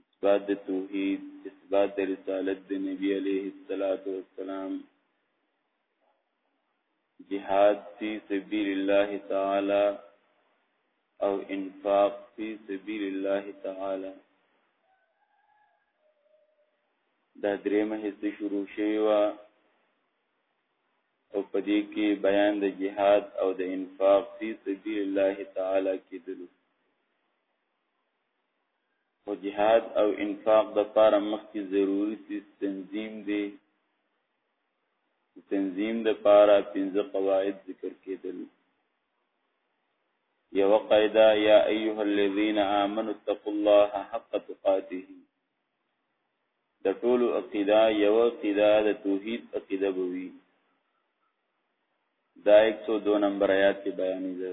اثبات د توحید اثبات د رسالت د نبی علیه الصلاۃ والسلام جهاد فی سبیل الله تعالی او انفاق فی سبیل الله تعالی دا درېمه حصہ شروع شوی و او په دې کې بیان د جهاد او د انفاق فی سبیل الله تعالی کېدلو خو جهاد او انفاق د پاره مخکې ضروری سیس تنظیم دی تنظیم د پاره پنځه قواعد ذکر کېدل یو قاعده یا ایها الذین آمنوا اتقوا الله حق تقاته د ټولو عقیده یو عقیده د توحید عقیده بوي دا 102 نمبر آیات کې بیانې ده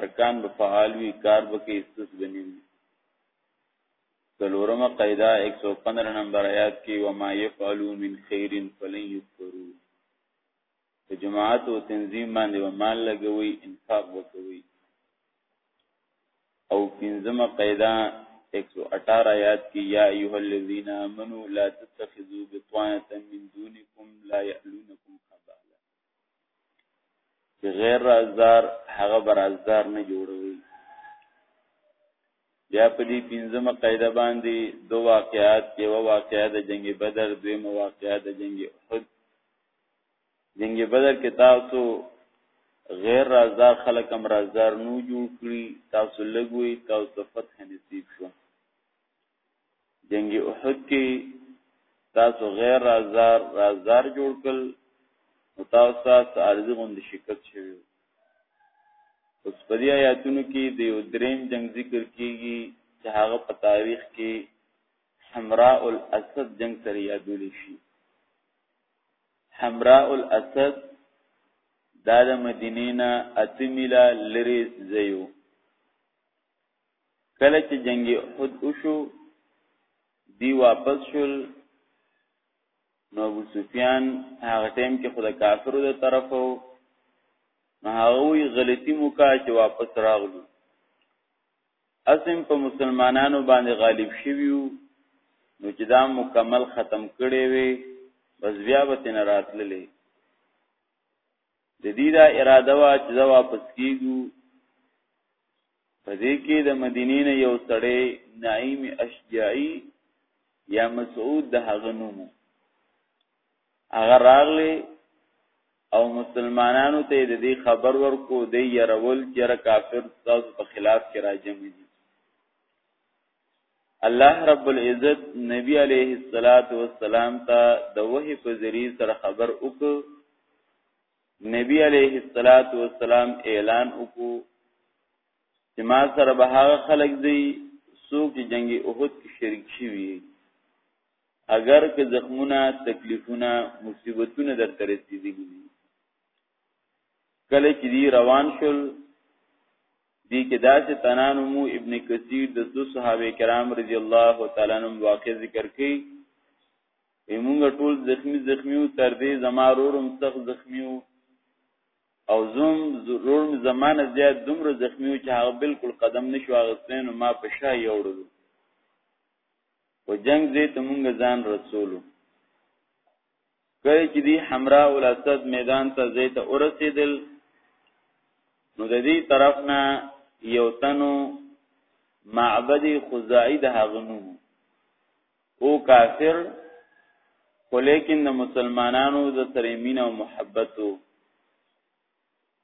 ارکان به فعال وي کار به کې استس بنوي سلورمه قاعده 115 نمبر آیات کې وما يفعلوا من خير فلن يكفروا په جماعت او تنظیم باندې و مال لګوي انفاق وکوي او پنځمه قاعده 118 آیات کې یا ایه الذین آمنو لا تتخذوا بطانه من دونکم لا یعلونکم چې غیر رازدار هغه برازدار نه جوړوي بیا په دې پنځمه قاعده باندې دوه واقعات یو واقعا د جنگ بدر دویم واقعا د جنگ احد جنگ بدر کې تاسو غیر رازدار خلک هم رازدار نو جوړ کړی تاسو لګوي تاسو فتح نصیب شو جنگ احد کې تاسو غیر رازدار رازدار جوړ کړ او تاسو تاسو ارزي غوند شکست شوی اوس په دې آیاتونو کې د یو دریم جنگ ذکر کیږي چې هغه په تاریخ کې حمراء الاسد جنگ سره یادول شي حمراء الاسد دا د مدینې نه اته میله لري ځایو کله چې جنگ احد وشو دی واپس شول نو ابو سفیان هغه ټیم کې خود کافرو د طرفو نو هغه غلطی موکا چې واپس راغلو اسم په مسلمانانو باندې غالب شویو نو چې دا مکمل ختم کړي وي بس بیا به تن راتللې د دې دا اراده وا چې دا واپس کیږو په دې کې د مدینې نه یو سړی نعیم اشجعی یا مسعود د هغه نوم هغه راغلی او مسلمانانو ته د دې خبر ورکو دی يرول چې را کافر تاسو په خلاف کې راځم دي الله رب العزت نبی علیه الصلاۃ والسلام ته د وحی په ذریعہ سره خبر وکړ نبی علیه الصلاۃ والسلام اعلان وکړ چې ما سره به هغه خلک دی څوک چې جنگ احد کې شریک شوي اگر که زخمونه تکلیفونه مصیبتونه در ترسیدلی کله چې دی روان شول دې کې داسې تنان مو ابن کثیر د دو صحابه کرام رضی الله تعالی عنهم واقع ذکر کړي موږ ټول زخمی زخمی او تر دې زما رورم سخت زخمی او زوم رورم زمانه زیات دومره زخمی او چې هغه بالکل قدم نشو اغستین او ما په شا یوړل و جنگ دې ته مونږ ځان رسولو کله چې دی حمراء الاسد میدان ته زیت اورسیدل نو د دې طرف نه یو تنو معبد خزائی د هغنو او کافر خو لیکن د مسلمانانو د سره مینه او محبت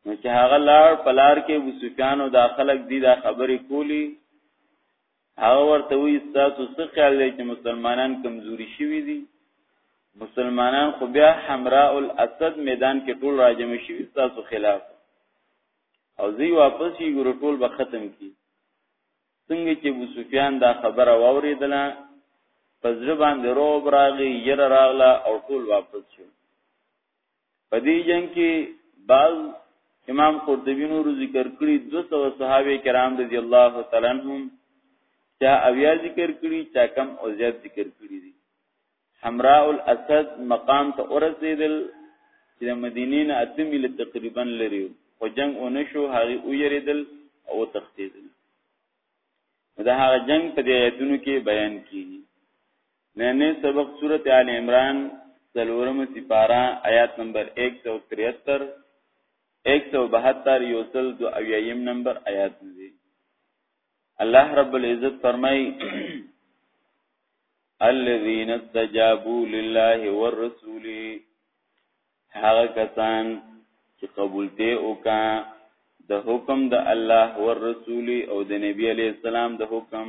نو چې هغه لار پلار کې ابو سفیان او دا خلک دي دا خبرې کولی هغه ورته وی تاسو څه خیال دی چې مسلمانان کمزوري شوي دي مسلمانان خو بیا حمراء الاسد میدان کې ټول راجم شوي تاسو خلاف او زی واپس یې ګور ټول به ختم کی څنګه چې ابو سفیان دا خبره واوریدله پزړه باندې روب راغی ير راغله او ټول واپس شو په دې جنگ کې بعض امام قرطبی نور ذکر کړی 200 صحابه کرام رضی الله تعالی عنهم چا اویا ذکر کړی چا کم او زیات ذکر کړی دي حمراء الاسد مقام ته ورسېدل چې مدینه نه اته میل تقریبا لري خو جنگ اونشو هغه ویریدل او تختیدل دا هغه جنگ په دې ایتونو کې بیان کیږي ننه سبق سورت آل عمران سلورم سپارا آیات نمبر 173 172 یوسل دو اویایم نمبر آیات ندی الله رب العزت فرمای الذين استجابوا لله والرسول هغه کسان چې قبولته وکا د حکم د الله او رسول او د نبی علی السلام د حکم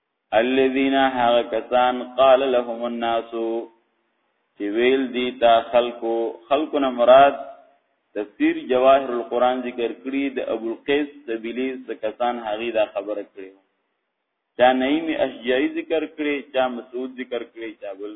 الذين هغه کسان قال لهم الناس چې ویل دي تا خلقو خلقو نه مراد تفسیر جواهر القرآن ذکر کړی د ابو القیس سبیلی څخه کسان هغه دا خبره کړې چا نعیم اشجعی ذکر کړی چا مسعود ذکر کړی چا بل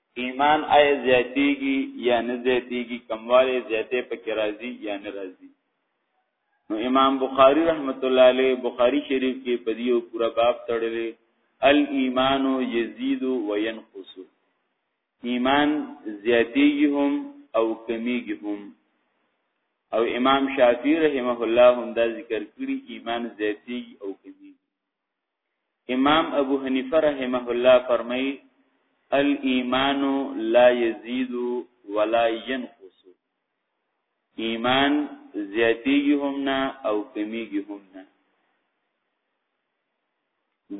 ایمان آی زیاتیږي یا نه زیاتیږي کمواله زیاته پکې راځي یا نه راځي نو امام بخاری رحمت الله علیه بخاری شریف کې په دیو پورا باب تړلې الايمان یزيد و ينقص ایمان زیاتیږي هم او کمیږي هم او امام شافعی رحمه الله هم دا ذکر کړی ایمان زیاتیږي او کمیږي امام ابو حنیفه رحمه الله فرمای الايمان لا يزيد ولا ينقص ایمان زیاتیږي هم نه او کمیږي هم نه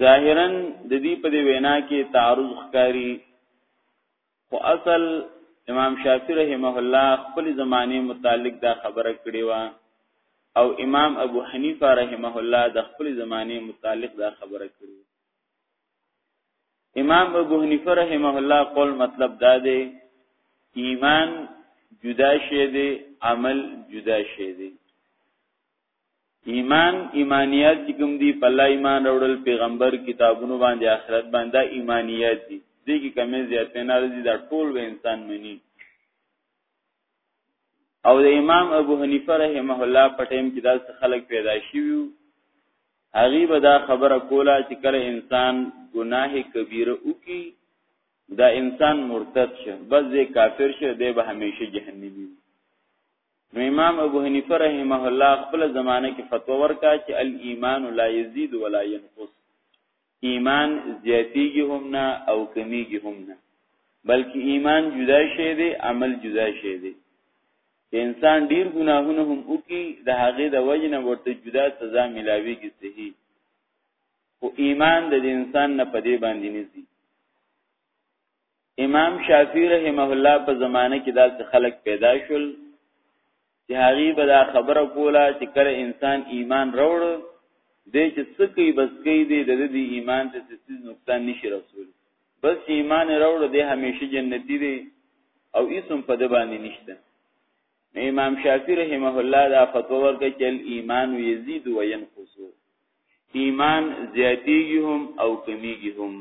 ظاهرا د دې په وینا کې تعارض ښکاری خو اصل امام شافعی رحمه الله خپل زمانه متعلق دا خبره کړې و او امام ابو حنیفه رحمه الله د خپل زمانه متعلق دا خبره کړې امام ابو حنیفه رحمه الله قول مطلب دا دی ایمان جدا شی دی عمل جدا شی دی ایمان ایمانیات چې کوم دی په الله ایمان راوړل پیغمبر کتابونو باندې آخرت باندې ایمانیات دي دې کې کمې زیاتې نه راځي دا ټول به انسان مني او د امام ابو حنیفه رحمه الله په ټیم کې داس خلک پیدا شیو هغه به دا خبره کوله چې کله انسان ګناه کبیره وکي دا انسان مرتد شه بس دې کافر شه دې به همیشه جهنمی نو امام ابو حنیفه رحمه الله خپل زمانه کې فتوا ورکا چې الايمان لا يزيد ولا ينقص ایمان زیاتیږي هم نه او کمیږي هم نه بلکې ایمان جدا شی دی عمل جدا شی دی چې انسان ډیر ګناهونه هم وکي د هغه د وجه نه ورته جدا سزا ملاويږي صحیح او ایمان د انسان نه پدې باندې نزي امام شافعی رحمه الله په زمانه کې داسې خلک پیدا شول چې هغه به دا خبره کوله چې کله انسان ایمان راوړ دې چې څه کوي بس کوي دې د دې ایمان ته څه نقصان نشي رسول بس ایمان راوړ دې همیشه جنتی دی او اسم په د باندې نشته امام شافعی رحمه الله دا فتوا ورکړه چې ایمان یزيد و ينقص ایمان زیاتیږي هم او کمیږي هم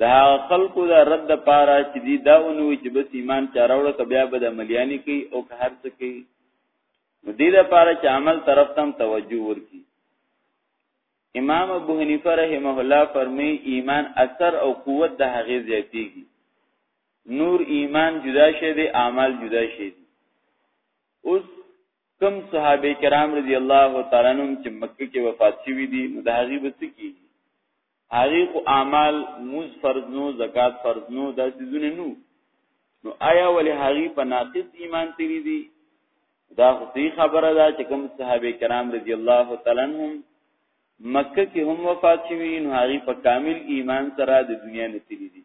دا خلکو دا رد پاره چې دی دا ونو چې بس ایمان چاروړه ک بیا به د مليانی کوي او که هر څه کوي نو دې دا پاره چې عمل طرف تم توجه ورکي امام ابو حنیفه رحمه الله فرمي ایمان اثر او قوت د هغه زیاتیږي نور ایمان جدا شه دي اعمال جدا شه دي اوس کم صحابه کرام رضی الله تعالی عنهم چې مکه کې وفات شوي دي نو د هغه بس کی هغه خو اعمال موز فرض نو زکات فرض نو دا سيزونه نو نو آیا ولې هغه په ناقص ایمان تیری دي دا خو صحیح خبره ده چې کوم صحابه کرام رضی الله تعالی عنهم مکه کې هم وفات شوي نو هغه په کامل ایمان سره د دنیا نه تیری دي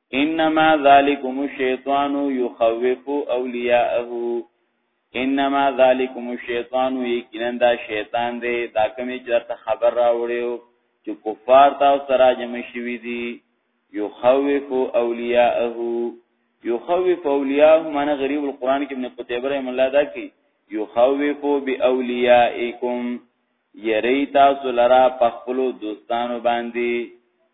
انما ذالکم الشیطان یخوف اولیاءه انما ذالکم الشیطان یقینا دا شیطان دی دا کومه چرته خبر راوړیو چې کفار تاسو سره جمع شوی دي یخوف اولیاءه یخوف اولیاءه معنی غریب القرآن کې ابن قتیبه رحم الله دا کی یخوف باولیائکم یری تاسو لرا پخپلو دوستانو باندې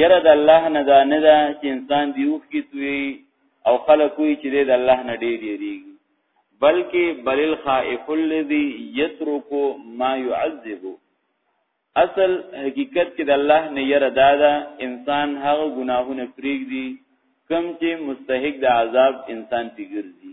یره د الله نه دا نه ده چې انسان دی اوخ کی توی او خلک وی چې د الله نه ډیر یریږي بلکې بل الخائف الذی یترک ما يعذب اصل حقیقت کې د الله نه یره دا ده انسان هغه ګناهونه پریږدي کم چې مستحق د عذاب انسان پیګرځي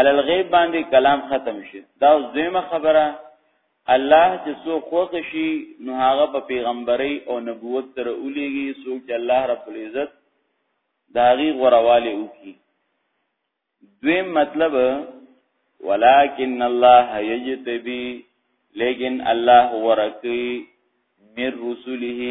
علی الغیب باندې کلام ختم شي دا اوس دویمه خبره الله چې سو خوښ شي نو هغه په پیغمبري او نبوت تر اولیږي سو چې الله رب العزت داغي غرواله وکي دویم مطلب ولکن الله یجتبی لیکن الله ورکی من رسوله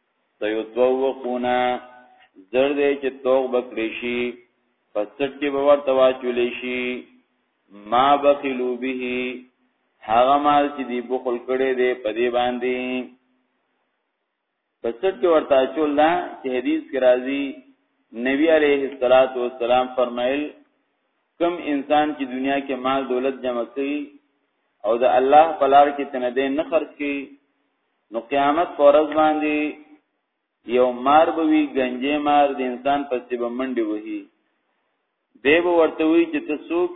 سيطوقونا زر دی چې توق بکړی شي پس چټ کې به ورته واچولې شي ما بخلو به هغه مال چې دی بخل کړي دی په دې باندې پس چټ کې ورته اچول دا چې حدیث کې راځي نبی عليه الصلاه والسلام فرمایل کم انسان چې دنیا کې مال دولت جمع کړي او د الله په لار کې تنه دې نه خرج کړي نو قیامت پرز باندې یو مار به وی گنجې مار د انسان پسې به منډي وهي دی به ورته وی چې ته څوک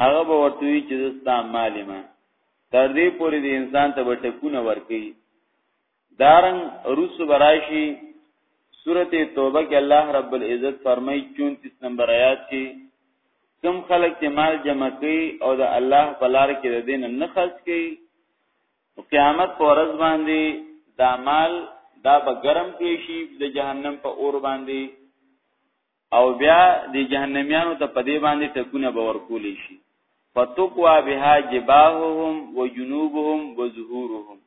هغه به ورته وی چې زستا مالما تر دې پورې د انسان ته بټکونه ورکي دارن روس براشي سورته توبه کې الله رب العزت فرمایي 34 نمبر آیات کې کم خلق چې مال جمع کوي او د الله په لار کې د دین نه خرج کوي په قیامت پر ورځ باندې دا مال دا به ګرم کړی شي د جهنم په اور باندې او بیا د جهنميانو ته پدې باندې ټکونه باور کولی شي فتقوا بها جباههم وجنوبهم وظهورهم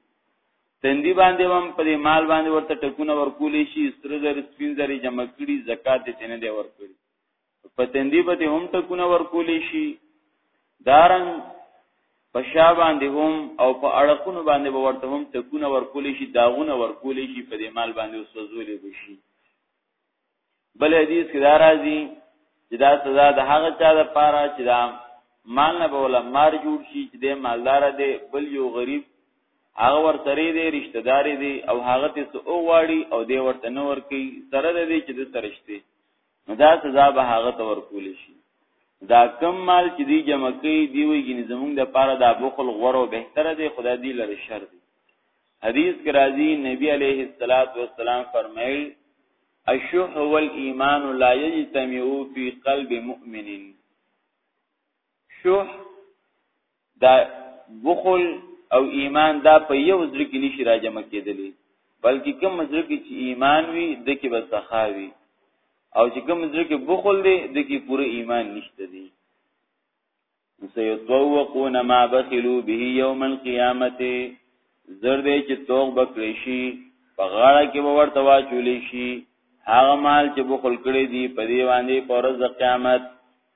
تندی باندې هم پدې مال باندې ورته ټکونه ورکولی شي سترګې سپینځري جمع کړي زکات دې نه دی ورکړي په تندی به هم ټکونه ورکول شي دارن په شا باندې هم او په اړخونو باندې به ورته هم ټکونه ورکول شي داغونه ورکول شي په دې مال باندې وسوځولې بشي بل حدیث کې دا راځي چې دا سزا د هغه چا لپاره چې دا مال نه بوله مار جوړ شي چې د مالدار دی بل یو غریب هغه ورته دی رشتہ دار دی او هغه ته سو غواړي او دی ورته نه ورکی سره دی چې د سرشته نو دا سزا به هغه ته ورکول شي دا کم مال چې دی جمع کوي دی وی ګنې زمونږ د پاره دا بخل غوړ او بهتره دی خدای دی لره شر دی حدیث کې راځي نبی عليه الصلاة والسلام فرمایل الشح والایمان لا یجتمعو فی قلب مؤمن شوح دا بخل او ایمان دا په یو ځل کې نشي راجمع کېدلی بلکې کوم ځل کې چې ایمان وي د کې به سخاوي او چې کوم ځل کې بخل دی د کې پوره ایمان نشته دی سيطوقون ما بخلوا به يوم القيامه زر دې چې توغ بکړې شي په غاړه کې به ورته واچولې شي هغه مال چې بخل کړی دی په دی باندې پر ورځ قیامت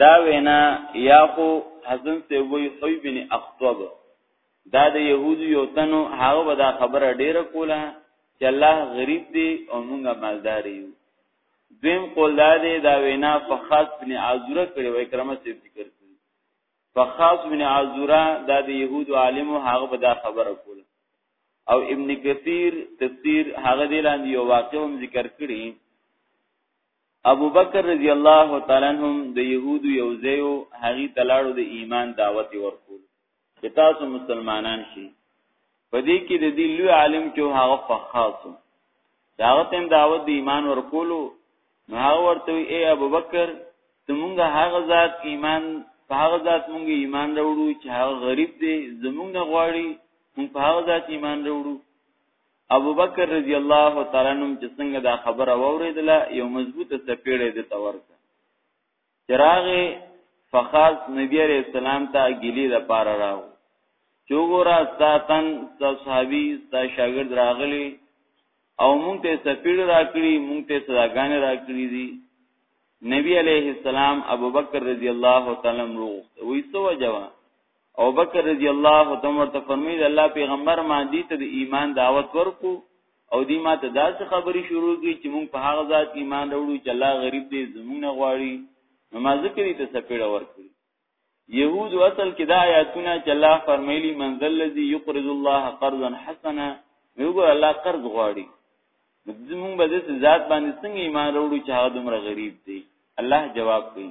دا وینا یا خو حسن سی وی حی بن اخطب دا د يهودو یو تنو هغه به دا خبره ډیره کوله چې الله غریب دی او موږ مالدار یو دویم قول دا دی دا وینا فخاص بن عذوره کړي وای کرامه سی ذکر کړي فخاص بن عذوره دا د يهودو عالم هغه به دا خبره کوله او ابن کثیر تفسیر هغه دی لاندې یو واقع هم ذکر کړي ابو بکر رضی الله تعالی عنهم د يهودو یو ځایو هغه تلاړو د ایمان دعوت ورکول چې تاسو مسلمانان شي په دې کې د دې لوی عالم چې هغه فخاصو داغه تم دعوت د ایمان ورکولو نو هغه ورته ای ابو بکر تمونګه هغه ذات ایمان په هغه ذات مونږ ایمان وروړو چې هغه غریب دی زمونږ نه غواړي مونږ په هغه ذات ایمان وروړو ابوبکر رضی الله تعالی عنہ چې څنګه دا خبره ووریدله یو مضبوطه سپیړې د تورکه چراغه فخاز نبی علیہ السلام ته ګلی د پار راو چوغورا ساتن ستا صحابي ستا شاګرد راغلی او مونږ ته سپیړ راکړي مونږ ته صداګان راکړي دي نبی علیہ السلام ابوبکر رضی الله تعالی عنہ وی سو جواب او بکر رضی الله تعالی ورته فرمایي الله پیغمبر ما دي ته د ایمان دعوت ورکو او دی ما ته داسې خبرې شروع کی چې مونږ په هغه ذات ایمان وروړو چې الله غریب دی زمونږ نه غواړي نو ما ذکر دې ته سپېړه ورکړي يهود اصل کې دا آیاتونه چې الله فرمایلی منزل الذي يقرض الله قرضا حسنا وګور الله قرض غواړي زمونږ به دې ذات باندې څنګه ایمان وروړو چې هغه دومره غریب دی الله جواب کوي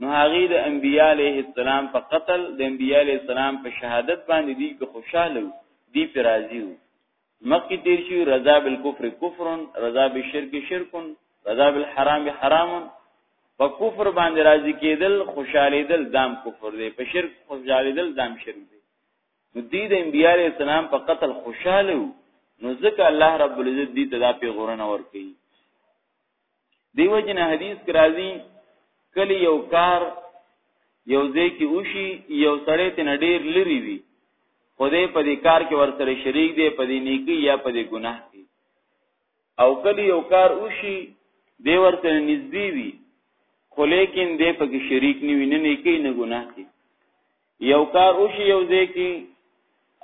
نو هغه د انبیاء علیه السلام په قتل د انبیاء علیه السلام په شهادت باندې دی په خوشاله دی پر راضی وو مکه تیر شي رضا بالکفر کفر رضا بالشرک شرک رضا بالحرام حرام په کفر باندې راضی کېدل خوشاله دل دام کفر دی په شرک خوشاله دل دام شرک دی نو دی د انبیاء علیه السلام په قتل خوشاله وو نو ځکه الله رب العزت دې ته دا پیغورونه ورکړي دیو جن حدیث کې راځي کلی یو کار یو ځای کې وشي یو سړی ته نډیر لري وي خدای په دې کار کې ورسره شریک دی په دې نیکی یا په دې ګناه کې او کلی یو کار وشي دی ورته نږدې وي خو لیکن دی په کې شریک نه وي نه نیکی نه ګناه کې یو کار او شی یو ځای کی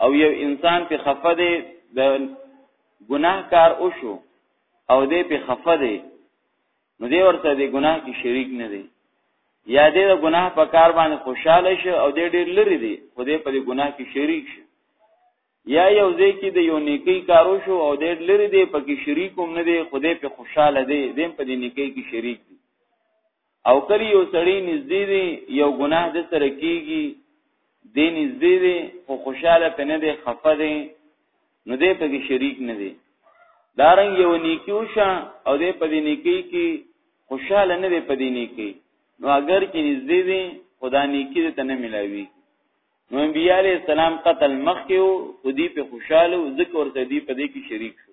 او یو انسان په خفه دی د ګناه کار او شو او دې په خفه دی نو دې ورته دې ګناه کې شریک نه دی یا دې د ګناه په کار باندې خوشاله شي او دې ډېر لري دی خو دې په دې ګناه کې شریک شي یا یو ځای کې د یو نیکی کارو شو او دې لري دې پکې شریک هم نه دی خو دې په خوشاله دی دې په دې نیکی کې شریک دی او کلی یو سړی نږدې دی یو ګناه د سره کیږي د نږدې دی خو خوشاله پنه دی خفه دی نو دې په کې شریک نه دی دارنګ یو نیکی وشه او دې په دې نیکی کې خوشاله نه دی په دې نیکی نو اگر کې نږدې دی خدا نیکی دې ته نه ملاوي نو انبیاء علیہ السلام قتل مخ کې او دې په خوشاله ذکر ته دې په دې کې شریک شو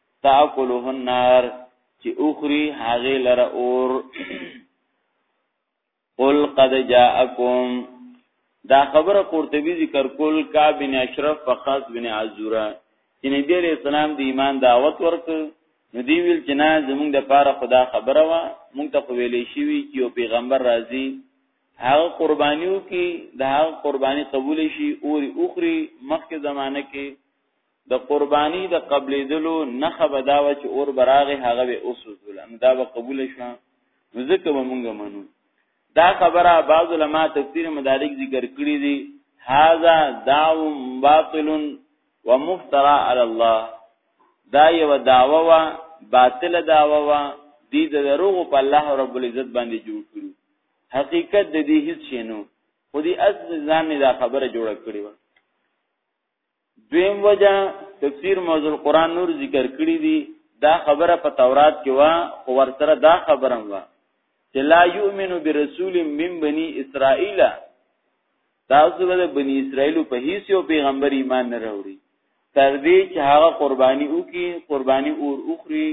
تاکله النار چې اخري هغه لره اور قل قد جاءکم دا خبره قرطبي ذکر کول کا بن اشرف فخاص بن عزوره چې نبی عليه السلام د ایمان دعوت ورک نو دی ویل چې نه زمونږ د پاره خدا خبره وا مونږ ته خو ویلې شي چې یو پیغمبر راځي هغه قربانیو کې د هغه قرباني قبول شي او اخري مخکې زمانه کې د قرباني د قبلېدلو نه خبرداوه چې اور براغه هغه به اوسوزول نو دا به قبول شوه نو ځکه به مونږ منو دا خبره بعض علما تفسیر مدارک ذکر کړی دي هاذا دعو باطل ومفترا علی الله دا یو دعوه وا باطل دعوه وا دي د دروغ په الله رب العزت باندې جوړ کړو حقیقت د دې هیڅ شي نو خو دې از ځان دا خبره جوړه کړې و دویم وجه تفسیر موضوع القرآن نور ذکر کړی دی دا خبره په تورات کې وا خو ورسره دا خبره وا چې لا یؤمن برسول من بنی اسرائیل تاسو به بنی اسرائیل په هیڅ یو پیغمبر ایمان نه راوړي تر دې چې هغه قرباني وکي قرباني اور اخري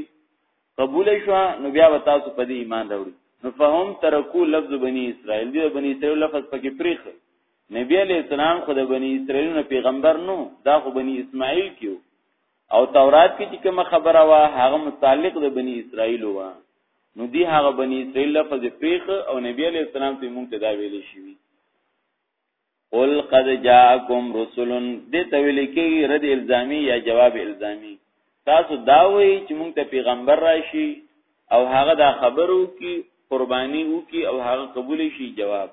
قبول شو نو بیا به تاسو په دې ایمان راوړي نو فهم ترکو لفظ بنی اسرائیل دی بنی اسرائیل لفظ پکې پریخ نبی علی السلام خو د بنی اسرائیل نه پیغمبر نو دا خو بنی اسماعیل کیو او تورات کې چې کوم خبره وا هغه متعلق د بنی اسرائیل وا نو دی هغه بنی اسرائیل لفظ پیخ او نبی علی السلام ته مونږ ته دا ویل شي قل قد جاءکم رسل دې ته ویل کې رد الزامی یا جواب الزامی تاسو دا وایي چې مونږ ته پیغمبر راشي او هغه دا خبرو کې قرباني وکي او هغه قبول شي جواب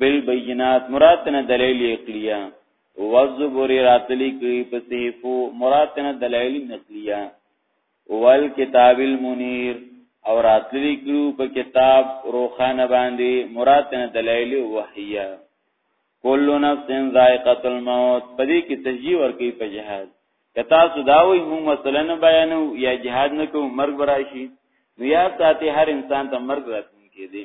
بالبینات مراد نه دلیل عقلیه والزبر راتلی کی پسیفو مراد نه دلیل نقلیه والکتاب المنیر او راتلی کیو په کتاب روخانه باندې مراد نه دلیل وحیه کل نفس ذائقه الموت پدې کې تشجیه ورکی په جهاد کتا سوداوی مو مثلا نه بیانو یا جهاد نه کوم مرګ براشي نو یا ساتي هر انسان ته مرګ راتلونکي دی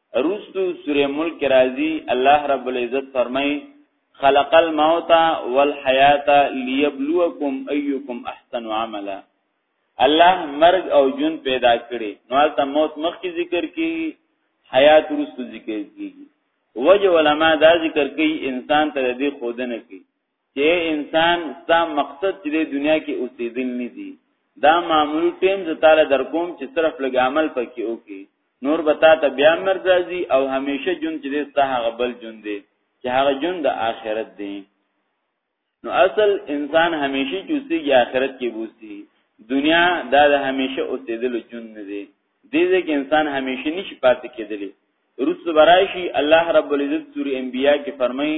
روستو سوره ملک راضی الله رب العزت فرمای خلق الموت والحیات ليبلوکم ايکم احسن عملا الله مرگ او جون پیدا کړي نو تا موت مخکې ذکر کی حیات روستو ذکر کی وجه علما دا ذکر کوي انسان ته دې خودنه کوي چې انسان ستا مقصد چې د دنیا کې اوسېدل نه دي دا معمول ټیم زه تعالی در کوم چې صرف لګ عمل پکې وکي نور به تا ته بیا مرز راځي او همیشه جون چې ستا هغه بل جون دی چې هغه جون د آخرت دی نو اصل انسان همیشه چوسی یا آخرت کې بوسی دنیا دا د همیشه اوسېدل جون نه دی دې ځکه انسان همیشه نشي پاتې کېدلی رسو برایشی الله رب العزت سوره انبیاء کې فرمایي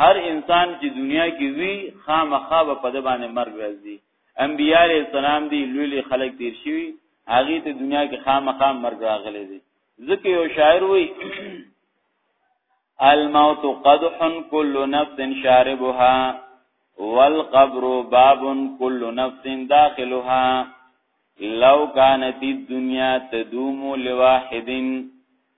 هر انسان چې دنیا کې وي خامخا به په د باندې مرګ راځي انبیاء علی السلام دی لوی لوی خلک تیر شوی هغه ته دنیا کې خامخا مرګ راغلی دی ځکه یو شاعر وی الموت قدح كل نفس شاربها والقبر باب كل نفس داخلها لو كانت الدنيا تدوم لواحد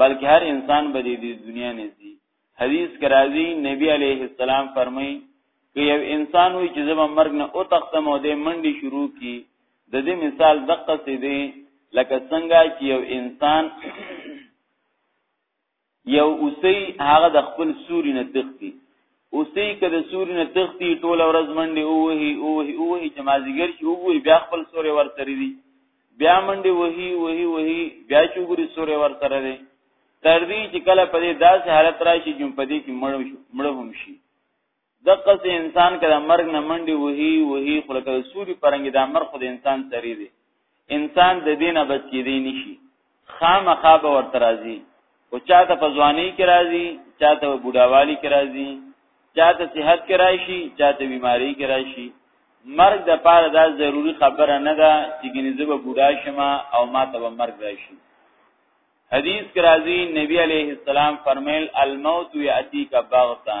بلکې هر انسان به د دنیا نه ځي حدیث کرازی نبی علیه السلام فرمای که یو انسان وي چې زما مرګ نه او تختم او د منډي شروع کی د دې مثال دقه سي دی لکه څنګه چې یو انسان یو اوسې هغه د خپل سوري نه تختی اوسې کده سوري نه تختی ټول ورځ منډي اوهي اوهي اوهي چې مازیګر شي اوهي بیا خپل سوري ورته ریدي بیا منډي وهي وهي وهي بیا چوغوري سورې ور سره دي تر دې چې کله په دې داسې حالت راشي چې په دې کې مړ شو مړ هم شي دغه سه انسان کله مرګ نه منډي وهي وهي خلک سوري پرنګ د امر خود انسان سری دي انسان د دینه بچ کېدی نشي خامخا به ورته راځي او چاته په ځواني کې راځي چاته په بوډاوالي کې راځي چاته صحت کې راشي چاته بیماری کې راشي مرګ د پاره دا ضروری خبره نه ده چې ګنې زه به بوډا شم او ما ته به مرګ راشي حدیث کې راځي نبی علیه السلام فرمایل الموت یاتیک بغتا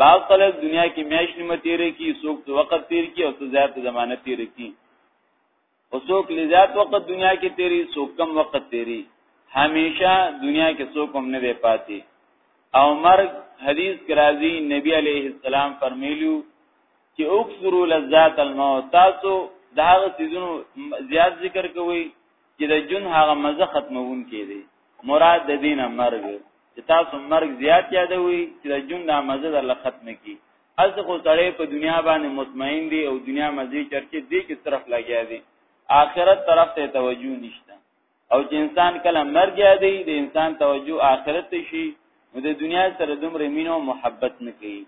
بعض خلک دنیا کې میاش نیمه تیر کی څوک څو وخت تیر کی او څو زیات زمانه تیر کی او څوک لزیات وخت دنیا کې تیری څوک کم وخت تیری همیشه دنیا کې څوک هم نه دی پاتې او مرګ حدیث کرازی نبی علیه السلام فرمیلو چې اکثروا لذات الموت تاسو دا غو سيزونو زیات ذکر کوي چې د جون هغه مزه ختمون کې دي مراد د دینه مرګ چې تاسو مرګ زیات یادوي چې د جون د مزه در ختم کی از خو سړی په دنیا باندې مطمئن دی او دنیا مزه چرچې دی کې طرف لګیا دی آخرت طرف ته توجه نشته او چې انسان کله مرګ یادي د انسان توجه آخرت شي نو د دنیا سره دومره مینه او محبت نه کوي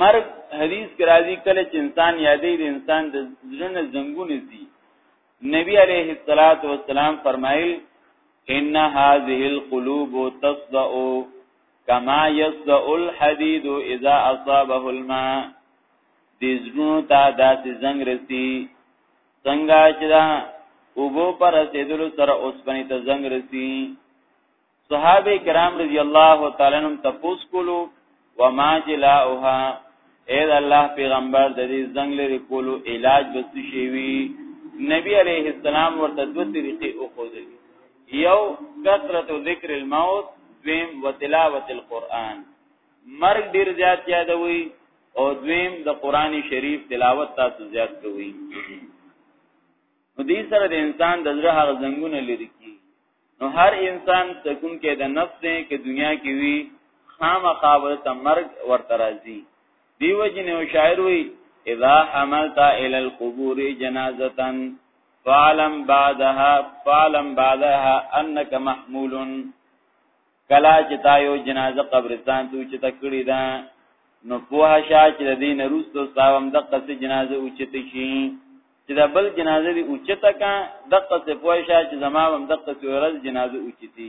مرګ حدیث کې راځي کله چې انسان یادې د انسان د زړه زنګونه زی نبی علیه الصلاۃ والسلام فرمایل ان هذه القلوب تصدع کما یصدع الحديد اذا اصابه الماء دې زړه ته داسې زنګ رسی څنګه چې دا وبو پر رسیدلو سره اوسپنې ته زنګ رسی صحابه کرام رضی الله تعالی عنهم تاسو کولو وما جلاؤها اے الله پیغمبر د دې زنګ لري کولو علاج بس شي وی نبی علیہ السلام ورته دوه طریقې او خوذل یو کثرت ذکر الموت دویم وتلاوت القرآن مرګ ډیر زیات یادوي او دویم د قران شریف تلاوت تاسو زیات کوي نو دې سره د انسان د زړه هغه زنګونه لري کی نو هر انسان سکون کې د نفس دی کې دنیا کې وی خامخا ورته مرګ ورته راځي دیو جن او شاعر وی اذا حملت الى القبور جنازه فعلم بعدها فعلم بعدها انك محمول کلا چې تا یو جنازه قبرستان ته چې تکړی ده نو په شا چې د دین روستو صاحب د قصې جنازه اوچته شي چې دا بل جنازه دی اوچته کا دقه څه پوه شه چې زما هم دقه څه ورځ جنازه اوچتی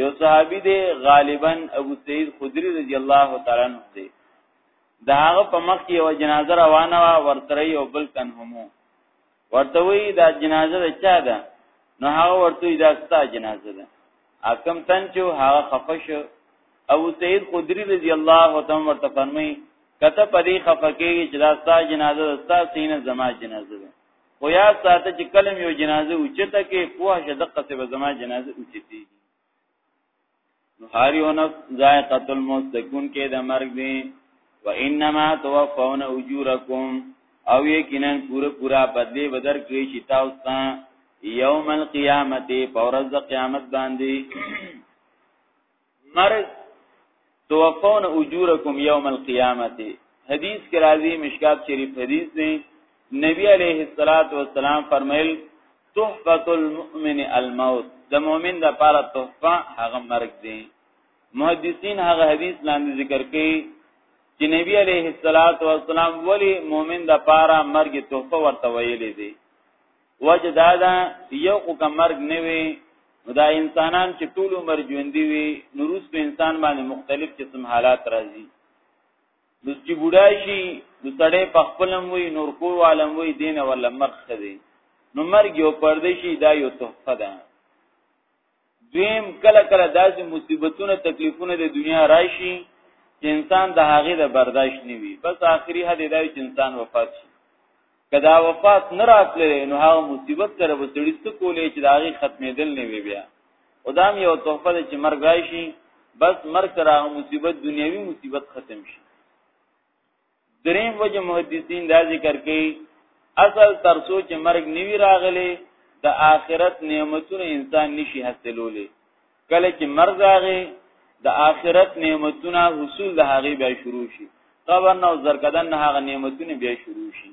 یو صحابي دی غالبا ابو سعید خدری رضی الله تعالی عنہ دی دا هغه په مخ کې یو جنازه روانه وا ورتره یو بل کن همو ورته وی دا جنازه چا ده نو هغه ورته دا ستا جنازه ده اکم تن چې هغه خفه شو ابو سعید خدری رضی الله تعالی ورته فرمایي کته پدې خفه کېږي چې دا ستا جنازه ده ستا سینه زما جنازه ده خو یا ساته چې کلم یو جنازه اوچته کې پوه شه دقه څه به زما جنازه اوچتي نحاری و نفس ذائقت الموت دکون کې د مرګ دی و انما توفون اجورکم او یقینا پورا پورا بدلی بدر کړی چې تاسو یوم القیامت پورز د قیامت باندې مرز توفون اجورکم یوم القیامت حدیث کې راځي مشکات شریف حدیث دی نبی علیه الصلاۃ والسلام فرمایل تحفۃ المؤمن الموت د مؤمن د پاره تحفه هغه مرګ دی محدثین هغه حدیث لاندې ذکر کوي چې نبی علیه الصلاۃ والسلام ولی مؤمن د پاره مرګ تحفه ورته ویلې دی وجه دا ده یو خو که مرګ نه وي نو دا انسانان چې ټول عمر ژوندي وي نو روس په انسان باندې مختلف قسم حالات راځي نو چې بوډا شي نو سړی په خپلم وي نور کور عالم وي دین ولا مرخ دی نو مرګ یو پردیشي دا یو تحفه ده دویم کله کله داسې مصیبتونه تکلیفونه د دنیا راشي چې انسان د هغې د برداشت نه وي بس آخري حد دی چې انسان وفات شي کدا وفات نه راتلې نو هغه مصیبت سره به سړی څه کولې چې د هغې ختمېدل نه وي بیا او دا یو تحفه ده چې مرګ راشي بس مرګ سره مصیبت دنیوي مصیبت ختم شي دریم وجه محدثین دا ذکر کوي اصل تر سوچ مرګ نیوی راغلی د آخرت نعمتونه انسان نشي حاصلولی کله چې مرګ راغی د آخرت نعمتونه حصول د هغه بیا شروع شي قبر نو زرکدن هغه نعمتونه بیا شروع شي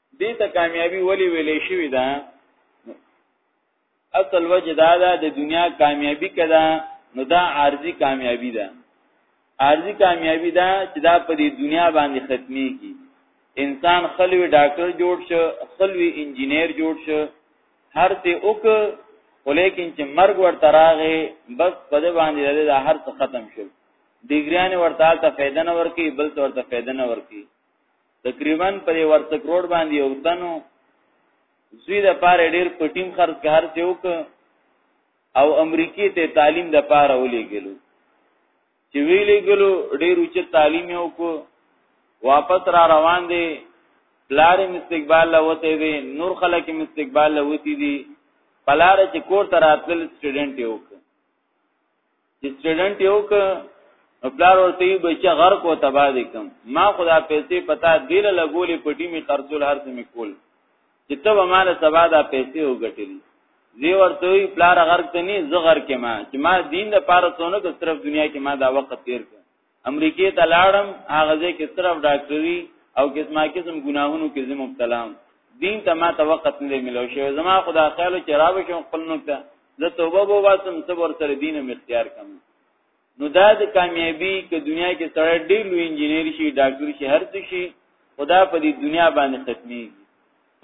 دې ته کامیابی ولی ویلې شوی دا اصل وجه دا ده د دنیا کامیابی کده نو دا عارضی کامیابی ده عارضی کامیابی ده چې دا په دې دنیا باندې ختمي کی انسان خلوی ډاکټر جوړ شو خلوی انجینیر جوړ شو هر څه وک ولیکن چې مرګ ورته راغی بس په دې باندې دا هر څه ختم شو ډیګریان ورته ته فائدہ نه ورکی بل ته ورته فائدہ نه ورکی تقریبا پر ورته کروڑ باندې یو تنو زوی د پاره ډیر پټیم خرج کار ته وک او امریکای ته تعلیم د پاره ولېګلو چې ویلېګلو ډیر اوچ تعلیم یو کو واپس را روان دي پلار مستقبل لوته دي نور خلک مستقبل لوتی دي پلار چې کور ته راتل سټوډنټ یو چې سټوډنټ یو ک نو پلار ورته یې بچا غر کو تبا دې کم ما خدا پیسې پتا دیل لګولې پټی می خرڅول هر څه می کول چې ته به مال سبا دا پیسې وګټلې زی ورته وی پلار غر ته نه زغر کې ما چې ما دین د پاره څونه که صرف دنیا کې ما دا وخت تیر کړ امریکې ته لاړم هغه ځای کې صرف ډاکټري او قسمه قسم ګناهونو کې زم مبتلا هم دین ته ما ته وخت نه ملو شو زما خدا خیالو چې را به شم خپل نقطه زه توبه به واسم صبر سره دین او اختیار کوم نو دا د کامیابی ک دنیا کې سره ډیر لوی انجنیر شي ډاکټر شي هر څه شي خدا په دې دنیا باندې ختمي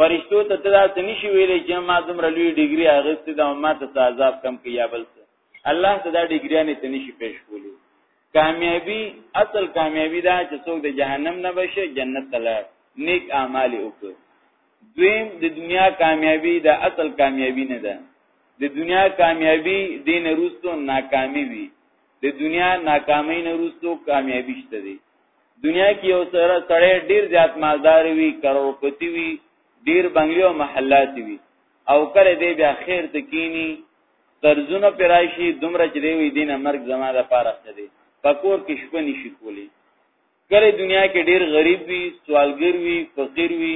فرشتو ته دا څه نشي ویلې چې ما دومره لوی ډیګري اغستې دا ما ته عذاب کم کې یا بل الله ته دا ډیګریانې ته نشي پېښ کولی کامیابی اصل کامیابی دا چې څوک د جهنم نه بشه جنت ته لاړ نیک اعمال وکړي دویم د دنیا کامیابی دا اصل کامیابی نه ده د دنیا کامیابی دین روستو ناکامی وي د دنیا ناکامی نه روستو کامیابی شته دي دنیا کې یو سره سړی ډیر زیات مالدار وي کروڑپتی وي ډیر بنگلي او محلات وي او کله دې بیا خیر ته کینی قرضونه پرایشي دومره چې دی وي دینه مرګ زما د پاره څه دی پکور کې شپه نشي کولی کله دنیا کې ډیر غریب وي سوالګر وي فقیر وي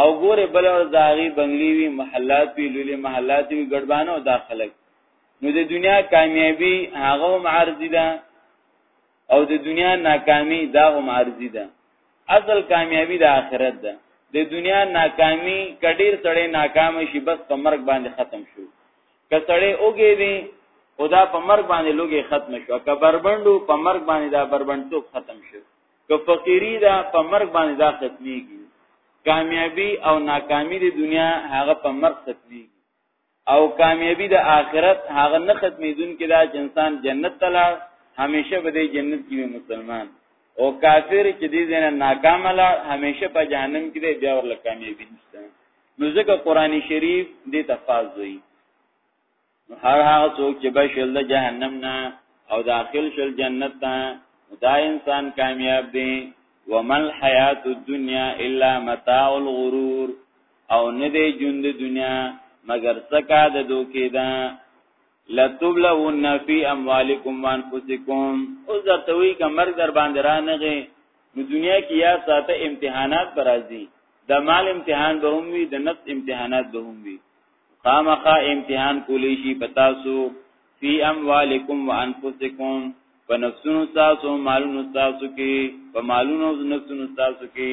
او ګوره بل ور داغي بنگلي وي محلات وي لولي محلات وي ګډبانه او داخلك نو د دنیا کامیابی هغه هم عارضی ده او د دنیا ناکامی دا هم عارضی ده اصل کامیابی د آخرت ده د دنیا ناکامی کډیر سړی ناکام شي بس په مرګ باندې ختم شو که سړی اوګې دی خدا په مرګ باندې لوګي ختم شو که بربندو په مرګ باندې دا بربندتوب ختم شو که فقيري دا په مرګ باندې دا ختميږي کامیابی او ناکامی د دنیا هغه په مرګ ختميږي او کامیابی د آخرت هغه نه ختمیدون کې دا چې انسان جنت ته لاړ همیشه به د جنت کې مسلمان او کافر چې دې نه ناکام لاړ همیشه په جهنم کې دی بیا ورله کامیابی نشته نو ځکه قران شریف دې تفاز وي هر هغه څوک چې بشل د جهنم نه او داخل شل جنت ته دا انسان کامیاب دی ومل حیات الدنیا الا متاع الغرور او نه دی ژوند د دنیا مگر سکا د دوکې ده لتبلون فی اموالکم وانفسکم او زرتوی کا مرګ در باندې رانغه نو دنیا کې یا ساته امتحانات برازي د مال امتحان به هم وي د نفس امتحانات به هم وي خامخا امتحان کولی شي پتاسو فی اموالکم وانفسکم په نفسونو تاسو مالونو تاسو کې په مالونو نفسونو تاسو کې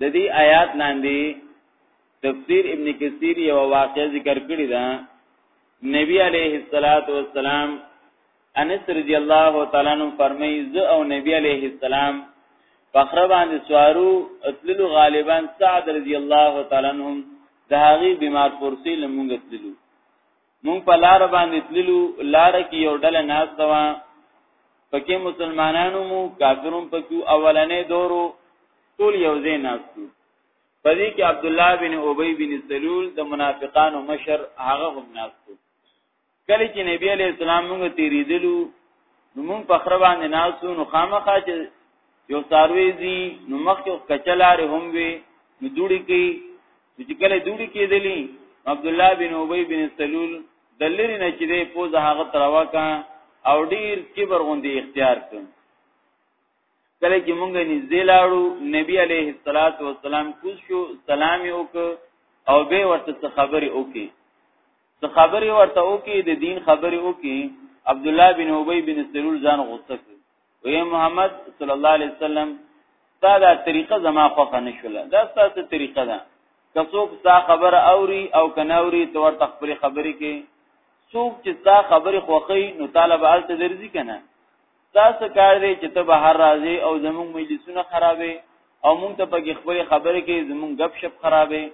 د دې آیات لاندې تفسیر ابن کثیر یو واقع ذکر کړی دا نبی علیه الصلاۃ والسلام انس رضی الله تعالی عنہ فرمایي زه او نبی علیه السلام فخر باندې سوارو اتللو غالبا سعد رضی الله تعالی عنہ د هغه بیمار پرسي لمونږ اتللو مونږ په لار باندې تللو لار کې یو ډله ناس دوا پکې مسلمانانو مو کافرون پکې اولنې دورو ټول یو ځای ناس دي پدې کې عبد الله بن ابي بن سلول د منافقانو مشر هغه هم ناس دي کله چې نبی عليه السلام موږ تیریدلو نو موږ په خره باندې ناسو نو خامخا چې یو ساروی زی نو مخ یو کچلار هم وی نو دوړي کې چې کله دوړي کې دلی عبد الله بن ابي بن سلول دلری نه چې دی پوز هغه تروا کا او ډیر کبر غوندي اختیار کړ کله چې مونږ نږدې لاړو نبی عليه الصلاه والسلام کوز شو سلام یو او به ورته خبرې وکي څه خبرې ورته وکي د دین خبرې وکي عبد الله بن ابي بن سلول ځان غوسه وی محمد صلی الله علیه وسلم دا دا طریقه زما خوخه نشوله دا ستاسو طریقه ده که څوک ستا خبره اوري او کنه اوري تو ورته خپل خبرې کې څوک چې ستا خبرې خوخی نو طالب حالت درځي کنه تاسو کار دی چې ته بهر راځي او زموږ مجلسونه خرابې او مونږ ته پکې خپل خبرې کې زموږ غب شپ خرابې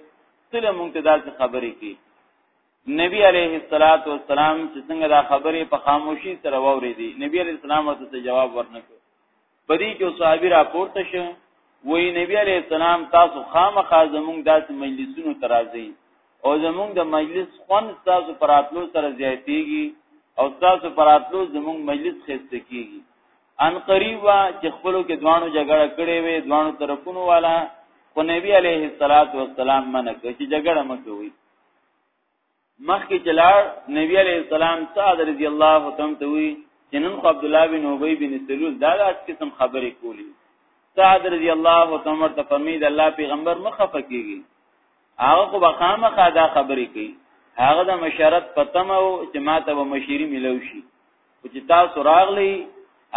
تل مونږ ته داسې خبرې کې نبی علیه الصلاۃ والسلام چې څنګه دا خبره په خاموشي سره ووري دي نبی علیه السلام ورته جواب ورنکړ پدې کې صحابي راپورته شو وی نبی علیه السلام تاسو خامخا زموږ داسې مجلسونو ترازی او زموږ د مجلس خون تاسو پراتلو سره زیاتیږي او تاسو پراتلو زموږ مجلس خسته کیږي ان قریب وا چې خپلو کې دوانو جګړه کړې وي دوانو طرفونو والا خو نبی علیه الصلاۃ والسلام منه کوي چې جګړه مکوي مخکې چلار نبی علیہ السلام سعد رضی الله تعالی ته وی جنن خو عبد الله بن ابی بن سلول دا داس قسم خبرې کولی سعد رضی الله تعالی ته فرمید الله پیغمبر مخفه کیږي هغه خو بخامه خدا خبرې کوي هغه د مشرت پتم او چې ماته به مشری ملو شي او چې تاسو راغلی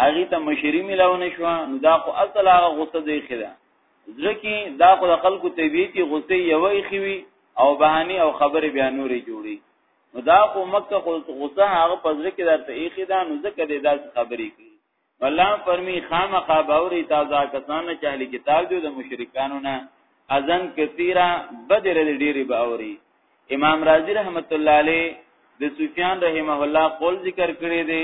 هغه ته مشری ملو نشو نو دا خو اصل هغه غصه دی خدا زړه کې دا خو د خلکو طبيعتي غصه یو اخوي او بهاني او خبره بیا نورې جوړي نو دا خو مکه خو غصه هغه پزړه کې درته اخی دا نو ځکه دې داسې خبرې کوي الله فرمی خامخا باوري تازه کسان چې اهل کتاب دي د مشرکانو نه اذن کثیره بدر ډېری باوري امام رازی رحمت الله علیه د سفیان رحمه الله قول ذکر کړی دی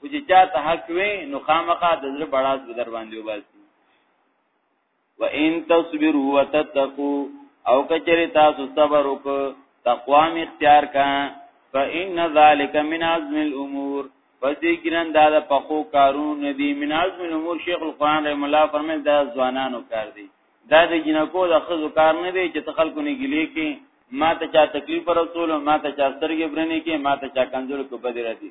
او چې چاته حق وي نو خامخا د زړه بڑاس به در باندې وباسي و ان تصبروا وتتقوا او کچری تاسو صبر وک تقوا می اختیار کا فإن ذلك من عزم الأمور پدې ګران دا د پخو کارونه دي من عزم الأمور شیخ القرآن رحم الله فرمایي دا ځوانانو کار دي دا د جنکو د خزو کار نه دی چې تخلق نه ګلې کې ما ته چا تکلیف رسول ما ته چا سترګې برنې کې ما ته چا کنځل کو بدره دي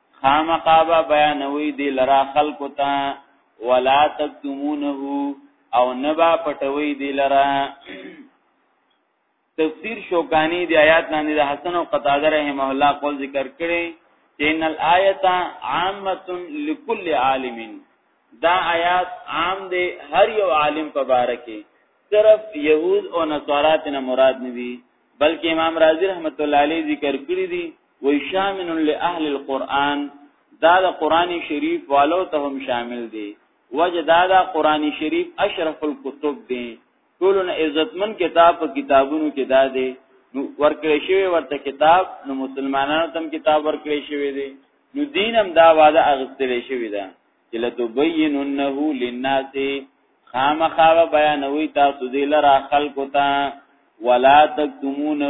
خامخا به بیانوي دی لرا خلقو ته ولا تکتمونه او نبا پټوي دی لرا تفسیر شوکانی دی آیات لاندې د حسن او قتاده رحمه الله قول ذکر کړي چې ان الایت عامه لكل عالم دا آیات عام دی هر یو عالم په باره کې صرف يهود او نصارات نه مراد نه دي بلکې امام رازي رحمت الله علیه ذکر کړی دي وی شامل لاهل القرآن دا د قران شریف والو ته هم شامل دی وجه دا دا قران شریف اشرف الكتب دی ټولن عزتمن کتاب په کتابونو کې دا دی نو ورکړې شوی ورته کتاب نو مسلمانانو تم کتاب ورکړې شوی دی نو دینم دا واده اغستلې شوی دا چې لتبیننه للناس خامخا بیانوي تاسو دې لرا خلق ته ولا تکتمونه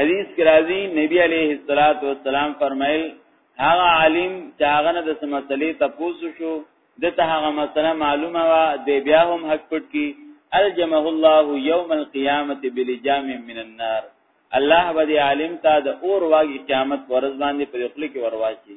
حدیث کې راځي نبی عليه الصلاة والسلام فرمایل هغه عالم چې هغه نه د مسلې تپوسو شو د ته هغه مسله معلومه وا دی بیا هم حق پټ کی الجمه الله یوم القیامه بلجام من النار الله به عالم تا د اور واګي قیامت ورځ باندې په خپل کې ورواچي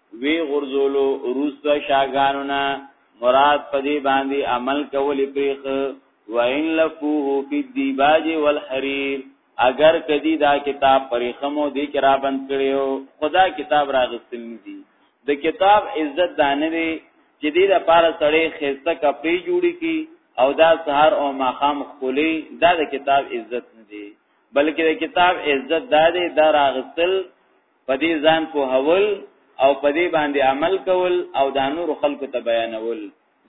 وی غرزولو روستا شاگانو نا مراد پدی باندی عمل کولی پریخ و ان لفوه فی الدیباج والحریر اگر کدی دا کتاب پریخمو دی کرا بند کړیو خدا کتاب راغستل ندی د کتاب عزت دانه دی چې دی د پاره سړی خسته کپی جوړی کی او دا سهار او ماخام خلی دا د کتاب عزت ندی بلکې د کتاب عزت دا دی دا راغستل په دې ځان پوهول او په دې باندې عمل کول او دا نور خلکو ته بیانول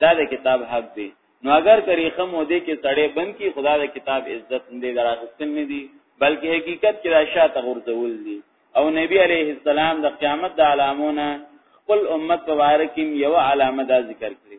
دا د کتاب حق دی نو اگر کریخه مودې کې سړې بند کی خدا د کتاب عزت نه دراغستل نه دی بلکې حقیقت کې دا شاته غورځول دي او نبی علیه السلام د قیامت د علامونه خپل امت مبارکیم یو علامه دا ذکر کړی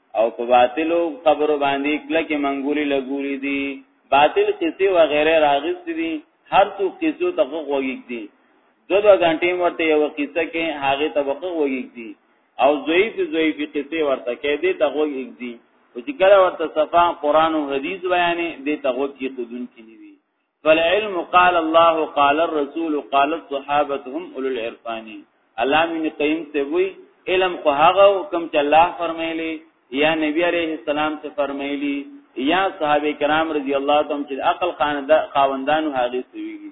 او په باطلو خبرو باندې کله کې منګولي لګولي دي باطل قصې و غیره راغست دي هر څو قصو ته غوږیږ دي دو دو غنټې ورته یو قصه کې هغه ته وغوږیږ دي او ضعیف ضعیف قصې ورته کې دي ته غوږیږ دي او چې کله ورته صفه قران او حدیث بیانې دي ته غوږ کې خودون کې نیوي فالعلم قال الله قال الرسول قال الصحابه هم اولو العرفان الله من قیم ته وی علم خو هغه کوم چې الله فرمایلی یا نبی علیہ السلام څخه فرمایلی یا صحابه کرام رضی الله تعالی چې عقل خاندان خاوندانو هغه سویږي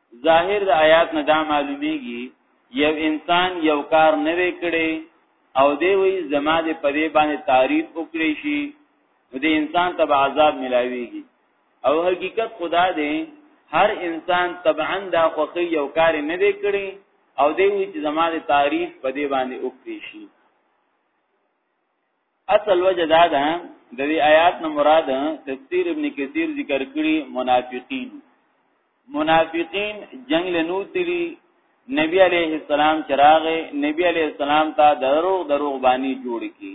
ظاهر د آیات نه دا معلومیږي یو انسان یو کار نه وکړي او دی وی زما د پدې باندې تعریف وکړي شي د انسان تب عذاب ملاويږي او حقیقت خدا دی هر انسان طبعا دا خوخي یو کار نه دی کړی او دی وی چې زما د تعریف پدې باندې وکړي شي اصل وجه دا ده د دې آیات نه مراد تفسیر ابن کثیر ذکر کړي منافقین منافقین جنگ لنو تیری نبی علیه السلام چراغ نبی علیه السلام ته دروغ دروغ باندې جوړ کی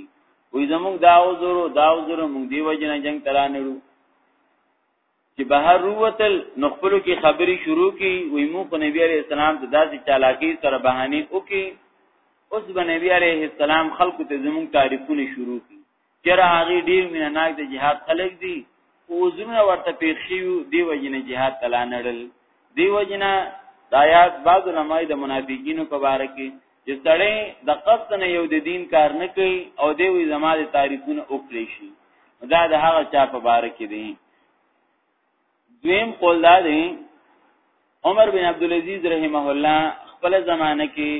وې زموږ دا عذر دا عذر موږ دی وجنه جنگ ترانړو چې بهر روتل نو خپل کې خبري شروع کی وي مو خو نبی عليه السلام ته داسې چالاکی سره بهاني وکي اوس به نبی عليه السلام خلکو ته زموږ تعریفونه شروع کی چر هغه ډیر مینناک د جهاد خلک دي اوزونه ورته پیښیو دی وجنه جهاد تلانړل دی وجنه دایات بعض علماء د منافقینو په باره کې چې سړی د قصد نه یو د دین کار نه کوي او دی وی زما د تعریفونه وکړي شي دا د هغه چا په باره کې دی دویم قول دا دی عمر بن عبد العزيز رحمه الله خپل زمانه کې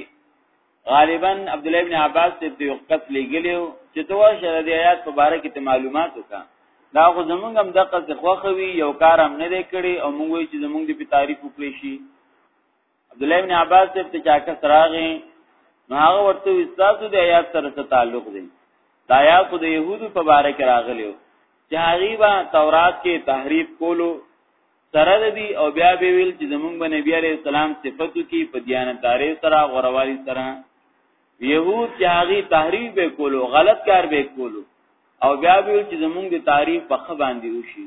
غالبا عبد الله بن عباس ته یو وخت لګلیو چې دوه شر د آیات په باره کې معلومات وکړه دا خو زمونږ هم د قصد خوخوي یو کار هم نه کړی او موږ چې زمونږ د تعریف وکړي شي عبد الله بن عباس ته ابتجا کس راغی نو هغه ورته استاسو د آیات سره څه تعلق دی دا آیات خو د يهودو په باره کې راغلی و چې هغه با تورات کې تحریف کولو سره دی او بیا به ویل چې زمونږ باندې نبی عليه السلام صفاتو کې په دیانتداري سره غوروالي سره يهود چې هغه تحریف به کولو غلط کار به کولو او بیا به چې زمونږ د تاریخ په خباندې وشي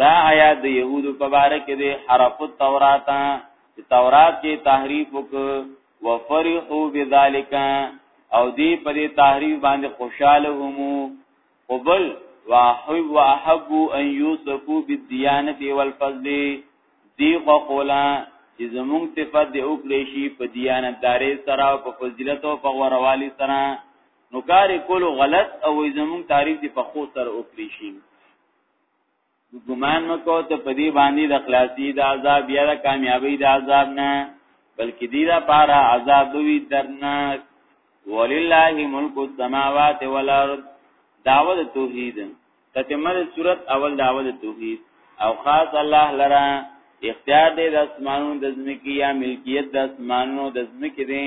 دا آیات د يهودو په باره کې دی حرف التورات چې تورات کې تحریف وک وفرحوا بذالک او دی په دې تحریف باندې خوشاله هم او بل واحب واحب ان یوسفو بالدیانه والفضل دی خو قولا چې زموږ صفات دی او کړی شي په دیانتداري سره او په فضیلت او په غوروالي سره نو کار کولو غلط او زموږ تعریف دی په خو سره او کړی شي ګمان مکو ته په دې باندې د خلاصي د عذاب یا د کامیابی د عذاب نه بلکې دې دا پارا عذاب وی درناک ولله ملک السماوات والارض دعوه توحید تتمه صورت اول دعوه توحید او خاص الله لرا اختیار دې د اسمانونو د زمکی یا ملکیت د اسمانونو د زمکی دې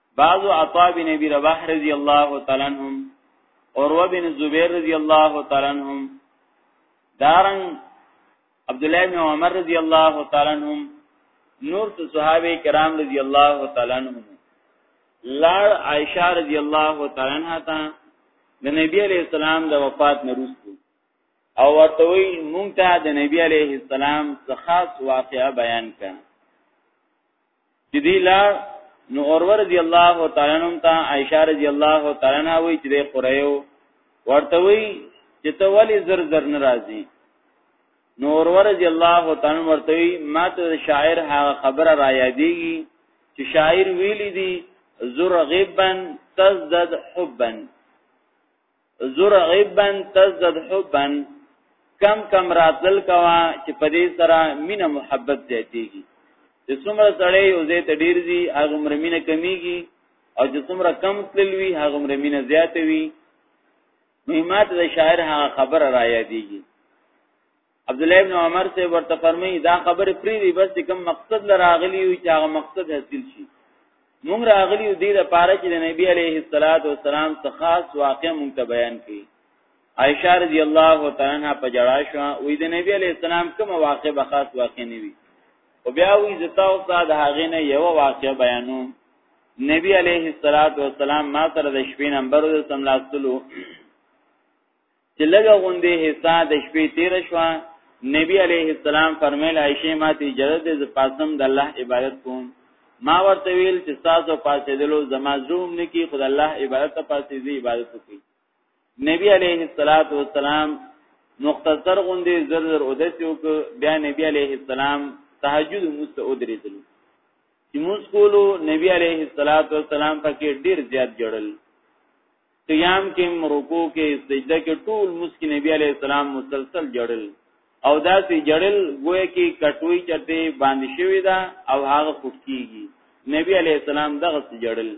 بعضو عطا بن ابي رباح رضی الله تعالی عنهم اوروه بن زبیر رضی الله تعالی عنهم دارن عبد الله بن عمر رضی الله تعالی عنهم نور صحابه کرام رضی الله تعالی عنهم لار عائشہ رضی الله تعالی عنها ته د نبی علی السلام د وفات نروستو او ورته وی مونږ ته د نبی علیه السلام څخه خاص واقعا بیان کړه چې دی لا نو اورور رضی الله تعالی عنہ ته عائشه رضی الله تعالی عنها وی چې قریو ورته وی چې ته ولی زر زر ناراضي نو اورور رضی الله تعالی عنہ ورته وی ما ته شاعر هغه خبره را یادېږي چې شاعر ویلی دی زر غبن تزدد حبن زرعبا تزدد حبا کم کم راتل کوا چې په دې سره مینه محبت زیاتېږي چې څومره سړی یو ځای ته ډیر زی هغه عمر مینه کمیږي او چې څومره کم تلوي هغه عمر مینه زیاتوي مهمات د شاعر هغه خبره را یادېږي عبد الله ابن عمر سے ورته فرمایي دا خبره پری دی بس کوم مقصد لراغلی یو چې هغه مقصد حاصل شي مونږ راغلی دی د پاره چې د نبی علیه الصلاۃ والسلام څخه خاص واقع مونږ ته بیان کړي عائشہ رضی الله تعالی عنها په جړا شو وې د نبی علیه السلام کوم واقع به خاص واقع نه وي او بیا وې زتا او استاد هغه نه یو واقع بیانو نبی علیه الصلاۃ والسلام ما سره د شپې نمبر د سملاستلو چې لږه غوندې حصہ د شپې تیر شو نبی علیه السلام فرمایل عائشه ما ته اجازه ده چې پاسم د الله عبادت کوم ما ورته ویل چې تاسو پاسې دلو زما زوم نکی خود الله عبادت ته پاسې دی عبادت کوي نبی علیه الصلاۃ والسلام مختصر غوندې زر زر اودس وک بیا نبی علیه السلام تهجد مست اودریدل چې موږ کولو نبی علیه الصلاۃ والسلام پکې ډیر زیات جړل قیام کې رکوع کې سجده کې ټول مسکی نبی علی السلام مسلسل جړل او دا سي جړل ګویا کې کټوي چرته باندې شوی دا او هغه پټ کیږي نبی علی السلام دغه سي جړل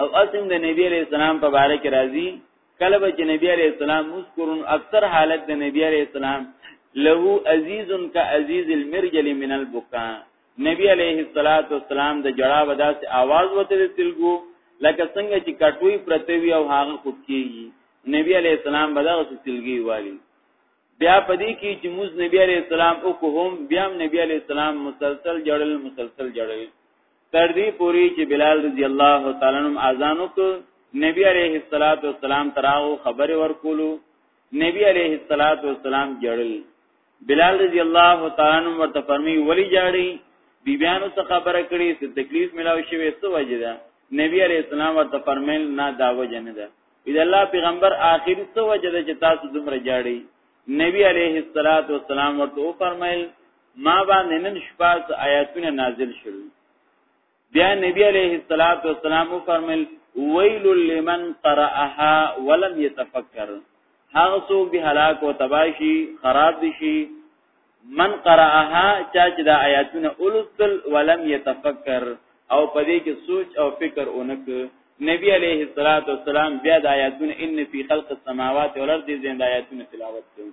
او اسم د نبی علی السلام په باره کې راځي کله به چې نبی علی السلام مسکرون اکثر حالت د نبی علی السلام له عزیز کا عزیز المرجل من البکا نبی علیه الصلاۃ والسلام د جړا وداسې आवाज وته د تلګو لکه څنګه چې کټوي پرتوي او هغه خود کیږي نبی علیه السلام بدغه تلګي والی بیا پدې کې چې موز نبی علیه السلام او کوم بیا نبی علیه السلام مسلسل جړل مسلسل جړل تر دې پوري چې بلال رضی الله تعالی عنہ اذان وکړ نبی علیه الصلاۃ والسلام تراو خبر ورکولو نبی علیه الصلاۃ والسلام جړل بلال رضی الله تعالی عنہ ورته فرمی ولی جاړي بیبیانو څخه خبره کړي چې تکلیف ملاو شوی څه وجه ده نبی علی السلام ورته فرمایل نه دا وجه نه ده اذا الله پیغمبر اخر څه وجه ده چې تاسو دومره جاړي نبی علیه الصلاۃ والسلام ورته فرمایل ما باندې نن شپه آیاتونه نازل شول بیا نبی علیہ الصلوۃ والسلام فرمایل ویل لمن قرأها ولم يتفکر هغه څوک به هلاک او تباشي خراب دي شي من قرأها چا چې د آیاتونه اولستل ولم يتفکر او په دې کې سوچ او فکر اونک نبی علیہ الصلوۃ والسلام بیا د آیاتونه ان فی خلق السماوات والارض زنده آیاتونه تلاوت کوي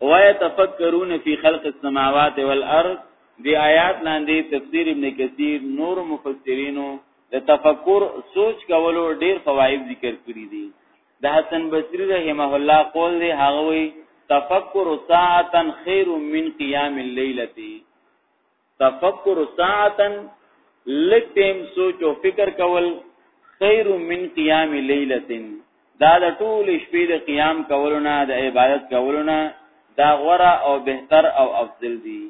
ويتفکرون فی خلق السماوات والارض دی آیات لاندې تفسیر ابن کثیر نور مفسرینو د تفکر سوچ کولو ډیر فواید ذکر کړی دي د حسن بصری رحمه الله قول دی هغه وی تفکر ساعتا خیر من قیام الليله تفکر ساعتا لکتیم سوچ او فکر کول خیر من قیام لیلتن دا د ټول شپې د قیام کولونه د عبادت کولونه دا غوره او بهتر او افضل دي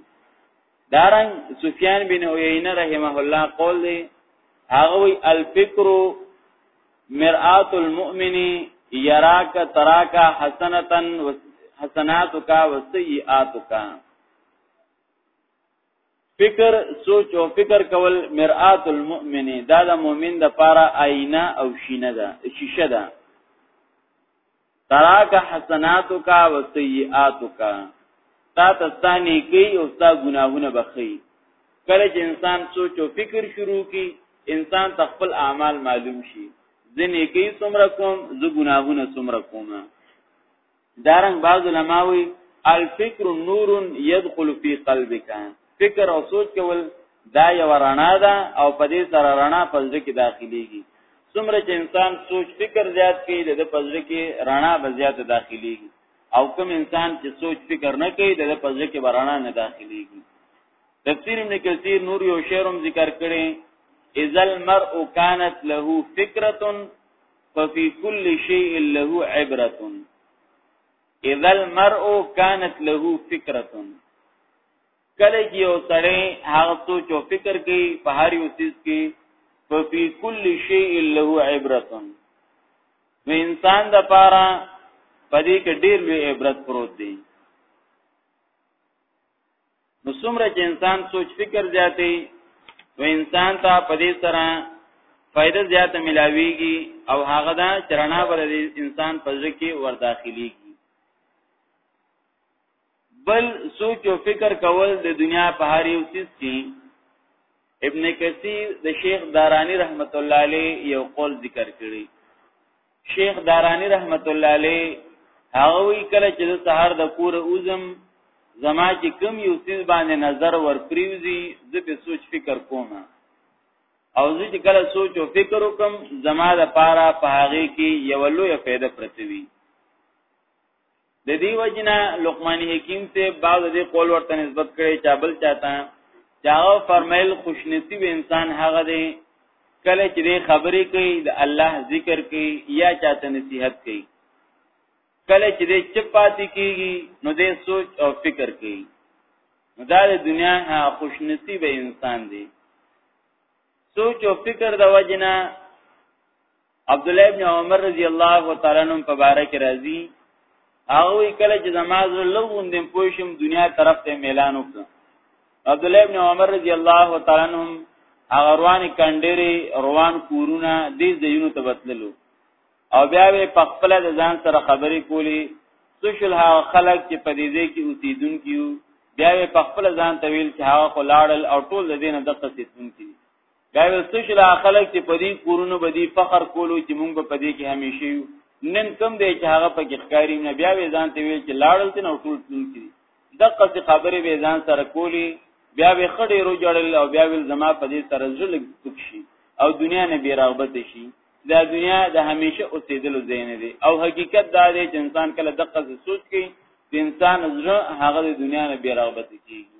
دارنګ سفیان بن عیینه رحمه الله قول دی هغه وی الفکر مرآت المؤمن یراک تراک حسنتا حسناتک وسیئاتک فکر سوچ او فکر کول مرآت المؤمن دا د مؤمن د پاره آینه او شینه ده شیشه ده تراک حسناتک و سیئاتک تا تستانی کی او تا گناهونه بخی کله چې انسان سوچ او فکر شروع کی انسان تخپل اعمال معلوم شي ځنې کی څومره کوم زه گناهونه څومره کوم دارنګ بعض علماوی الفکر نور يدخل في قلبك فکر او سوچ کول دا یو رڼا ده او په دې سره رڼا په ځل کې داخليږي څومره چې انسان سوچ فکر زیات کوي د په ځل کې رڼا به زیات داخليږي او کوم انسان چې سوچ فکر نه کوي د په ځل کې رڼا نه داخليږي تفسیر ابن کثیر نور یو شعرم ذکر کړي اذا المرء كانت له فکره ففي كل شيء له عبره اذا المرء كانت له فكره کله چې یو سړی هغه سوچ او فکر کوي په هر یو چیز کې ففي كل شيء له عبره نو انسان د پاره پدې کې ډېر لوی عبرت پروت دی نو څومره چې انسان سوچ فکر زیاتې نو انسان ته په دې سره فائدہ زیاته ملاويږي او هغه دا چرنا بر انسان په ځکه ور داخليږي بل سوچ او فکر کول د دنیا په هر یو څه کې ابن کثیر د شیخ دارانی رحمت الله علیه یو قول ذکر کړی شیخ دارانی رحمت الله علیه هغه وی کله چې د سحر د کور اوزم زما چې کم یو سیز باندې نظر ور پریوزی زه په سوچ فکر کوم او زه چې کله سوچ او فکر وکم زما د پاره په هغه کې یو لوی فائدہ پرتوي د دې وجنا لقمان حکیم ته بعض دې قول ورته نسبت کړي چا بل چاته چاغه فرمایل خوشنصیب انسان هغه دی کله چې خبرې کوي د الله ذکر کوي یا چاته نصیحت کوي کله چې چپ پاتې کیږي نو دې سوچ او فکر کوي نو دا د دنیا خوشنصیب انسان دی سوچ او فکر د وجنه عبد الله ابن عمر رضی الله تعالی عنہ په باره کې راځي هغه کله چې نماز لووندم پوښم دنیا طرف ته اعلان وکړ عبد الله ابن عمر رضی الله تعالی عنہ هغه روان کندري روان کورونه دې ځایونو ته وتللو او بیا وی په خپل د ځان سره خبرې کولی سوشل هغه خلک چې په دې ځای کې اوسیدونکو یو بیا وی په خپل ځان ته ویل چې هغه خلاړل او ټول د دینه دغه سیتونکو بیا وی سوشل هغه خلک چې په دې کورونو باندې فخر کولو چې مونږ په دې کې همیشه یو نن کم دی چې هغه په کې ښکاری نه بیا وی ځان ته ویل چې لاړل تن او ټول تونکو دغه څه خبرې به ځان سره کولی بیا به خړې رو جړل او بیا ویل زما په دې سره زلګ تکشي او دنیا نه بیرغبت شي دا دنیا د همیشه اوسېدلو ځای نه دی او حقیقت دا دی چې انسان کله دقه سوچ کوي د انسان زړه هغه د دنیا نه بې رغبت کیږي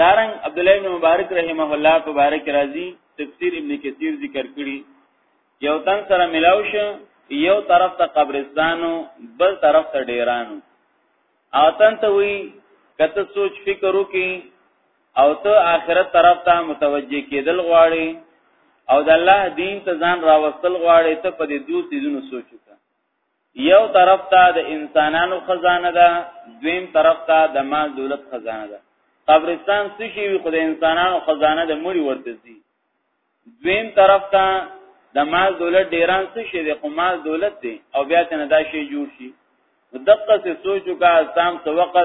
دارنګ عبد الله بن مبارک رحمه الله په بارک راضي تفسیر ابن کثیر ذکر کړی یو تن سره ملاو شو یو طرف ته قبرستانو بل طرف ته ډیرانو آتن ته وی کته سوچ فکر وکي او ته آخرت طرف ته متوجه کېدل غواړي او د الله دین ته ځان راوستل غواړي ته په دې دوه سيزونو سوچ وکړه یو طرف ته د انسانانو خزانه ده دویم طرف ته د مال دولت خزانه ده قبرستان څه شي وي خدای انسانانو خزانه د مړي ورته دي دویم طرف ته د مال دولت ډیران څه شي د مال دولت دی او بیا ته نه دا شی جوړ شي دقه څه سوچ وکا سام سو وخت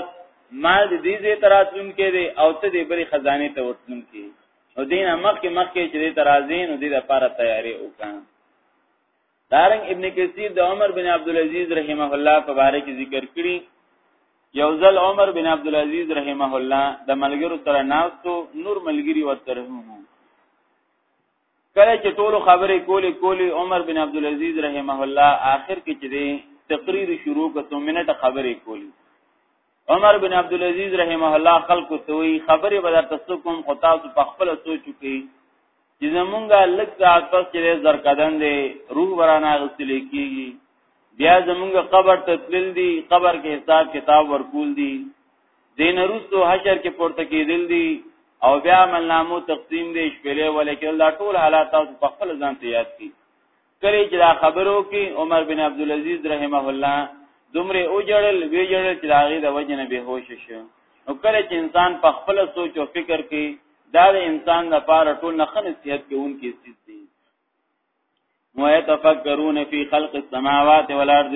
مال دې دې تراتون کې دی او ته دې بری خزانه ته ورتون کې نو دینه مخکې مخکې چې دې ترازین او دې لپاره تیاری وکړه دارنګ ابن کثیر د عمر بن عبد العزيز رحمه الله په باره کې ذکر کړی یو ځل عمر بن عبد العزيز رحمه الله د ملګرو سره ناستو نور ملګری ورته رحمه کله چې ټولو خبرې کولې کولې عمر بن عبد العزيز رحمه الله آخر کې چې دی تقریر شروع کړو منټه خبرې کولې عمر بن عبد العزيز رحمه الله خلق توي خبره به تاسو کوم خو تاسو په خپل سوچو کې چې زمونږه لږ ساعت پس چې زرکدن دي روح ورانه غسل کیږي بیا زمونږه قبر ته تلل دي قبر کې حساب کتاب ورکول دي دین روسو حشر کې پورته کېدل دي او بیا عمل نامو تقسیم دي شپلې ولې کې الله ټول حالات تاسو په خپل ځان ته یاد کړئ کله چې دا خبرو کې عمر بن عبد العزيز رحمه الله دومره اوجړل ویجړل چې داغه د وجه نه بهوش شو نو کله چې انسان په خپل سوچ او فکر کې دا د انسان د پاره ټول نه خن صحت کې اون کې سیس دي مو تفکرون فی خلق السماوات والارض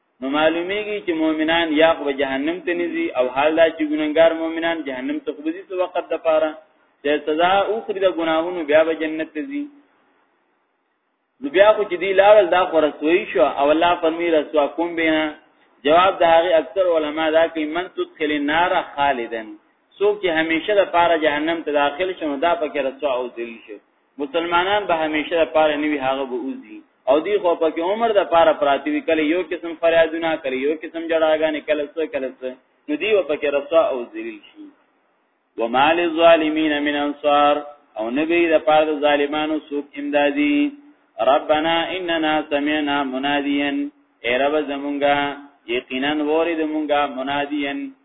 نو معلومیږي چې مؤمنان یا خو جهنم ته نزي او حال دا چې ګناګار مؤمنان جهنم ته خو دي څه وخت د پاره چې سزا او خري د ګناهونو بیا به جنت ته ځي نو بیا خو چې دی لاړل دا خو رسوي شو او الله فرمی رسوا کوم بینا جواب د هغه اکثر علما دا کوي من تدخل النار خالدن څوک چې همیشه د پاره جهنم ته داخل شونه دا پکې رسوا او ذلیل شي مسلمانان به همیشه د پاره نیوی هغه به اوزي او دی خو په کې عمر د پاره پراتی وی کله یو قسم فریادونه کړي یو قسم جړاګانې کله څه کله څه نو دی په کې رسوا او ذلیل شي ومال الظالمین من انصار او نبی د پاره د ظالمانو سوق امدادي ربنا اننا سمعنا مناديا اے رب زمونږه یقینا وری زمونږه مناديا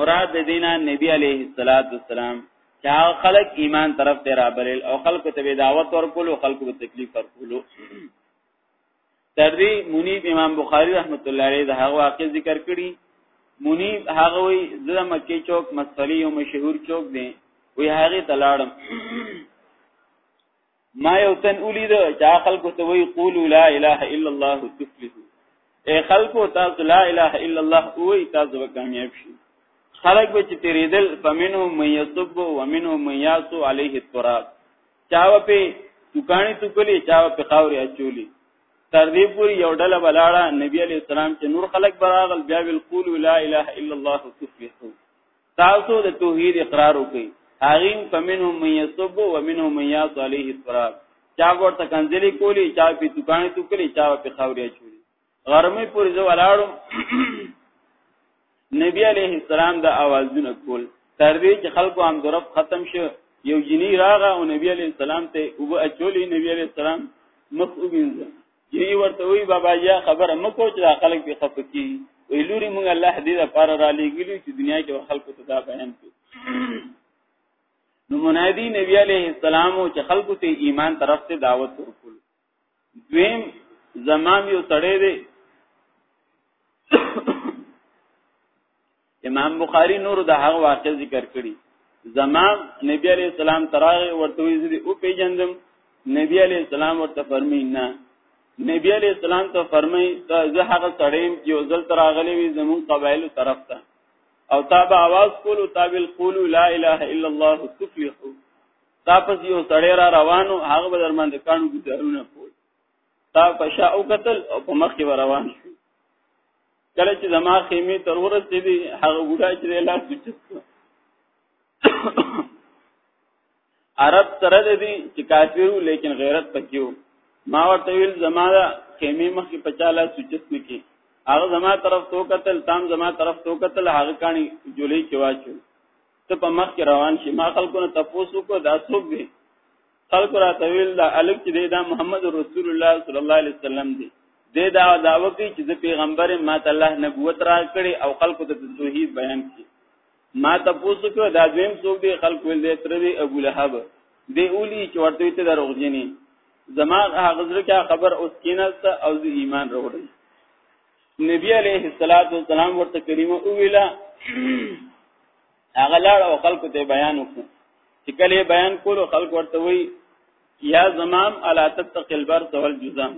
مراد د دینه نبی علیه الصلاۃ والسلام چې هغه خلک ایمان طرف ته رابرل او خلکو ته دعوت ورکول او خلکو ته تکلیف ورکول تر دې منیب امام بخاری رحمت الله علیه دا هغه واقع ذکر کړي منیب هغه وی زړه مکه چوک مسخلی او مشهور چوک دی وی هغه تلاړم ما یو تن ولید چې خلکو ته وی قولوا لا اله الا الله تفلحوا اے خلکو تاسو لا اله الا الله وی تاسو به کامیاب شئ خلق به چې تیریدل فمنهم من یصب ومنهم من یاسو علیه التراب چاو په دکانی توکلی چاو په خاورې اچولی تر دې پورې یو ډله بلاړه نبی علی السلام چې نور خلق براغل بیا ویل قول لا اله الا الله تفلحو تاسو د توحید اقرار وکړي هغین فمنهم من یسب و منهم من یاس علیه التراب چا ورته کنځلې کولی چا په دکان ته کلی چا په خاورې چولی غرمې پورې زو ولاړم نبی علیه السلام دا اوازونه کول تر دې چې خلکو هم درف ختم شو یو جنی راغه او نبی علیه السلام ته او اچولې نبی علیه السلام مخ وګینځه یی ورته وی بابا یا خبره مکو چې دا خلک به خفقي وی لوري موږ الله دې لپاره را لېګلو چې دنیا کې خلکو ته دا بیان کړي نو منادي نبی عليه السلام او چې خلکو ته ایمان طرف ته دعوت ورکول دویم زمام یو سړی دی امام بخاری نور د هغه واقع ذکر کړي زما نبی علی السلام تراغه ورته ویل او پیجندم نبی علی السلام ورته فرمی نه نبی علی السلام ته فرمی ته زه هغه سړیم چې وزل تراغلی وي زمون قبایل طرف ته او تاب आवाज کول او تاب القول لا اله الا الله تفلحو تاسو یو سړی را روانو هغه به درمان د کانو ګذارونه کول تا پشا او قتل او په مخ کې روان شو کله چې زما خیمه تر ورسې دي هغه ګډا چې لاس وچت عرب سره دي چې کافرو لیکن غیرت پکيو ما ورته ویل زما خیمه مخ په چاله سوچت نکي هغه زما طرف تو قتل تام زما طرف تو قتل هغه کانی جولې کې واچو ته په مخ کې روان شي ما خلکو نه تاسو کو دا څوک دی خلق را تویل دا الک چې دا محمد رسول الله صلی الله علیه وسلم دی د دا داوا کوي چې د پیغمبر ما ته الله نبوت را کړي او خلق ته توحید بیان کړي ما ته پوښتنه کړه دا دویم څوک دی خلق ول دی تر دی ابو لهب دی اولی چې ورته ته دروغجنی زما هغه ځل کې خبر اوس کیناست او د ایمان وروړي نبی علیه الصلاۃ والسلام ورته کریمه او ویلا هغه لاړ او خلکو ته بیان وکړ چې کله بیان کولو خلک ورته وی یا زمام الا تتق البر سوال جزام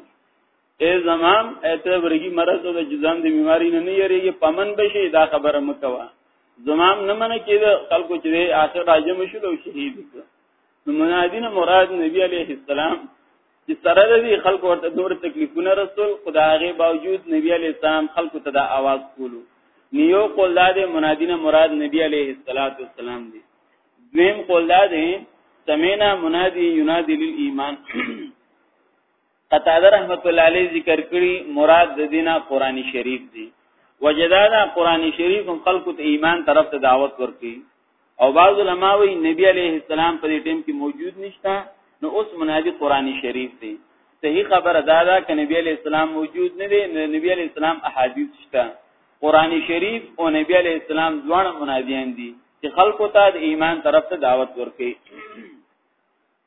اے زمام ایته ورګي مرز او د جزام د بیماری نه نه یریږي پمن بشي دا خبره مکوا زمام نه منه کېده خلکو چې آخر راځم شو او شهید کړ نو منادینه مراد نبی علیه السلام چې سره د دې خلکو ورته دور تکلیفونه رسول خدای باوجود نبی علی السلام خلکو ته د आवाज کولو نیو قول دا دی منادینه مراد نبی علیه الصلاۃ والسلام دی دویم قول دا دی سمینا منادی ینادی للایمان قتاده رحمت الله علیه ذکر کړی مراد د دینه قرآنی شریف دی وجدانا قرآنی شریف هم خلکو ته ایمان طرف ته دعوت ورکړي او بعض علما وی نبی علیه السلام په دې ټیم کې موجود نشته نو اوس منادي قران شریف دی صحیح خبره دا ده چې نبی علیه السلام موجود نه دی نبی علیه السلام احادیث شته قران شریف او نبی علیه السلام دواړه منادیان دي چې خلکو ته د ایمان طرف ته دعوت ورکړي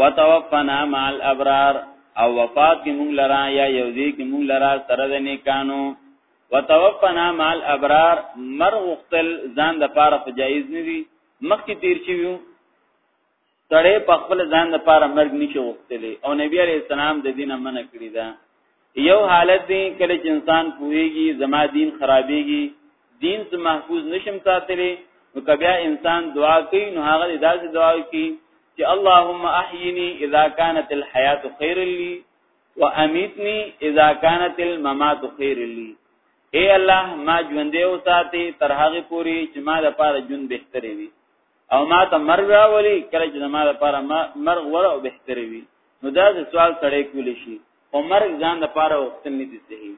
وتوفنا مع الابرار او وفات کی مونږ لرا یا یوزی کی مونږ لرا سره د نیکانو وتوفنا مع الابرار مر غختل ځان د پاره په جایز نه وی مخکې تیر شي وو سړی په خپل ځان د پاره مرګ نشي غختلی او نبی علی السلام د دینه منع کړی دا یو حالت دی کله چې انسان پوهیږي زما دین خرابېږي دین څخه محفوظ نشم ساتلی نو کبیا انسان دعا کوي نو هغه داسې دعا کوي چې اللهم احینی اذا كانت الحیات خیر لی وامیتنی اذا كانت الممات خیر لی اے الله ما ژوندې او ساتي تر هغه پوري چې ما د پاره جون بهتري وي او ما ته مرګ راولي کله چې ما د پاره مرګ وره او بهتري وي نو دا سوال سړی کولی شي او مرګ ځان د پاره وختل نه دي صحیح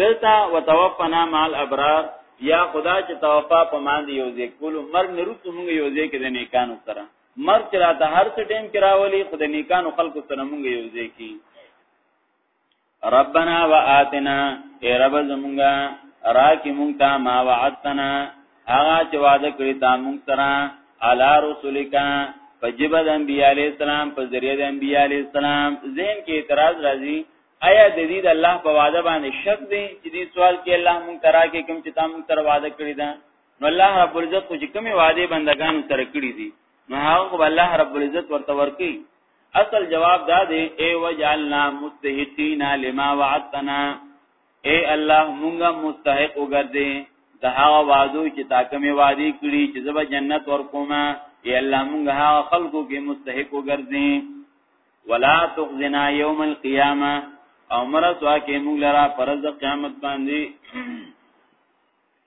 دلته وتوفنا مع الابرار یا خدا چې توفا په مان دی یو ځای کولو مرګ نه روته موږ یو ځای کې د نیکانو سره مرګ چې راته هر څه ټیم کې راولي خو د نیکانو خلکو سره موږ یو ځای کې ربنا واتنا ای رب زمونږه راکی مونږ ته ما وعدتنا هغه چې وعده کړی تا مونږ سره علی رسولک فجب د انبیاء علی السلام په ذریعہ د انبیاء علی السلام زین کې اعتراض راځي آیا د دې د الله په وعده باندې شک دی چې دې سوال کې الله مونږ ترا کې کوم چې تا مونږ سره وعده کړی دا نو الله رب العزت خو چې کومه وعده بندگان سره کړی دي نو هغه الله رب العزت ورته ورکی اصل جواب دا دی ای وجعلنا مستهتینا لما وعدتنا اے الله مونږه مستحق وګرځې د هغه وعدو چې تا کومې وعده کړې چې زبر جنت ورکوما اے الله مونږه هغه خلکو کې مستحق وګرځې ولا تخزنا یوم القیامه او مرسوا کې مونږ لرا پرز قیامت باندې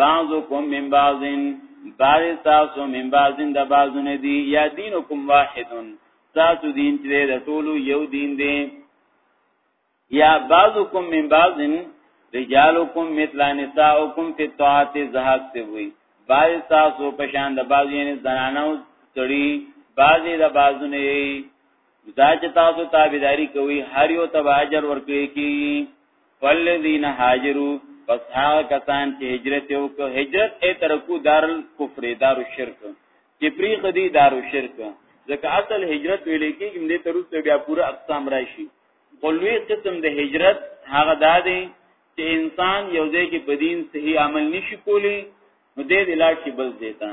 بعضکم من بعضن بعض تاسو من بعضن د بعضن دی یا دینکم واحدن تاسو دین چې د ټولو یو دین دی یا بعضکم من بعضن رجالکم مثل نساءکم فی الطاعات زهاک سی وی بعض تاسو په شان د بعض یعنی زنانو تړي بعض د بعضونه دا چې تاسو تابعداري کوي هر یو تبع اجر ورکړي کی فالذین هاجروا پس هغه کسان چې هجرت وکړ هجرت ای ترکو دار الکفر دار الشرک چې پری خدي دار الشرک ځکه اصل هجرت ویل کېږي د تروسته بیا پوره اقسام راشي قلوی قسم د هجرت هغه دا دی چې انسان یو ځای کې بدین صحیح عمل نشي کولی نو دې دلار کې بل دیتا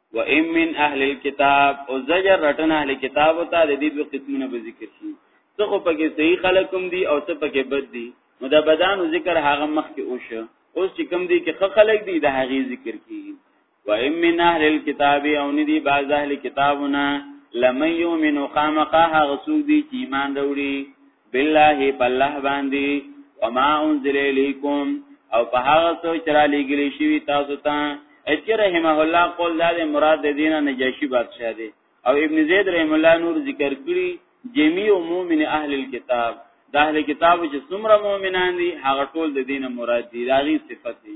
و ام من اهل الكتاب او زجر رټن اهل کتاب ته د دې دوه قسمونه به ذکر شي څه خو پکې صحیح خلکم دي او څه پکې بد دي نو د بدن ذکر هغه مخ کې اوشه اوس چې کم دي کې خلک دي د هغه ذکر کیږي و ام من اهل الكتاب او ندي بعض اهل کتابونه لمن یؤمنو خامقا هغه څوک دي چې ایمان وروړي بالله بالله باندې وما انزل الیکم او په هغه څو چې را لېږل شوی تاسو ته اچ رحمه الله قول دا د مراد د دینه نجاشی بادشاہ دی او ابن زید رحم الله نور ذکر کړی جميع مؤمن اهل الكتاب د اهل کتاب چې څومره مؤمنان دي هغه ټول د دینه مراد دي راغي صفت دي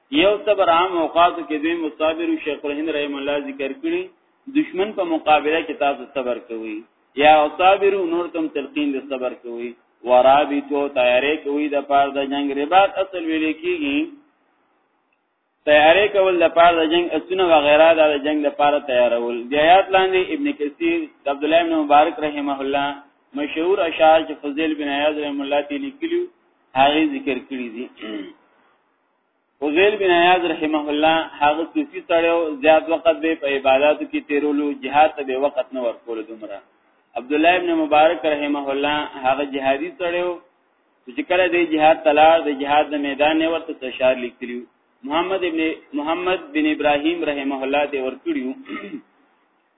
یو صبر عام اوقاتو کې دوی مصابر شیخ الهند رحم الله ذکر کړی دشمن په مقابله کې تاسو صبر کوئ یا صابر نور تم تلقین د صبر کوي ورابطو تیارې کوي د پار د جنگ رباط اصل ویل کیږي تیارې کول د پار د جنگ اسونه و غیره د جنگ د پار تیارول د آیات لاندې ابن کثیر د عبد الله بن مبارک رحمه الله مشهور اشعار چې فضیل بن عیاض رحم الله تعالی کلیو هغه ذکر کړی دي فضیل بن عیاض رحمه الله هغه صوفي سړیو زیات وخت به په عبادت کې تیرولو جهاد ته به وخت نه ورکول دومره عبد الله ابن مبارک رحمه الله هغه جهادي سړیو چې کله د جهاد تلار د جهاد د میدان نه ورته تشار لیکلیو محمد ابن محمد بن ابراهیم رحمه الله ته ورکړیو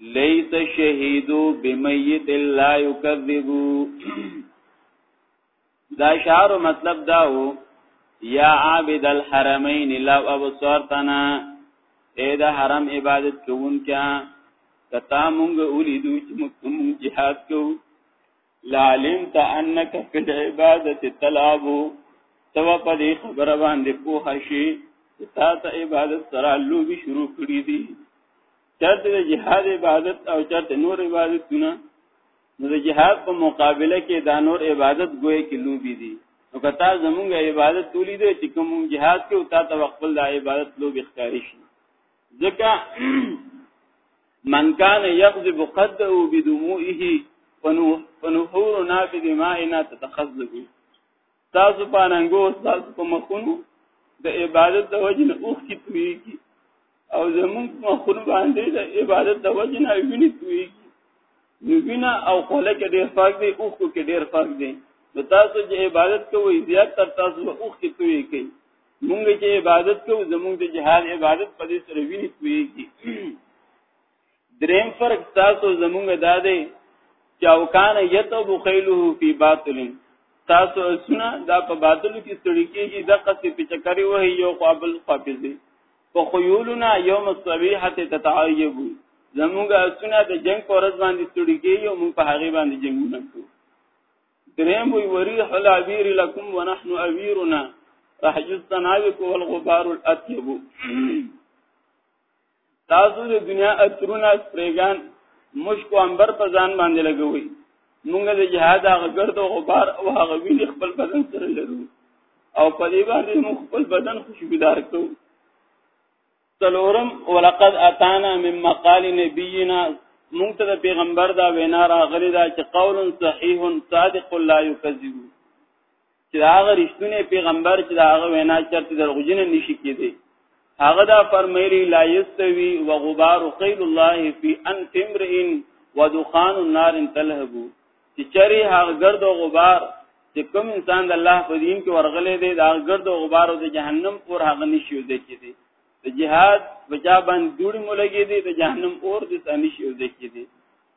ليس الشهيد بميت لا يكذب دا شعر مطلب داو یا عابد الحرمین لا ابصرتنا اے دا حرم عبادت کوون کیا کتا مونږ اولیدو چې مونږ jihad کو لعلم تا انک فی العبادت تلعب تو په دې خبره باندې پوه شي تا ته عبادت سره لوبي شروع کړې دي چرته د جهاد عبادت او چرته نور عبادتونه نو د جهاد په مقابله کې دا نور عبادت ګوي کې لوبي دي نو کته زمونږ عبادت ټولې دي چې کوم جهاد کې او تا ته خپل د عبادت لوبي ښکاری شي ځکه من کان یغضب قده بدموعه فنحورنا بدمائنا تتخذب تاسو په ننګو تاسو په مخونو د عبادت د وجه نه اوخ کی تویږي او زمون په مخونو باندې د عبادت د وجه نه ویني تویږي نو وینا او خوله کې ډیر فرق دی اوخ کې ډیر فرق دی نو تاسو چې عبادت کوئ زیات تر تاسو اوخ کی تویږي مونږ چې عبادت کوو زمونږ د جهاد عبادت په دې سره ویني تویږي دریم فرق تاسو زمونږ دا دی چې او کان یتب خیله فی باطل تاسو اسونه دا په باطل کې ستړي کېږي د قصې په چکرې وه یو قابل قابضي په خیولنا یوم الصبیحه تتعیب زمونږ اسونه د جنگ پر ورځ باندې ستړي کېږي او موږ په هغه باندې جنگونه کوو دریم وی وری حل عبیر لکم ونحن عبیرنا رحجز تنابک والغبار الاتیبو تاسو د دنیا اترونه سپریګان مشکو انبر په ځان باندې لګوي مونږ د جهاد هغه ګرد او غبار او هغه وینې خپل بدن سره لرو او په دې باندې مونږ خپل بدن خوشبودار کوو څلورم ولقد اتانا من مقال نبینا مونږ ته د پیغمبر دا وینا راغلی دا چې قول صحیح صادق لا یکذب چې دا هغه رښتونه پیغمبر چې دا هغه وینا چرته دروغجن نشي کېدی هغه دا فرمایلی لا یستوی وغبار خیل الله فی انف امرئ ودخان النار تلهب چې چری هغه ګرد او غبار چې کوم انسان د الله په دین کې ورغلې دی دا ګرد او غبار او د جهنم اور هغه نشي وځي کېدی د جهاد بچا باندې دوړي مولګي دي د جهنم اور د ثاني شي وځي کېدی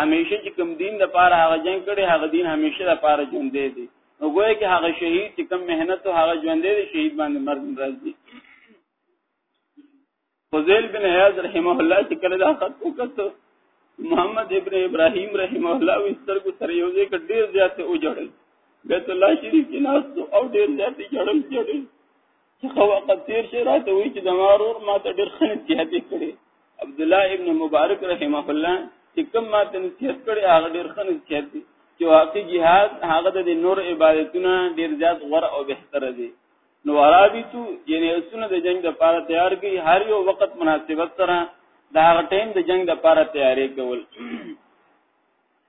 همیشه چې کوم دین د پاره هغه جنگ کړي هغه دین همیشه د پاره ژوند دی نو ګویا کې هغه شهید چې کوم مهنت او هغه ژوند دی شهید باندې مرګ راځي فضیل بن عیاض رحمه الله چې کله دا خط وکړو محمد ابن ابراهیم رحمه الله وستر کو سره یو ځای کډیر زیات او جوړل بیت الله شریف کې ناس او ډیر زیات جوړل جوړل څخه وخت تیر شي راته وی چې زمارور ما ته ډېر ښه نصیحت کړي عبد الله ابن مبارک رحمه الله چې کوم ما ته نصیحت کړي هغه ډېر ښه نصیحت دي چې واقعي جهاد هغه د نور عبادتونه ډېر زیات غوړ او بهتر دي نو ورابطو یعنی اسونه د جنگ د پاره تیار کی هر یو وخت مناسبت سره دا ټیم د جنگ د پاره تیاری کول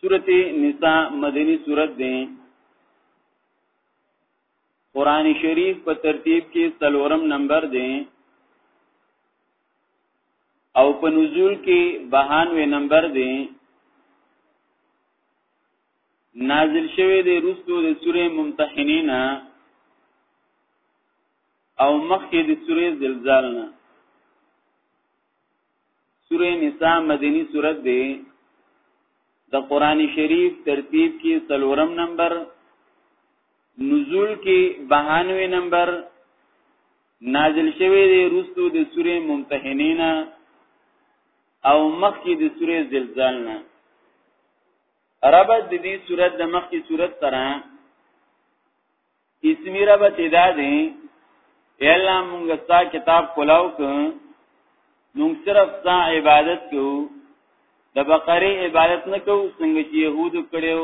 سورت نساء مدنی سورت دی قرآن شریف په ترتیب کې سلورم نمبر دی او په نزول کې بهانوي نمبر دی نازل شوی دی رستو د سوره ممتحنینا او مخکې د سوره زلزال نه سوره نساء مدنی سورت دی د قران شریف ترتیب کې سلورم نمبر نزول کې 92 نمبر نازل شوی دی رستو د سوره ممتحنینا او مخکې د سوره زلزال نه ربط د دې صورت د مخکې صورت سره اسمی رب تدا دی الا مونږ ستا کتاب کولاو ک مونږ صرف ستا عبادت کو د بقره عبادت نه کو څنګه چې يهودو کړو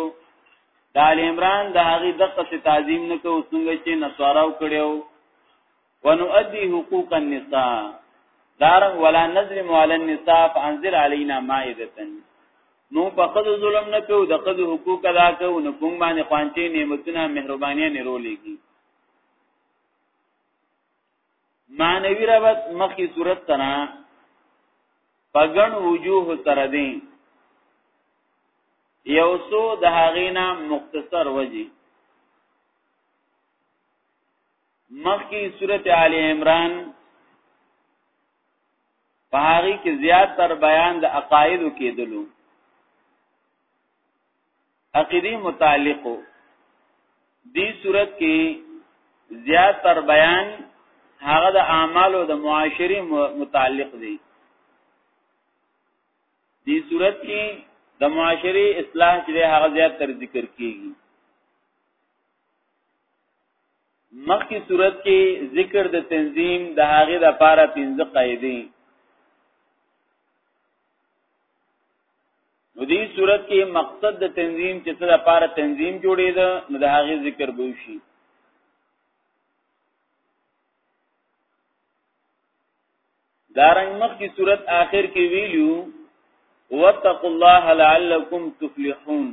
د ال عمران د هغه دغه تعظیم نه کو څنګه چې نصاراو کړو ونؤدي حقوق النساء دارن ولا نظلم على النساء فانزل علينا مائده نو په خدو ظلم نه کوو د خدو حقوق ادا کوو نو کوم باندې خوانچې نعمتونه مهرباني نه رولېږي معنوي ربط مخي صورت تنا پګن وجوه سره دي یو سو د هغینا مختصر وجه مخکې سورته آل عمران په هغه کې زیات تر بیان د عقاید کېدلو عقیدی متعلقو دی صورت کې زیات تر بیان هغه د اعمالو د معاشري متعلق دی دی صورت کې د معاشري اصلاح چې هغه زیات تر ذکر کیږي مخکې صورت کې ذکر د تنظیم د هغې د پاره پنځه قاعده نو دې صورت کې مقصد د تنظیم چې څه د پاره تنظیم جوړې ده نو د هغې ذکر به وشي دارنګ مخکې صورت آخر کې ویلو واتقوا الله لعلكم تفلحون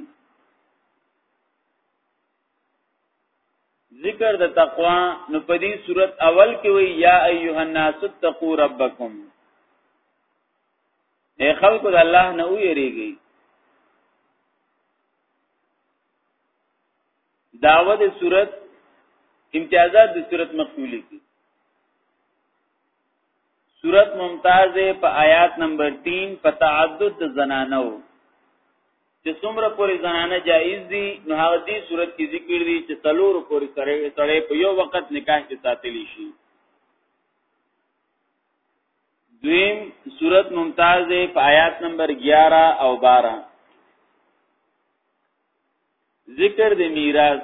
ذکر د تقوا نو په دې صورت اول کې وی یا ایها الناس اتقوا ربکم اے خلق د الله نه ویریږي داوود صورت امتیازات د صورت مخولی کی صورت ممتاز په آیات نمبر 3 په تعدد د زنانو چې څومره پورې زنانه جایز دي نو هغه دې صورت کې ذکر دي چې څلور پورې سره سره په یو وخت نکاح کې ساتلی شي دویم صورت ممتاز په آیات نمبر 11 او 12 ذکر د میراث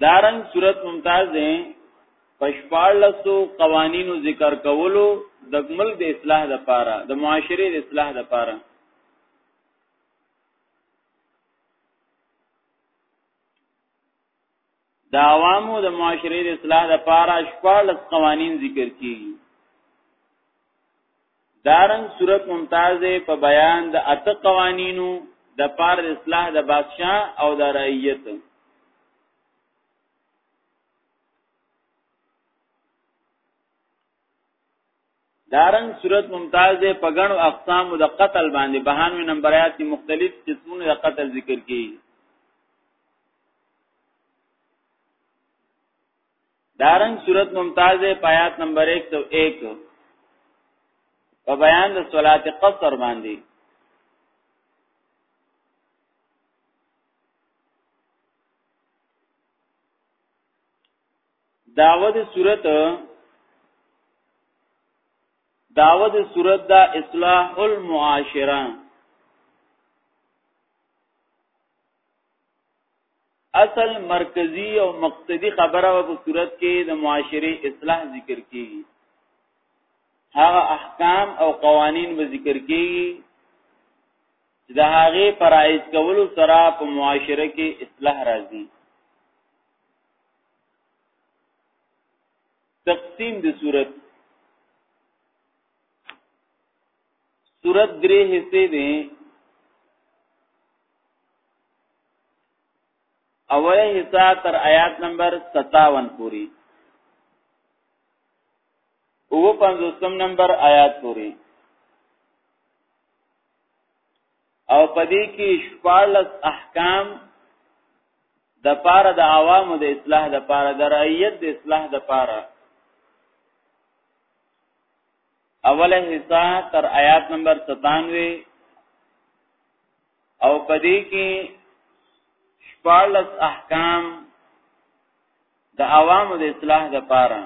دارن صورت ممتاز دی پشپار لسو قوانینو ذکر کولو د ملک د اصلاح د پاره د معاشره د اصلاح د پاره د عوامو د معاشره د اصلاح د پاره شپږ قوانین ذکر کیږي دارنګ صورت ممتاز په بیان د اته قوانینو د پار اصلاح د بادشاہ او د رعیت دارنګ صورت ممتاز ده په غنو اقسام د قتل باندې بهانوي نمبر آیات کې مختلف قسمونه د قتل ذکر کړي دارنګ صورت ممتاز پایات نمبر 101 په بیان د صلات قصر باندې داود صورت داود صورت دا اصلاح المعاشره اصل مرکزی او مقصدی خبره په صورت کې د معاشري اصلاح ذکر کیږي هغه احکام او قوانین به ذکر کیږي چې د هغه پرایز کولو سره په معاشره کې اصلاح راځي تقسیم د صورت صورت درې حصے دي اول حصہ تر آیات نمبر 57 پوری او پنځوسم نمبر آیات پوری او پدې کې شپارلس احکام د پاره د عوامو د اصلاح د پاره د رعیت د اصلاح د پاره اوله حصہ تر آیات نمبر 97 او پدې کې شپارلس احکام د عوامو د اصلاح د پاره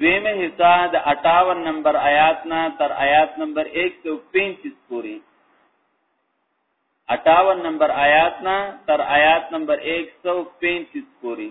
دویمه حصہ د 58 نمبر آیات نه تر آیات نمبر 135 پورې 58 نمبر آیات نه تر آیات نمبر 135 پورې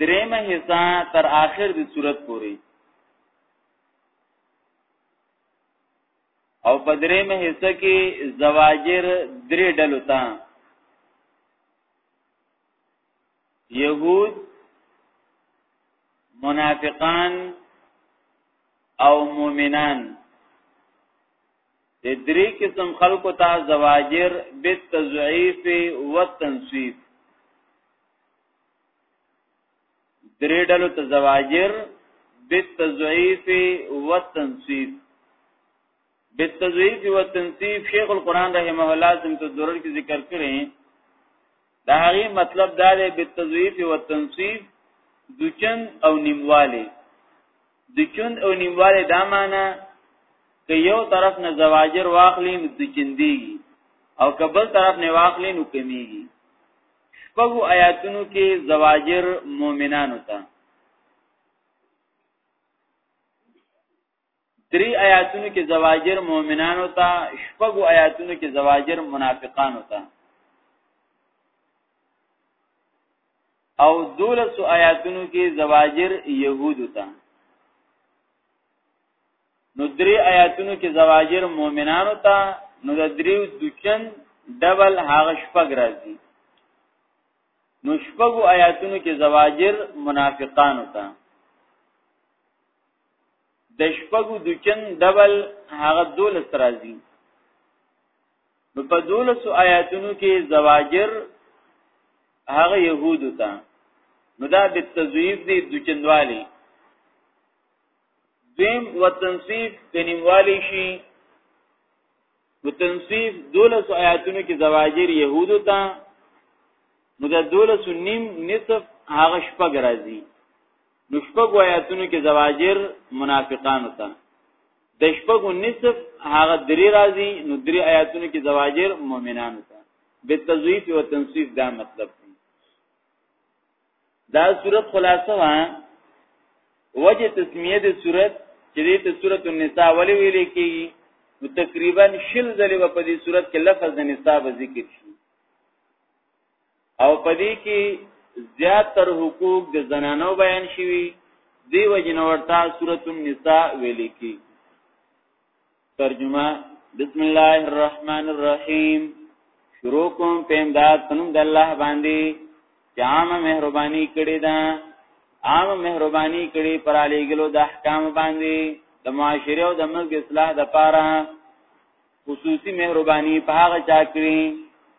دریمه حصہ تر آخر د صورت پوری او په دریمه حصہ کې زواجر درې ډلو ته يهود منافقان او مؤمنان د درې قسم خلکو ته زواجر بالتضعیف والتنصیف درې ډلو ته زواجر بالتضعیف والتنصیف بالتضعیف والتنصیف شیخ القران رحمه الله سم ته ضرر کې ذکر کړی دا هغه مطلب دا دی په تضعیف او تنصیف دچن او نیمواله دچن او نیمواله دا معنی که یو طرف نه زواجر واخلی نو دچندی او که بل طرف نه واخلی نو کمیږي شپږو آیاتونو کې زواجر مؤمنانو ته درې آیاتونو کې زواجر مؤمنانو ته شپږو آیاتونو کې زواجر منافقانو ته او دولس آیاتونو کې زواجر يهودو ته نو درې آیاتونو کې زواجر مؤمنانو ته نو د دریو دوچن ډبل هغه شپږ راځي نو شپږو آیاتونو کې زواجر منافقانو ته د شپږو د چن ډبل هغه دولس راځي نو په دولس آیاتونو کې زواجر هغه يهودو ته نو دا به تزویف دي د چندوالي دیم وتنصیف کنیموالی شي وتنصیف دولس آیاتونو کې زواجر يهودو ته نو دا دولس نیم نصف هغه شپږ راځي نو شپږ آیاتونو کې زواجر منافقانو ته د شپږو نصف هغه درې راځي نو درې آیاتونو کې زواجر مؤمنانو ته به تضعیف او تنصیف دا مطلب دی دا صورت خلاصه وا وجه تسمیه د صورت چې دې ته صورت النساء ولې ویلې کېږي نو تقریبا شل ځلې په دې صورت کې لفظ د نساء ذکر شي او پدې کې زیات تر حقوق د زنانو بیان شوی دی وجنه ورته سورۃ النساء ویل کی ترجمه بسم الله الرحمن الرحیم شروع کوم په امداد پنوم د الله باندې چې عام مهرباني کړې ده عام مهرباني کړې پر علی ګلو د احکام باندې د معاشره او د ملک اصلاح د پاره خصوصي مهرباني په هغه چا کړی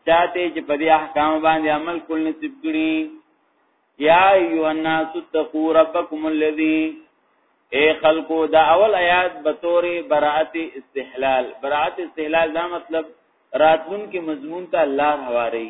چاته چې په دې احکام باندې عمل کول نصیب کړي یا ایو الناس اتقوا ربکم الذی اے خلقو دا اول آیات به تور براءت استحلال براءت استحلال دا مطلب راتلون کې مضمون ته الله حواري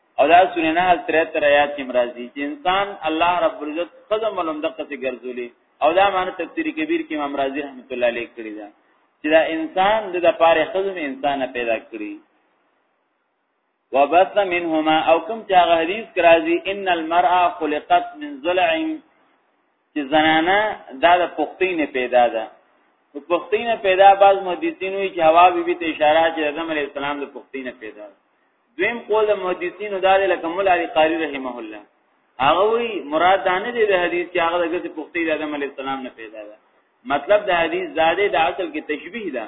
او دا سورې نه 73 آیات کې مرাজি چې انسان الله رب العزت قدم ولوم د قصې ګرځولې او دا معنی تفسیر کبیر کې امام رازی رحمت الله علیه کړی دا چې دا انسان د لپاره خدم انسان پیدا کړی وبث منهما او کوم چې هغه حدیث کرازي ان المرأه خلقت من ضلع چې زنانه دا د پختین پیدا ده په پختین پیدا بعض محدثین وی چې هوا بیبي ته اشاره چې آدم علی السلام د پختین پیدا ده دویم قول د محدثینو دا دی لکه مولا علی قاری رحمه الله هغه وی مراد دا نه دی د حدیث چې هغه د پخته د آدم علی السلام نه پیدا ده مطلب د حدیث زاده د اصل کې تشبیه ده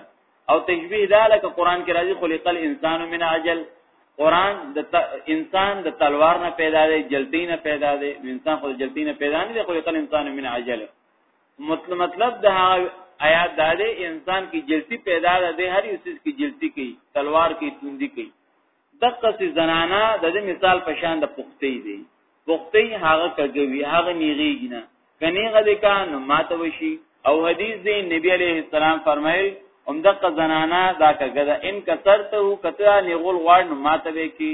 او تشبیه ده لکه قران کې راځي خلق الانسان من عجل قران د ت... انسان د تلوار نه پیدا دی جلتی نه پیدا دی انسان خو جلتی نه پیدا نه دی خلق الانسان من عجل مطلب مطلب د آیات دا دی انسان کې جلتی پیدا ده د هر یو څه کې جلتی کوي تلوار کې توندي کوي دغه څه زنانا د دې مثال په شان د پختې دی پختې هغه کوي هغه نیریږي نه کني غلې کا نو ماته وشي او حدیث دی نبی علیه السلام فرمایل هم دغه زنانا دا کګه ان کثرته کته نیغول غوړ نو ماته وکي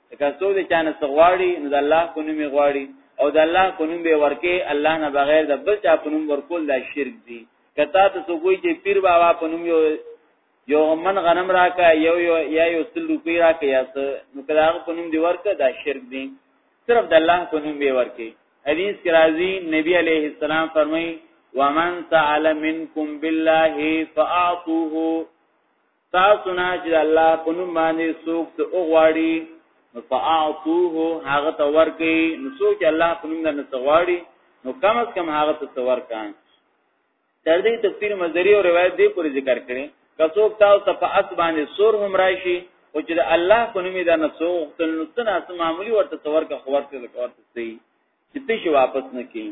که څوک د چانه سغواړي نو د الله په نوم غواړي او د الله په نوم به ورکه الله نه بغیر د بل چا په نوم ورکول دا شرک دي کته ته څوک وي چې پیر بابا په نوم یو یو من غنم راکا یو یو یا یو سل روپی راکا یا څه نو کله هغه په نوم دی ورکه دا شرک دي صرف د الله په نوم به ورکه حدیث کې راځي نبی علیه السلام فرمایي ومن سأل منكم بالله فأعطوه تاسو نه چې الله په نوم باندې څوک ته وغواړي نو فاعطوه هغه ته ورکي نو څوک الله په نوم نه څغواړي نو کم از کم هغه ته څور کان تر دې تفسیر مزری او روایت دې پورې ذکر کړي کڅوک تاسو ته په اس باندې سور هم راشي او چې الله په نوم دا نه څوک تل نو څنګه اس معمولی ورته څور کا خبر ته ورته سي چې ته شي واپس نه کین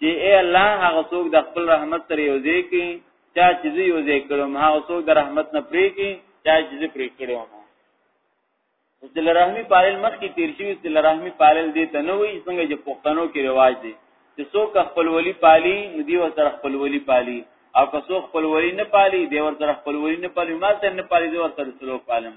چې اے الله هغه څوک د خپل رحمت سره یو ځای کی چا چې زه یو ځای کړم هغه څوک د رحمت نه پرې کی چا چې زه پرې کړم ذل رحمی پالل مخ کی تیر شوی ذل رحمی پالل دي ته نه وي څنګه چې پښتنو کې رواج دي چې څوک خپل ولی پالي نو دی ور سره خپل ولی پالي او که څوک خپل ولی نه پالي دی ور سره خپل ولی نه پالي ما سره نه پالي دی ور سره سلو پالم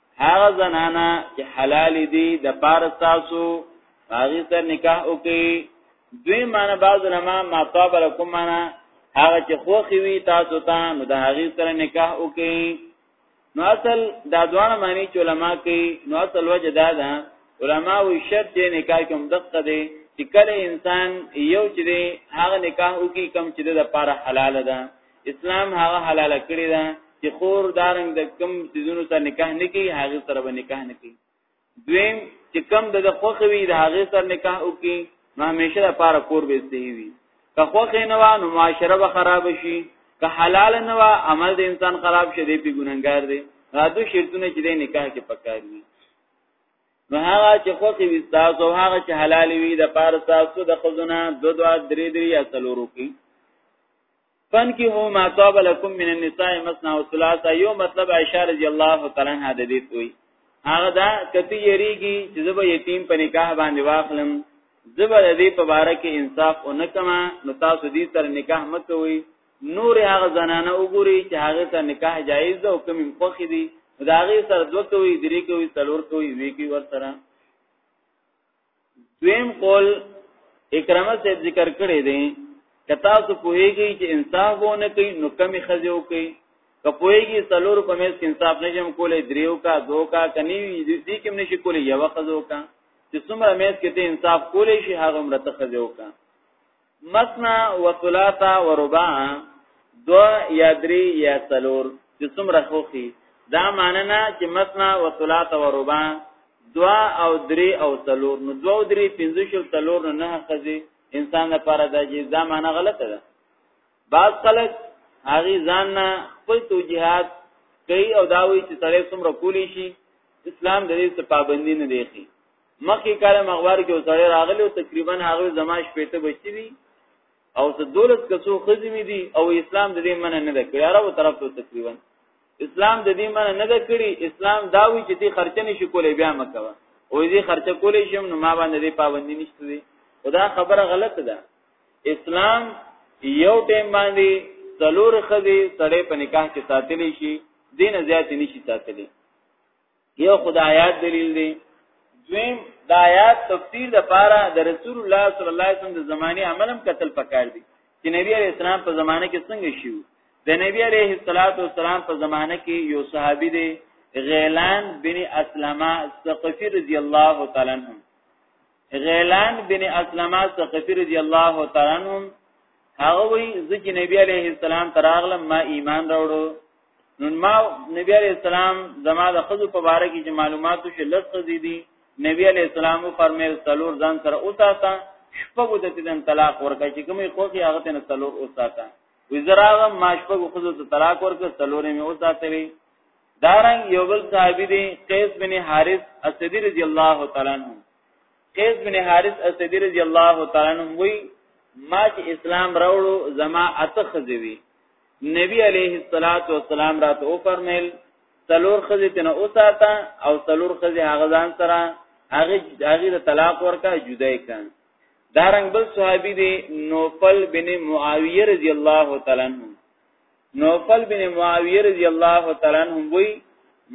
هغه زنانا چې حلال دي د پار تاسو هغه سره نکاح وکي دوی معنی بعض علما ما طاب لكم معنا هغه چې خوخي وي تاسو ته نو د هغه سره نکاح وکي نو اصل دا دوانه معنی چې علما کوي نو اصل وجه دا ده علما وی شرط چې نکاح کوم دقه دي چې کله انسان یو چې هغه نکاح وکي کم چې د پاره حلال ده اسلام هغه حلال کړی دا چې خور دارنګ د کم سيزونو سره نکاح نه کوي هغه سره به نکاح نه کوي دویم چې کم د خوخوي د هغه سره نکاح وکي نو همیشه د پاره کور به صحیح وي که خوخه نه و نو معاشره به خراب شي که حلال نه و عمل د انسان خراب شي دی په ګناګار دی دا دو شرطونه چې د نکاح کې پکار دي نو هغه چې خوخي وي تاسو هغه چې حلال وي د پاره تاسو د خزونه دو دو درې درې یا څلورو کې فانکحو ما طاب لكم من النساء مثنى وثلاثه یو مطلب عائشہ رضی الله تعالی عنها د دې کوي هغه دا کتی یریږي چې زه به یتیم په نکاح باندې واخلم زه به د دې په باره کې انصاف او نکما نو تاسو دې سره نکاح مکوئ نور هغه زنانه وګوري چې هغه ته نکاح جایز ده او کوم خوخي دي دا هغه سره دوه کوي درې کوي څلور کوي وی کوي ور سره دویم قول اکرامه سے ذکر کړی دی کتا سو پوهیږي چې انصاف ونه کوي نو کمی خزیو کوي کپویږي سلور په مېز کې انصاف نشم کولای دریو کا دو کا کني دې کې نشي کولای یو خزو کا چې څومره مېز کې ته انصاف کولای شي هغه مرته خزو کا مثنا و ثلاثه و رباع دو یا دری یا سلور چې څومره خوخي دا معنی نه چې مثنا و ثلاثه و رباع دوا او درې او څلور نو دوا او درې پنځه شل څلور نه نه خزي انسان لپاره د جزا معنی غلطه ده بعض خلک هغه ځان نه خپل توجيهات کوي او دا وایي چې سړی څومره کولی شي اسلام د دې څه پابندي نه دی مخکې کله مغوار کې وسړی راغلی او تقریبا هغه زما شپېته بچی دي او څه دولت کسو خزمې دي او اسلام د دې مننه نه ده کړی عربو طرف ته تقریبا اسلام د دې مننه نه ده کړی اسلام دا وی چې دې خرچه نشي کولای بیا مکوه او دې خرچه کولای شم نو ما باندې دې پابندی نشته دي خدا خبره غلطه ده اسلام یو ټیم باندې څلور خزي سړې په نکاح کې ساتلی شي دین زیات نشي ساتلی یو خدایات دلیل دی دویم د آیات تفسیر د پاره د رسول الله صلی الله علیه وسلم د زمانه عملم قتل پکار دی چې نبی علیہ السلام په زمانه کې څنګه شو د نبی علیہ الصلات والسلام په زمانه کې یو صحابي دی غیلان بن اسلمہ ثقفی رضی الله تعالی عنہ غیلان بن اسلمہ ثقفی رضی الله تعالی عنہ هغه وی ځکه نبی علیہ السلام تراغلم ما ایمان راوړو نو ما نبی علیہ السلام زما د خزو په باره کې چې معلوماتو شې لږ خزې دي نبی علیہ السلام فرمایل سلور ځان سره اوساته شپږو ته تدن طلاق ورکړي چې کومې خوخي هغه ته سلور اوساته وزراغه ما شپږو خزو ته طلاق ورکړ سلورې مې اوساته وي دارنګ یو بل صحابي دی قیس بن حارث اسدی رضی الله تعالی عنہ قیس بن حارث اسدی رضی الله تعالی عنہ وی ما چې اسلام راوړو زما اته خزوی نبی علیه الصلاۃ والسلام راته او فرمایل سلور خزی تنه اوساته او سلور خزی هغه ځان سره هغه هغه د طلاق ورکا جدای کړ دارنګ بل صحابي دی نوفل بن معاویه رضی الله تعالی عنہ نوفل بن معاویه رضی الله تعالی عنہ وی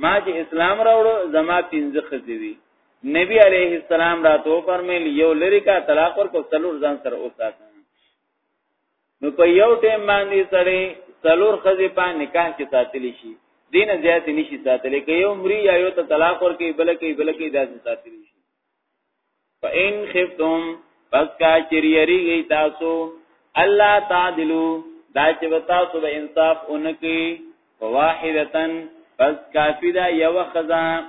ما چې اسلام راوړو زما پنځه خزوی نبی علیه السلام راته وفرمایل یو لری کا طلاق ورکو څلور ځان سره اوسات نو په یو ټیم باندې سړی څلور خزې په نکاح کې ساتلی شي دین زیات نشي ساتلی که یو مری یا یو ته طلاق ورکې بلکې بلکې داسې ساتلی شي فإن خفتم پس کا چریری گئی تاسو الله تعدلو دا چې تاسو به انصاف اونکي واحدتن پس کافی دا یو خزان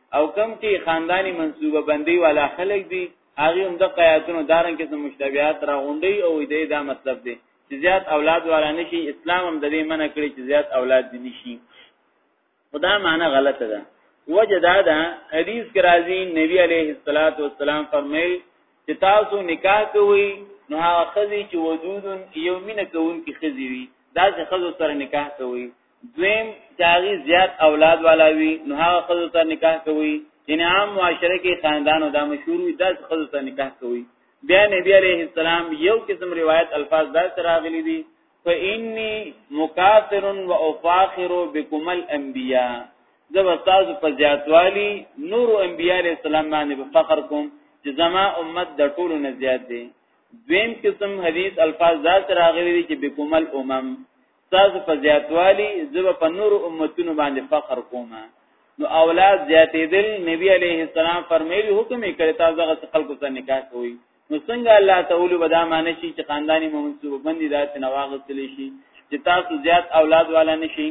او کم چې خاندانی منصوبه بندي والا خلک دي هغه هم د قیاتونو دارن کې مشتبهات را غونډي او دې دا مطلب دی چې زیات اولاد والا نشي اسلام هم د دې منع کړی چې زیات اولاد دي نشي خدا معنی غلطه ده وجه دا ده حدیث کې راځي نبی عليه الصلاة والسلام فرمایي چې تاسو نکاح کوئ نو هغه خزي چې وجود یو مینه کوونکې خزي وي دا چې خزو سره نکاح کوي دویم چې هغه زیات اولاد والا وي نو هغه خزو ته نکاح کوي چې عام معاشره کې خاندانو دا مشهور وي داس خزو ته نکاح کوي بیا نبی علیه السلام یو قسم روایت الفاظ دا سره راغلي دي فإني مكاثر وأفاخر بكم الأنبياء زه استاد په زیاتوالي نور انبیاء علیہ السلام باندې په فخر کوم چې زما امت د ټولو نه زیات دي دویم قسم حدیث الفاظ ذات راغلي دي چې بكمل امم تاسو په زیاتوالی زب په نور امتونو باندې فخر کوم نو اولاد زیاتېدل نبی عليه السلام فرمایلی حکم یې کړی تاسو هغه خلکو سره نکاح کوئ نو څنګه الله تعالی به دا معنی شي چې خاندانی منسوب باندې داسې نواغستل شي چې تاسو زیات اولاد والا نشي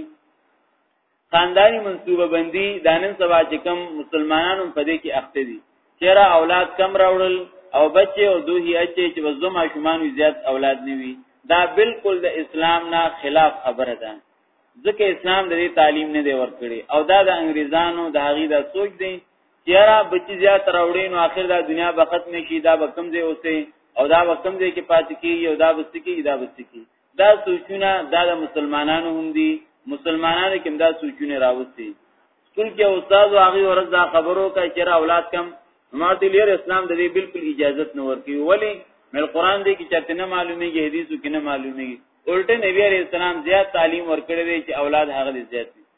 خاندانی منصوبه بندي دا نن سبا چې کوم مسلمانانو په دې کې اخته دي چیرې اولاد کم راوړل او بچي او دوی اچي چې بس دوه ماشومان زیات اولاد نیوي دا بالکل د اسلام نه خلاف خبره ده ځکه اسلام د دې تعلیم نه دی ورکړي او دا د انګریزانو د هغې د سوچ دی چې را بچي زیات راوړي نو اخر دا دنیا به ختم شي دا به کم ځای اوسه او دا به کم ځای کې پاتې کیږي او دا به سکی دا به سکی دا سوچونه دا د مسلمانانو هم دي مسلمانانو کې دا سوچونه راوستي سکول کې استاد او هغه ورځ دا خبرو کوي چې را اولاد کم ماته لیر اسلام د دې بالکل اجازه نه ورکي ولی مل قران دې کې چرته نه معلومیږي حدیثو کې نه معلومیږي الټه نبی عليه السلام زیات تعلیم ورکړی چې اولاد هغه زیات دي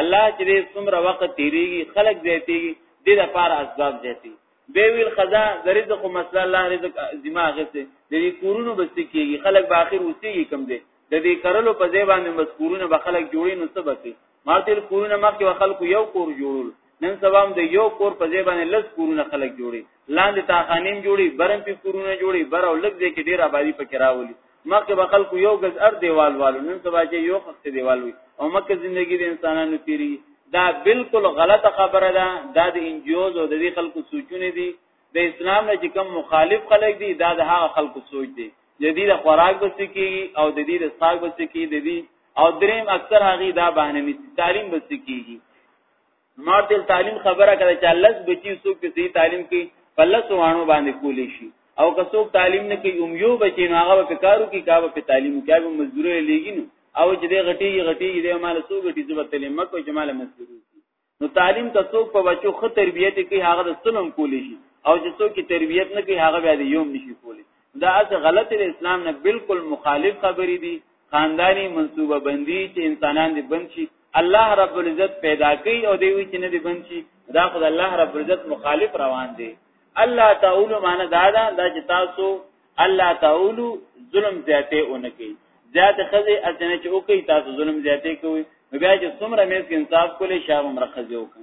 الله چې دې څومره وخت تیریږي خلق زیاتیږي د لپاره اسباب زیاتی به ویل خزا د رزق او مسله الله رزق ذمہ غسه د دې کورونو بس کیږي خلق به اخر وسیږي کم دې د دې کرلو په ځای باندې مذکورونه به خلق جوړي نو سبته مارتل کورونه مخکې خلق یو کور جوړول نن سبا هم د یو کور په ځای باندې لږ کورونه خلق جوړي لاندې تاخانیم جوړي برم په کورونه جوړي بر او لږ ځای کې ډیر آبادی پکې راولي مکه به خلکو یو غز ار دیوال والو نن سبا چې یو خخت دیوال وي او مکه زندگی د انسانانو تیری دا بالکل غلطه خبره ده دا د انجیوز او د دې خلکو سوچونه دي د اسلام نه چې کوم مخالف خلک دي دا د هغه خلکو سوچ دي د دې د خوراک بس کی او د دې د ساګ بس کی د دې او دریم اکثر هغه دا بهانه ني تعلیم بس کیږي ما تل تعلیم خبره کړه چې لس بچي څوک چې صحیح تعلیم کوي په لس وانو باندې کولی شي او که څوک تعلیم نه کوي هم یو بچي نو هغه په کارو کې کاوه په تعلیم کې هغه مزدوري لګي نو او چې دې غټي غټي دې مال څو غټي زبر تلې مکو چې مال مزدوري نو تعلیم که څوک په بچو خه تربیته کوي هغه د سلم کولی شي او چې څوک تربیت نه کوي هغه بیا د یوم نشي کولی دا اس غلط اسلام نه بالکل مخالف خبرې دي خاندانی منصوبه بندي چې انسانان دې بند شي الله رب العزت پیدا کوي او دی وی چې نه دې بند شي دا خدای الله رب العزت مخالف روان دي الله تعالی معنی دا دا, دا چې تاسو الله تعالی ظلم زیاته اونکي زیات خزه اذنه چې وکي تاسو ظلم زیاته کوي بیا چې څومره مې انصاف کولې شابه مرخص یو کړ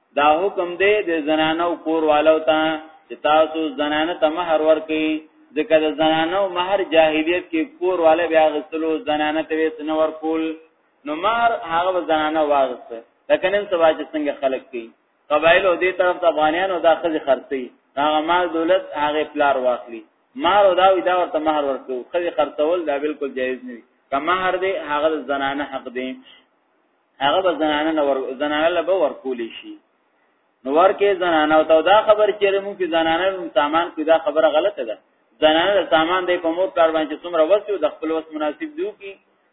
دا حکم دی د زنانو کور والو ته چې تاسو زنانه ته مہر ورکړي ځکه د زنانو مہر جاهلیت کې کور والے بیا غسلو زنانه ته ویس نه ورکول نو مہر هغه زنانه واغسته لکه نن سبا چې څنګه خلک کوي قبایل او دې طرف د افغانان او د خځې خرڅي هغه مال دولت هغه پلار واخلي مہر او دا وی دا ورته مہر ورکړو خځې خرڅول دا بالکل جایز نه دي که مہر دی هغه زنانه حق دی هغه به زنانه نه ور زنانه له به ورکول شي نو ورکه زنانه او دا خبر چیرې مو کې زنانه نو سامان کې دا خبره غلطه ده زنانه د سامان د په مور کار باندې څومره وسو د خپل وس مناسب دیو کی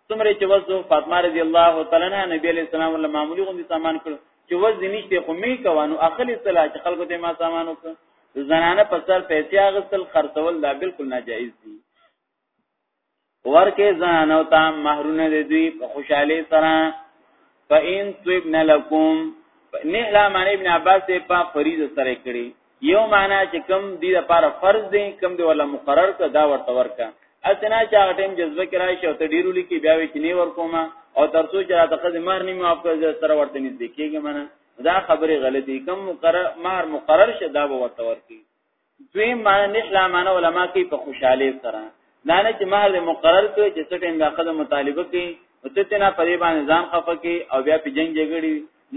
څومره چې وسو فاطمه رضی الله تعالی عنها نبی علیہ السلام له معمولی غوندي سامان کړ چې وس دې نشته خو می کوانو اخلي صلاح چې خلکو ته ما سامان وکړ زنانه په سر پیسې اغستل خرڅول دا بالکل ناجایز دي ورکه ځان او تام مہرونه د دوی په خوشحالي سره فإن طيبن لكم نهلا معنی ابن عباس په فریضه سره کړی یو معنا چې کم دی لپاره فرض دی کم دی ولا مقرر ک دا ورته ورکا اسنا چې هغه ټیم جذبه کرا شو ته ډیرو لیکي بیا وی چې نه ورکوما او ترڅو چې راته خزه مہر نه معاف کړ سره ورته نږدې کیږي منه دا خبره غلطی کم مقرر مہر مقرر شه دا به ورته ورکی دوی معنی نحلا معنی علما کوي په خوشاله سره دا نه چې مہر مقرر کړي چې څه ټیم دا خدای مطالبه کوي او څه تینا په دې باندې ځان خفه کوي او بیا په جنگ جګړي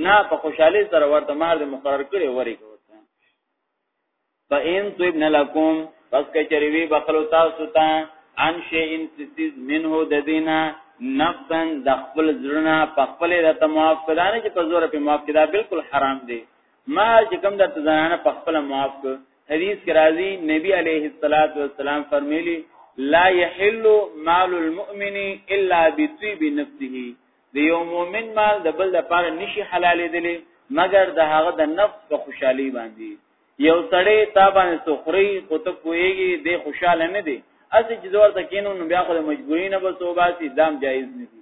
نه په خوشاله سره ورته مہر مقرر کړي وري کوي فإن طيبن لكم پس کچریوی بخلو تاسو ته ان شی ان سیز منه د دینه نفسا د خپل زړه په خپل د تماف کدانه چې په زور په معاف کدا بالکل حرام دی ما چې کوم د زنانه په خپل معاف کو حدیث کې راځي نبی عليه الصلاه والسلام فرمایلی لا يحل مال المؤمن الا بطيب نفسه د یو مؤمن مال د بل لپاره نشي حلال دي مګر د هغه د نفس په خوشحالي باندې یو سړی تا باندې سخري خو ته کویږي د خوشاله نه دي اسی چې زور تکینو نو بیا خو مجبوری نه بسو باسي دام جایز نه دي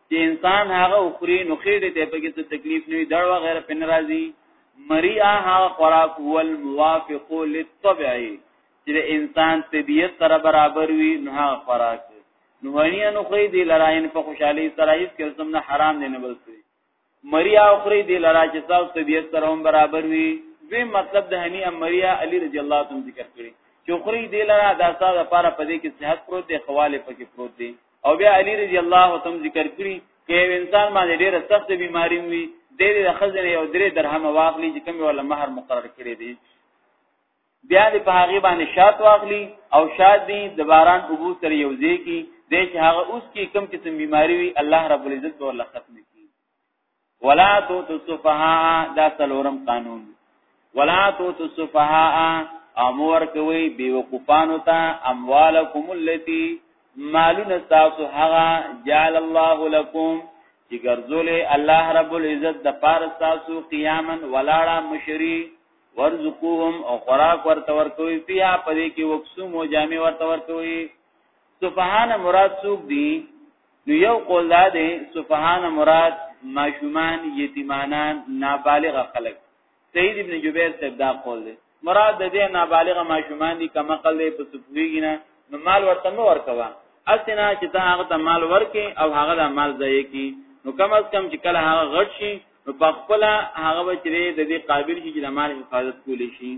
چې انسان هغه وخوري نو خېټه ته پکې څه تکلیف نه وي دړ وغیرہ په ناراضي مریعه هغه خوراک هو الموافق للطبع چې انسان طبیعت سره برابر وي نو هغه خوراک نو هني نو خې دي لراین په خوشحالي سره هیڅ کلسم نه حرام دی نه بلسي مریا او خری دی لرا چې تاسو طبیعت سره هم برابر وي دوی مطلب د هنی امریا علی رضی الله عنه ذکر کړی چې خری دی لرا د اساس لپاره پدې کې صحت پروت دی خواله پکې پروت دی او بیا علی رضی الله عنه ذکر کړی کې انسان باندې ډېر سخت بیماری وي د دې خزنه یو درې درهم واخلي چې کوم ولا مہر مقرر کړی دی بیا دې په هغه باندې شات واخلي او شات دې د باران ابو سره یو ځای کی دې چې هغه اوس کې کم قسم بیماری وي الله رب العزت ورله ختم کی ولا تو تصفها دا سلورم قانون ولا تو تصفها امور کوي بي وقفانو ته اموالکم اللتی مالونه تاسو هغه جعل الله لكم چې ګرځولې الله رب العزت د پاره تاسو قیامن ولاړه مشری ورزقوهم او خوراک ورته ورکوي بیا پدې کې وکسو مو جامع ورته ورکوي سفهان مراد څوک دي نو یو قول دا دی سفهان مراد ماشومان یتیمانان نابالغ خلک سید ابن جبیر صاحب دا قول دی مراد د دې نابالغ ماشومان دي کما قل دی په سپویږي نه نو مال ورته مو ورکوا اسنه چې ته هغه ته مال ورکې او هغه د مال ځای کی نو کم از کم چې کله هغه غټ شي نو په خپل هغه بچره د دې قابل شي چې د مال حفاظت کولی شي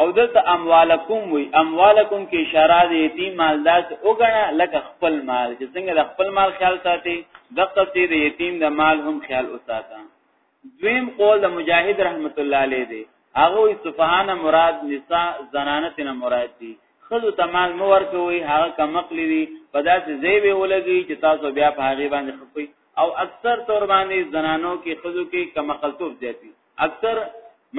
او دلته اموالکم وی اموالکم کې اشاره د یتیم مال داس وګڼه لکه خپل مال چې څنګه د خپل مال خیال ساتي دغه سي د یتیم د مال هم خیال وساته دویم قول د مجاهد رحمت الله علیه دی هغه سفهان مراد نساء زنانه تنه مراد دي خذو تمال مو ورکوي هغه کمقلی دي په داسې زیوی ولګي چې تاسو بیا په هغه باندې خپوي او اکثر تور باندې زنانو کې خزو کې کم خلطوب زیاتی اکثر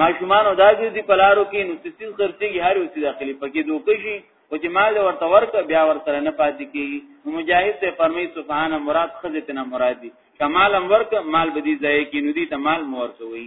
ماشومان او داګر دي پلارو کې نو سیسیز خرڅيږي هر وسی داخلي پکې دوکشي او چې مال ورته ورک بیا ورته نه پاتې کیږي نو مجاهد ته فرمایي سبحان مراد خزه ته نه مراد دي کمال ورک مال بدی ځای کې نو دي ته مال مورته وي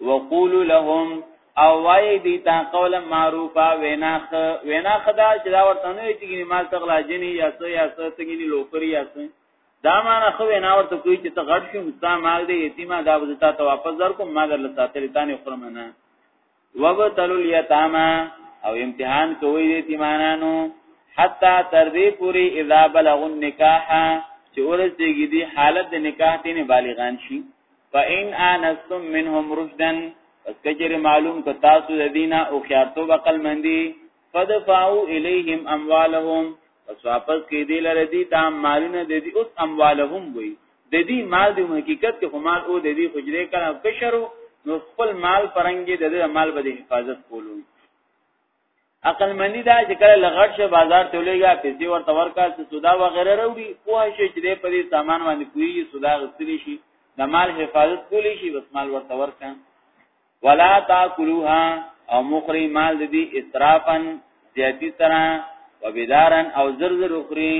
وقولو لهم او وای دی تا قول معروفه وینا خ وینا خدا چې دا ورته نه چې ګنی مال تغلا جنی یا سو یا سو تګنی لوفری یا سو دا معنا خو وینا ورته کوي چې ته غټ شې مستا مال دی یتیمه دا به تا ته واپس درکوم ما در لته تل تانه خرمنه وبتل الیتاما او امتحان کوي دې تیمانانو حتا تر دې پوری اذا بلغ النکاح چې ورسېږي دي حالت د نکاح تینه بالغان شي فإن آنستم منهم رشدا پس کجر معلوم که تاسو د دینه او خیارتو بقل مندی فدفعو الیهم اموالهم پس واپس کې دی لره دی تا مالونه د دې اوس اموالهم وي د دې مال د حقیقت کې مال او د دې حجره کړه کشرو نو خپل مال پرنګي د دې مال به حفاظت کولو عقل مندي دا چې کله لغړ شي بازار ته لګا پیسې ورته ورکا چې سودا وغیرہ وروړي کوه شي چې په دې سامان باندې کوي سودا غسل شي د مال حفاظت کولی شي بس مال ورته ورکا ولا تاکلوها او مخری مال دې اسرافن زیاتی سره وبدارن او زرزر اخری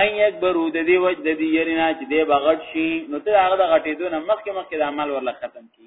ان یک برو د دې وجد دې یرینا چې دې بغټ شي نو ته هغه د غټېدو نه مخکې مخکې د عمل ورله ختم کی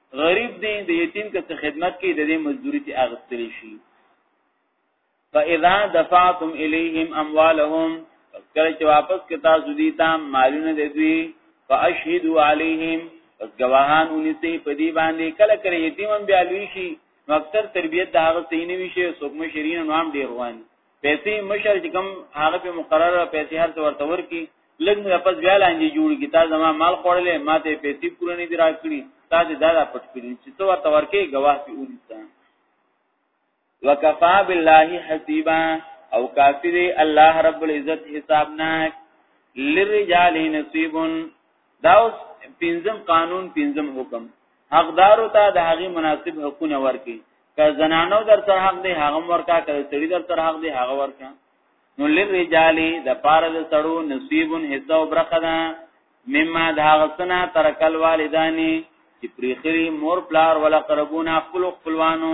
غریب دی د یتیم که څه خدمت کوي د دې مزدوري ته اغستلی شي فاذا دفعتم الیهم اموالهم پس کله چې واپس کې تاسو دي ته مالونه د دوی فاشهدوا علیهم پس گواهان اونیسي په دې باندې کله کله یتیم بیا لوي شي مکتر تربیت د هغه سینې وی شي سوکمه شرین نو هم ډیر وان پیسې مشر چې کوم هغه په مقرره پیسې هر څو ورته ورکی لږ نه پس بیا لاندې جوړ کی تا زما مال خوړلې ما ته پیسې پوره نه دی راکړي تا دې دا را پټ کړی چې څو ورته ورکی گواه په اونسته وکفا بالله حسیبا او کافی دی الله رب العزت حسابناک للرجال نصیب دا اوس پنځم قانون پنځم حکم حقدارو ته د هغه مناسب حقونه ورکي که زنانو در سره حق دی هغه ورکا که سړي در سره حق دی هغه ورکا نو للرجال د پاره د سړو نصیب حصہ او برخه ده مما د هغه سنا ترکل والدانی چې پریخري مور پلار ولا قربونه خپل خپلوانو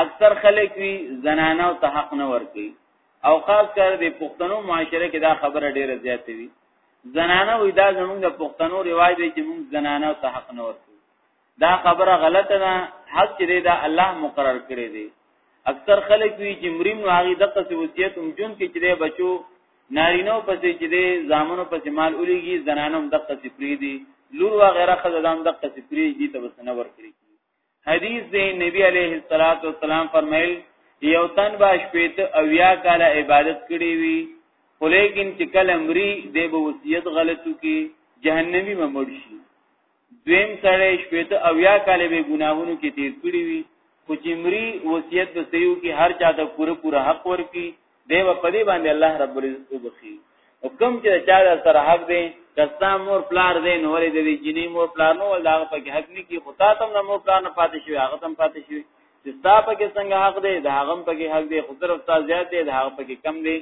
اکثر خلک وی زنانه او ته حق نه ورکي او خاص کر د پښتنو معاشره کې دا خبره ډیره زیاته وی زنانه وی دا زمونږ د پښتنو رواج دی چې موږ زنانه او ته حق نه ورکي دا خبره غلطه ده حق چې دا الله مقرر کړی دی اکثر خلک وی چې مریم نو هغه دغه څه وصیت هم جون کې چې بچو نارینو پسې چې دی زامنو پسې مال الیږي زنانو هم دغه څه پری دی لور و غیره خزدام دغه څه پری دي ته وسنه ور کړی حدیث دی نبی علیه الصلاۃ والسلام فرمایل یو تن با شپیت او یا کال عبادت کړی وی خو لیکن چې کله مري دی به وصیت غلطو کی جهنمی ممړ شي دویم سره شپیت او یا کال به ګناهونو کې تیر کړی وی خو چې مري وصیت به سيو کې هر چاته پوره پوره حق ورکی دی و پدی باندې الله رب العزت وبخي او کوم چې چا د سره حق دی کستا مور پلار دی نو ولې د جنې مور پلار نو ول دا په کې حق نه کی خطا تم نه مور پلار نه پاتې شوی هغه تم پاتې شوی چې ستا په کې څنګه حق دی دا هغه په کې حق دی خو طرف تا زیات دی دا هغه په کې کم دی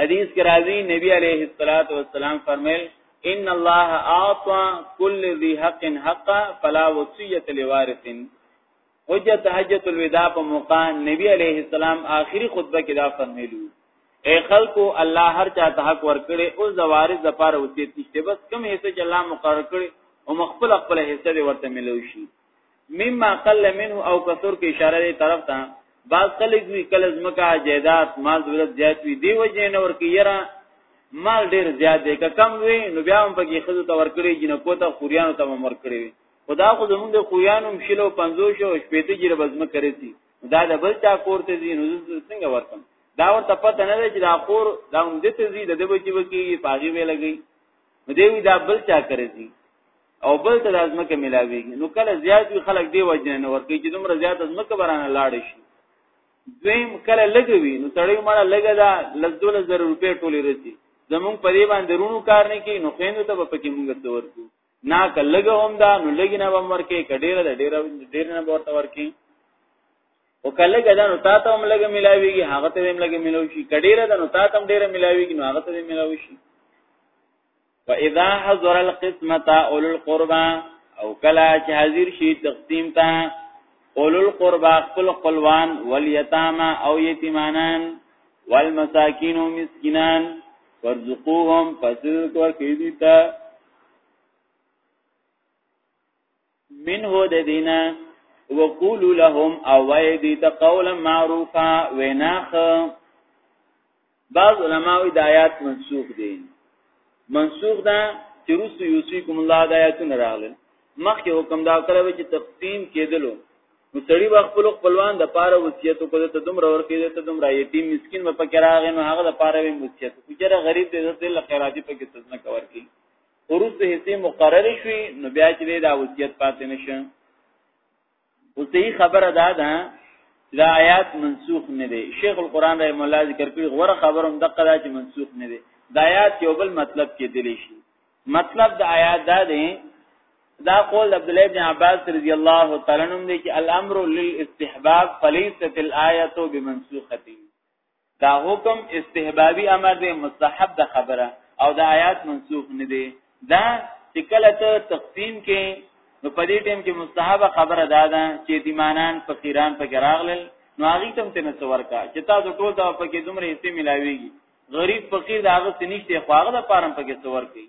حدیث کې راځي نبی عليه الصلاه والسلام فرمایل ان الله اعطى كل ذي حق حقا فلا وصيه لوارث حجت حجت الوداع په موقع نبی علیه السلام آخري خطبه کې دا فرمایلی اے خلکو الله هر چا ته حق ورکړي او زوارز د پاره وصیت نشته بس کم حصہ چې الله مقرر کړي او مخفل خپل حصہ دی ورته ملو شي مما قل منه او کثر کې اشاره دی طرف ته بعض خلک وی کله زمکا جیدات مال دولت زیات وی دی وجه نه ورکی یرا مال ډیر زیات دی که کم وی نو بیا هم پکې خزو ته ورکړي جنکو ته خوریانو ته هم ورکړي خدا خو زمونږ د خویانو مشلو 50 او شپېته جره بزم کړی سي دا د بل چا کور ته زی نو څنګه ورتم دا ورته پته نه دی چې دا کور دا هم دته زی د دې بچي وکی پاغي وی لګي نو دی دا بل چا کړی سي او بل ته لازمه کې ملاويږي نو کله زیات وی خلک دی وجنه نه ورکی چې دومره زیات لازمه کې برانه لاړ شي دویم کله لګوي نو تړي مړه لګا دا لزول زر روپې ټولې رسي زمونږ په دې باندې رونو کار نه کوي نو خینو ته په کې موږ څور کوو نه کلګ هم دا نو لګی نه بم ورکی کډیر د ډیر ډیر نه ورته ورکی او کلګ دا نو تاسو هم لګ ملاویږي هغه ته هم لګ ملاوي شي کډیر دا نو تاسو هم ډیر ملاویږي نو هغه ته هم ملاوي شي واذا حضر القسمه اول القربى او کلا چې حاضر شي تقسیم ته اول القربى خپل خپلوان والیتاما او یتیمانان والمساکین و مسکنان ورزقوهم پسرد ورکی دیتا منه د دینه وقول لهم او وای دی ته قولا معروفا ویناخ بعض علماء د آیات منسوخ دي منسوخ ده چې رسو یوسیکم الله د آیاتونه راغلل مخکې حکم دا کړو چې تقسیم کېدلو نو سړی به خپل خپلوان د پاره وصیت کو ته دومره ورکې ته دومره یتیم مسكين په پکې راغی نو هغه د پاره به وصیت کو چې غریب دې د الله خیراتي په کې سزنا کور کی ورس د حصے مقرر شوی نو بیا چې دا وصیت پاتې نشه اوس دې خبره ده ده دا آیات منسوخ نه دي شیخ القران رحم الله ذکر کړی غوړه خبروم دغه دا چې منسوخ نه دي دا آیات یو بل مطلب کې دلی شي مطلب د آیات دا دی دا قول عبد الله بن عباس رضی الله تعالی عنہ دی چې الامر للاستحباب فلیست الايه بمنسوخه دا حکم استحبابي امر دی مستحب د خبره او د آیات منسوخ نه دی دا چې کله ته تقسیم کې نو په دې ټیم کې مستحب خبره دا ده چې دیمانان فقیران په ګراغلل نو هغه تم ته نسور کا چې تاسو ټول دا په کې دومره حصے ملاويږي غریب فقیر دا هغه سنشته خواغه د پارم په کې څور کوي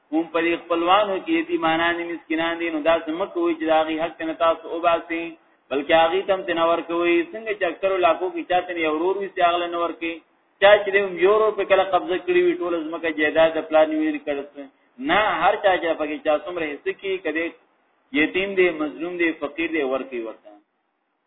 هم په دې خپلوانو کې یتیمانان مسکینان دي نو دا سمه کوي چې دا غي حق نه تاسو او باسي بلکې هغه تم تنور کوي څنګه چې اکثر علاقو کې چاته نه اورور وي سیاغله نور کې چا چې هم یورو په کله قبضه کړی وي ټول زمکه جیداد پلان ویل کړس نه هر چا چې پکې چا څومره حصہ کې کده یتیم دی مظلوم دی فقیر دی ورکی ورته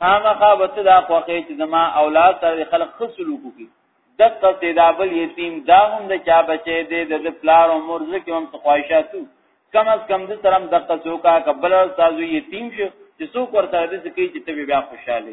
خامخا به ته دا خوښې چې زما اولاد سره خلک ښه سلوک وکړي دقه سیدابل یتیم دا هم د چا بچی دی د پلار او مور ځکه هم څه خواهشاتو کم از کم د سرم دقه څوکا کبل تاسو یتیم شو چې څوک ورته دې کوي چې ته بیا خوشاله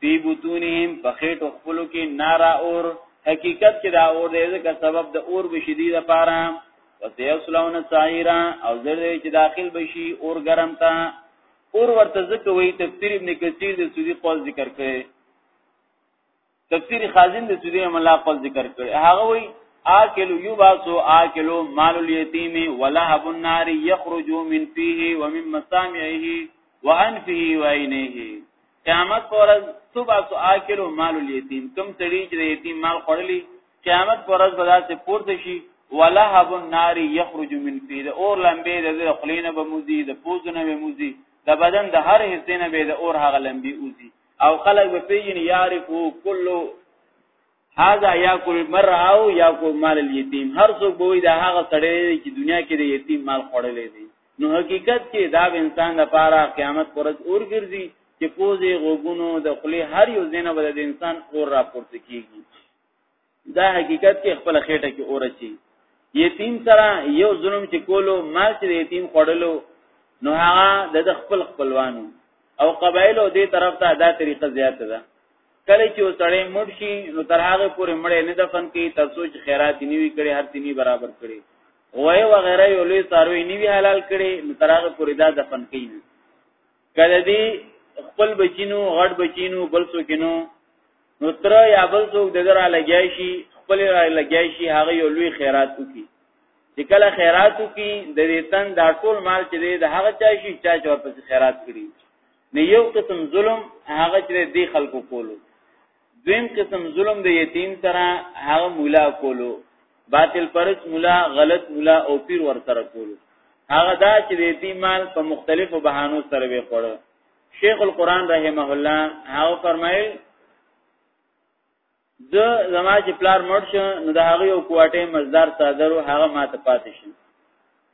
فی بطونهم په خېټو خپلو کې نار اور حقیقت کې دا اور دی ځکه سبب د اور بشدی د پاره وسیصلون سعیرا او زر دی چې داخل بشي اور ګرم تا اور ورته ځکه وی تفسیر ابن کثیر د سودی قول ذکر کړي تفسیر خازن د سودی ملا قول ذکر کړي هغه وی آکلو یباسو آکلو مال الیتیم ولهب النار یخرج من فیه ومن مسامعه وانفه وعينه قیامت پرز تبع ساکل مال الیتیم کم سړي چې د یتیم مال خورلی قیامت پرز به داسې پورته شي ولهب النار یخرج من فی د اور لمبه د خلینه به موزي د پوزنه به موزي د بدن د هر حصې نه به د اور هغه لمبه اوزي او خلک به پیجن یعرفو کلو هاذا یاکل المرء او یاکل مال الیتیم هر څوک به دا هغه سړی دی چې دنیا کې د یتیم مال خوړلې دی نو حقیقت کې دا به انسان لپاره قیامت پرځ اور ګرځي چې پوزې غوګونو د خلی هر یو زینه به د انسان اور راپورته کیږي دا حقیقت کې خپل خېټه کې اور چی یتیم سره یو ظلم چې کولو مال چې یتیم خوړلو نو هغه د خپل خپلوانو او قبایل او دې طرف ته دا طریقه زیاته ده کله چې وسړې مړ شي نو تر هغه پورې مړې نه دفن کی تر څو چې خیرات نیوي کړي هر تینی برابر کړي وای وغیرہ یو لوی ساروی نیوي حلال کړي نو تر هغه پورې دا دفن کینی کله دی خپل بچینو غټ بچینو بل څوک نو نو تر یا بل څوک دغه را لګیای شي خپل را لګیای شي هغه یو لوی خیرات وکي چې کله خیرات وکي د دې تن دا ټول مال چې د هغه چا شي چا چې ورپسې خیرات کړي نو یو قسم ظلم هغه چې دی خلکو کولو دویم قسم ظلم د یتیم سره هغه مولا کولو باطل پرس مولا غلط مولا او پیر ور سره کولو هغه دا چې د یتیم مال په مختلفو بهانو سره به خور شیخ القران رحمه الله هغه فرمایل زه زما چې پلار مړ شو نو د هغه یو کوټه مزدار صادر او هغه ماته پاتې شو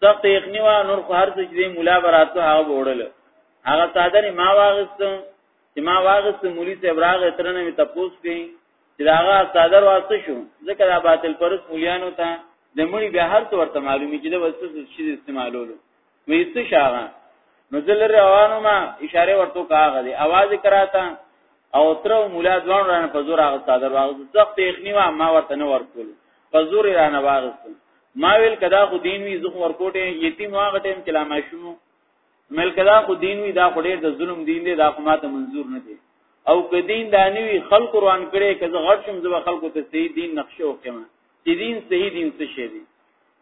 سخت یخنی وا نور خو هر څه چې مولا براتو هغه وړل هغه صادر ما واغست چې ما واغست مولوی صاحب راغ ترنه می تپوس کړي چې هغه صادر واسطه شو ځکه دا باطل پرس مولیانو ته د مړي بیا هر څه ورته معلومی چې د وسوسه شي استعمالولو وی څه شاغه نو دل روانو ما اشاره ورته کاغه دی आवाज کراتا او تر مولا دوان رانه په زور هغه صادر واغ زخت یخنی وا ما ورته نه ورکول په زور رانه واغستل ما ویل کدا خو دین وی زخ ورکوټه یتیم واغ ټیم کلا ما شوم مل کدا خو دین وی دا خو ډیر د ظلم دین دی دا خو ماته منظور نه دی او کدین دانوی خلق روان کړي کزه غټ شم زو خلق ته دین نقشه وکم چې دین صحیح دین څه شي دی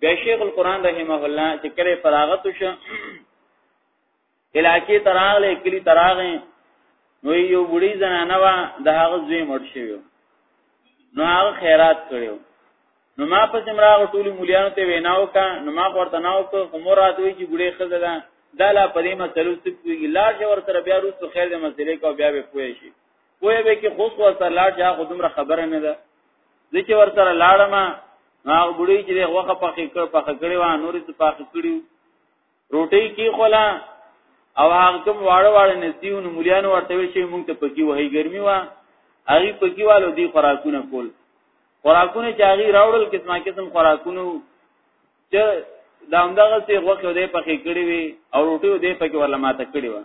بیا شیخ القران رحمه الله چې کله فراغت وشو علاقې تراغله کلی تراغه نو یو وړي زنانه وا د هغه زوی مړ شوی نو هغه خیرات کړو نو ما په سمراغ ټول مليانو ته ویناو کا نو ما ورته ناو کو کومور اتوي چې ګړې خزه ده دا لا پدې مسلو څه کوي لا چې ور سره بیا روسو خیر د مسلې کو بیا به پوي شي وې به کې خوش ورته لاړ چې هغه دومره خبره نه ده د چې ورته لاړم هغه بډې چې هغه پخې کړ پخې کړې و نورې ته پخې کړې روټي کې خولا او هغه کوم واړه واړه نسیون مليان ورته وی شي مونږ ته پکی وهي ګرمي وا هغه پکی والو دی خوراکونه کول خوراکونه چې هغه راوړل قسمه قسم خوراکونه چې دا همدغه څه غوخه دی پخې کړې وي او روټي دی پکې ورلماته کړې وي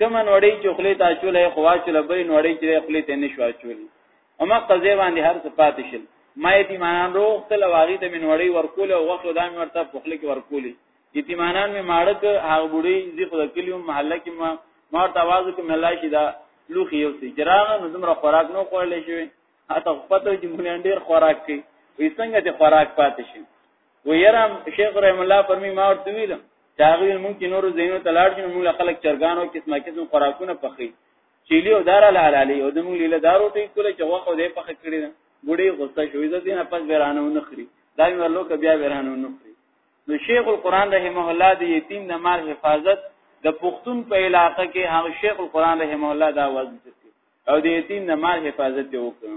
کوم نوړی چې خلی ته چولې خو واچوله بل نوړی چې خلی ته نشو چول او ما قضې باندې هر څه پاتې شل ما یتیمانان روغ تل واغی ته من وړی ورکول او وخت دا مې ورته پخلی کې ورکولې یتیمانان مې ماړک هغه بډې زی خو د کلیو محله کې ما ما ته आवाज کوم الله شي دا لوخي یو سي جراغه نو زمره خوراک نو کولې شوی اته پته چې مونږ ډیر خوراک کوي وې څنګه ته خوراک پاتې شي ويرم شیخ رحم الله فرمی ما ورته ویل چاغوی مونږ نور زینو تلاړ شنو مونږ خلک چرګانو قسمه قسم خوراکونه پخې چيلي او دار الحلالي او د مونږ لیله دارو ته کوله چې واخو دې پخې کړی ګړي غصه شوې ده دینه پس بیرانه ونخري دا مې ورلو ک بیا بیرانه ونخري نو شیخ القران رحمه الله د یتیم د مال حفاظت د پښتون په علاقه کې هغه شیخ القران رحمه الله دا وځي او د یتیم د مال حفاظت وکړي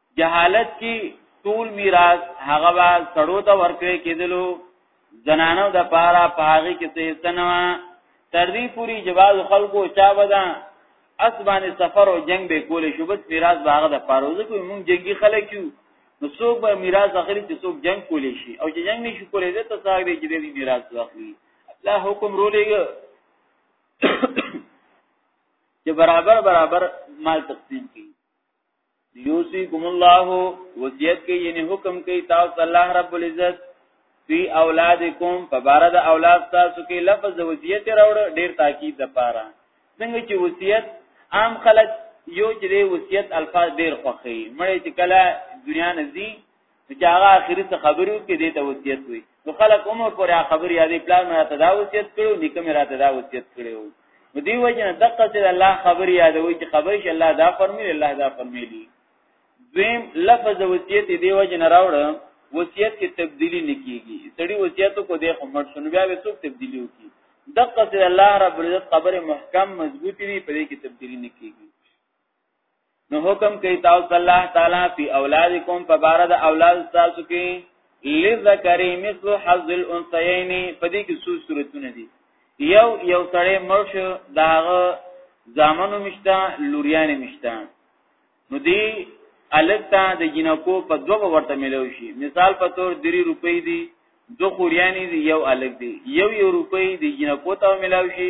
جهالت کې ټول میراث هغه با سړو ته ورکړي کېدلو زنانو د پاره پاغي کې څه سنوا تر دې پوری جواز خلکو چا ودا اسبانه سفر او جنگ به کولې شو بس میراث باغ د پاره وځي کوم مونږ جنگي خلک یو نو څوک به میراث اخلي چې څوک جنگ کولې شي او چې جنگ نشي کولې ده ته څنګه به چې دې میراث واخلي الله حکم رولېږي چې برابر برابر مال تقسیم کړي یوسیکم الله وصیت کوي یعنی حکم کوي تاسو الله رب العزت فی اولادکم فبارد اولاد تاسو کې لفظ وصیت راوړ ډیر تاکید د پاره څنګه چې وصیت عام خلک یو چې وصیت الفاظ ډیر خوخي مړ چې کله دنیا نزي چې هغه اخري څه خبرو کې دې ته وصیت وي نو خلک عمر پورې خبر یادې پلان نه ته دا وصیت کړو نکم را ته دا وصیت کړو نو دی وجه نه دقه چې الله خبر یادوي چې خبر شي الله دا فرمایي الله دا فرمایي دویم لفظ وصیت دی وجه نه راوړ وصیت کې تبدیلی نکېږي سړی وصیت کو دې خمر شنو بیا به څوک تبدیلی وکړي دقه چې الله رب العزت خبره محکم مضبوطی دی په دې کې تبدیلی نکېږي نو حکم کوي تاسو الله تعالی په اولادکم په بار د اولاد تاسو کې لذکر مثل حظ الانثیین په دې کې څو صورتونه دي یو یو سړی مرش داغه زامنو مشته لوریان مشته نو دی الکتا د جنکو په دوه ورته ملو شي مثال په تور 3 روپۍ دي دو خوریانی دی یو الګ دی یو یو روپۍ دی جنکو ته ملاو شي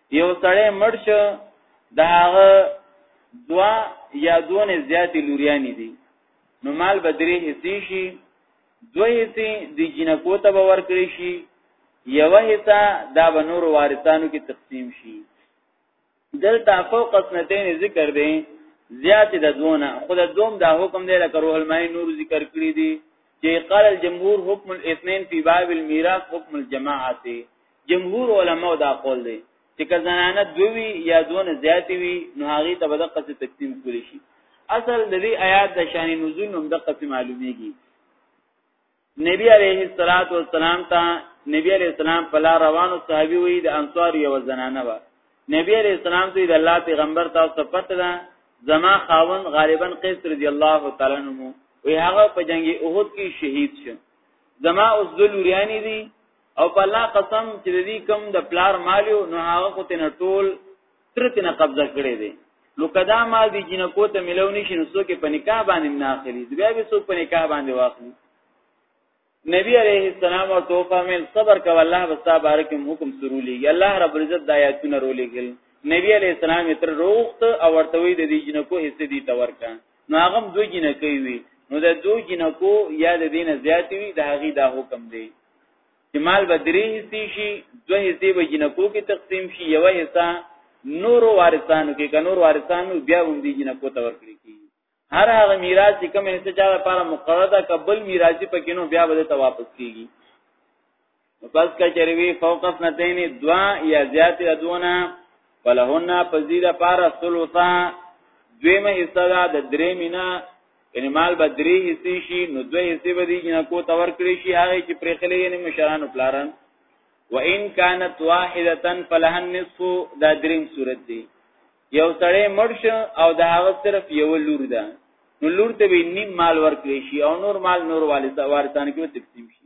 یو سړی مړ شو دا هغه دوا یا دونه زیاتې لوریانی دي نو مال به درې حصې شي دوه حصې د جنکو ته به ورکړي شي یو حصہ دا به نور وارثانو کې تقسیم شي دلته فوق اسنتین ذکر دی زیات د دونه خود دوم دا حکم دی لکه روح المای نور ذکر کړی دی چې قال الجمهور حکم الاثنين في باب الميراث حکم الجماعه جمهور علما دا قول دی چې که زنانه دوی یا دونه زیات وي نو هغه ته به د قصې تقسیم کول شي اصل د دې آیات د شان نزول هم د قصې معلومیږي نبی علیه الصلاۃ والسلام ته نبی علیه السلام په لار روانو صحابي وي د انصار یو زنانه و نبی علیه السلام ته د الله پیغمبر تاسو پته ده زما خاون غالبا قیس رضی الله تعالی عنہ وی هغه په جنگ احد کې شهید شو زما اوس ذل وریانی دي او په الله قسم چې دې کم د پلار مالیو نو هغه خو تنه ټول تر تنه قبضه کړی دی نو کدا مال دی جنکو ته ملو نشي نو څوک په نکاح باندې نه اخلي بیا به څوک په نکاح باندې واخلي نبی علیہ السلام او تو فرمایل صبر کو الله وستا بارک حکم سرو لګي الله رب عزت د آیاتونه رو لګل نبی علیہ السلام تر روخت او ورته وی د دې جنکو حصے دی تور کا نو هغه دوی جنکې وی نو د دوی جنکو یا د دینه زیات وی د هغه دا حکم دی چې مال به درې حصې شي دوه حصې به جنکو کې تقسیم شي یو حصہ نور وارثانو کې که نور وارثانو بیا هم دي جنکو ته ورکړي کی هر هغه میراث چې کوم حصہ چا لپاره مقرره ده قبل میراثي پکې نو بیا به ته واپس کیږي پس کچروی فوق اثنتین دوا یا زیات ادونا فلهن فزیده پارا سلوطا دویمه حصہ دا د درې مینا یعنی مال به درې حصے شي نو دوه حصے به دي جنکو ته ورکړي شي هغه چې پرې خلې یعنی مشران او پلاران و ان كانت واحده فلها النصف دا دریم صورت دی یو سړی مرش او دا هغه صرف یو لور ده نو لور ته به نیم مال ورکړي شي او نور مال نور والدان کې تقسیم شي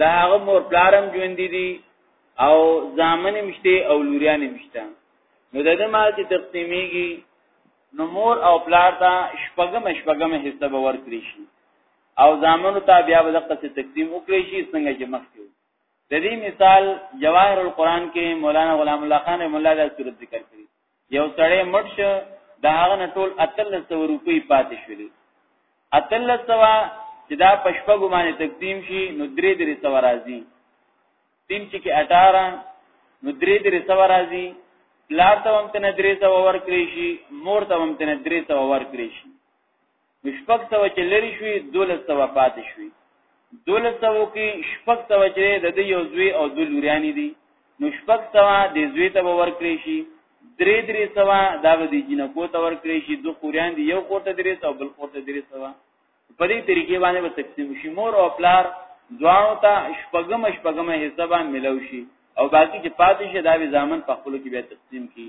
د هغه مور پلارم ژوند دي او ځامن مشته او لوریان مشته نو د دې مال چې تقسیمیږي نو مور او پلار ته شپږم شپږم حصہ به ورکړي شي او ځامنو ته بیا به دغه څه تقسیم وکړي شي څنګه چې مخکې د دې مثال جواهر القرآن کې مولانا غلام الله خان مولا دا صورت ذکر کړی یو سړی مړ شو د هغه نه ټول 1300 روپۍ پاتې شولې 1300 چې دا پښپګو باندې تقسیم شي نو درې درې سو راځي تیم چې کې 18 نو درې درې سو راځي پلار ته هم تنه درې سو ور کړی شي مور ته هم تنه درې سو ور کړی شي شپږ سوه چې لري شوي دولس سوه پاتې شوي دولس سوه کې شپږ سوه چې د دې یو زوی او دوه لوریانې دي نو شپږ سوه د زوی ته به ورکړی شي درې درې سوه دا به د جینکو ته ورکړی شي دوه خوریان دي یو خور ته درې سوه بل خور ته درې سوه په دې طریقې باندې به تقسیم شي مور او پلار ځوانو ته شپږم شپږم حصہ به ملو شي او باقی چې پاتې شي دا به ځامن په خپل کې به تقسیم کړي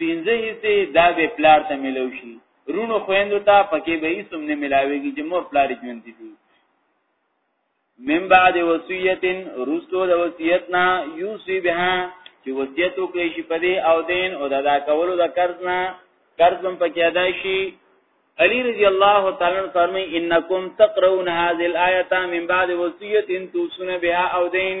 پنځه حصے دا به پلار ته ملو شي رونو خويندو ته پکې به یې سم نه ملاويږي چې مور پلار ژوند دي من بعد وصیت رسو د وصیتنا یوسی بها چې وصیت وکړي شي په دې او دین او د ادا کولو د قرض نه قرض هم پکې ادا شي علی رضی الله تعالی عنہ فرمای انکم تقرؤون هذه الايه من بعد وصیت توسون بها او دین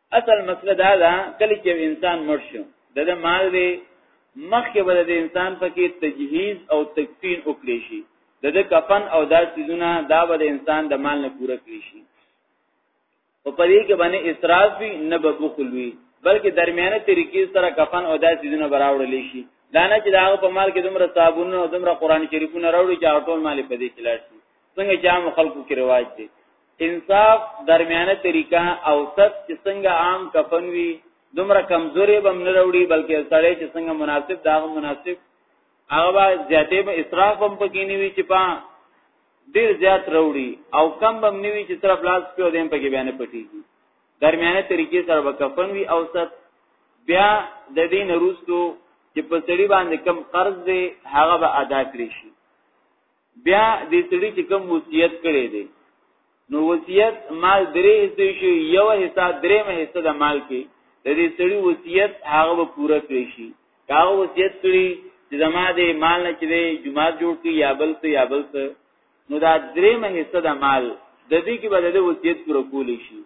اصل مسله دا ده کله چې انسان مړ شو د د مال دی مخکې به د انسان پکې تجهیز او تکفین وکړي شي د د کفن او دا سيزونه دا به د انسان د مال نه پوره کړی شي او په دې کې باندې اسراف وي نه به بخل وي بلکې درمیانه طریقې سره کفن او دا سيزونه براوړل شي دا نه چې دا په مال کې دومره صابونه او دومره قران شریفونه راوړي چې ټول مال په دې کې لاړ شي څنګه چې عام خلکو کې رواج دی انصاف درمیانه طریقه اوسط چې څنګه عام کفن وي دومره کمزورې بم نه وروړي بلکې سړی چې څنګه مناسب دا مناسب هغه زیاتې به اسراف هم پکې نه وي چې پا ډیر زیات وروړي او کم بم نه وي چې صرف لاس په دیم پکې بیان پټيږي درمیانه طریقې سره به کفن وي اوسط بیا د دې نروستو چې په سړي باندې کم قرض دی هغه به ادا کړی شي بیا دې سړي چې کوم وصیت کړی دی نو وصیت مال درې حصے شي یو حصہ درې مه حصہ د مال کې د دې سړي وصیت هغه به پوره کړی شي هغه وصیت کړی چې زما دې مال نه چې جمعه جوړ کړي یا بل څه یا بل څه نو دا درې مه حصہ د مال د دې کې بدله وصیت پوره کولی شي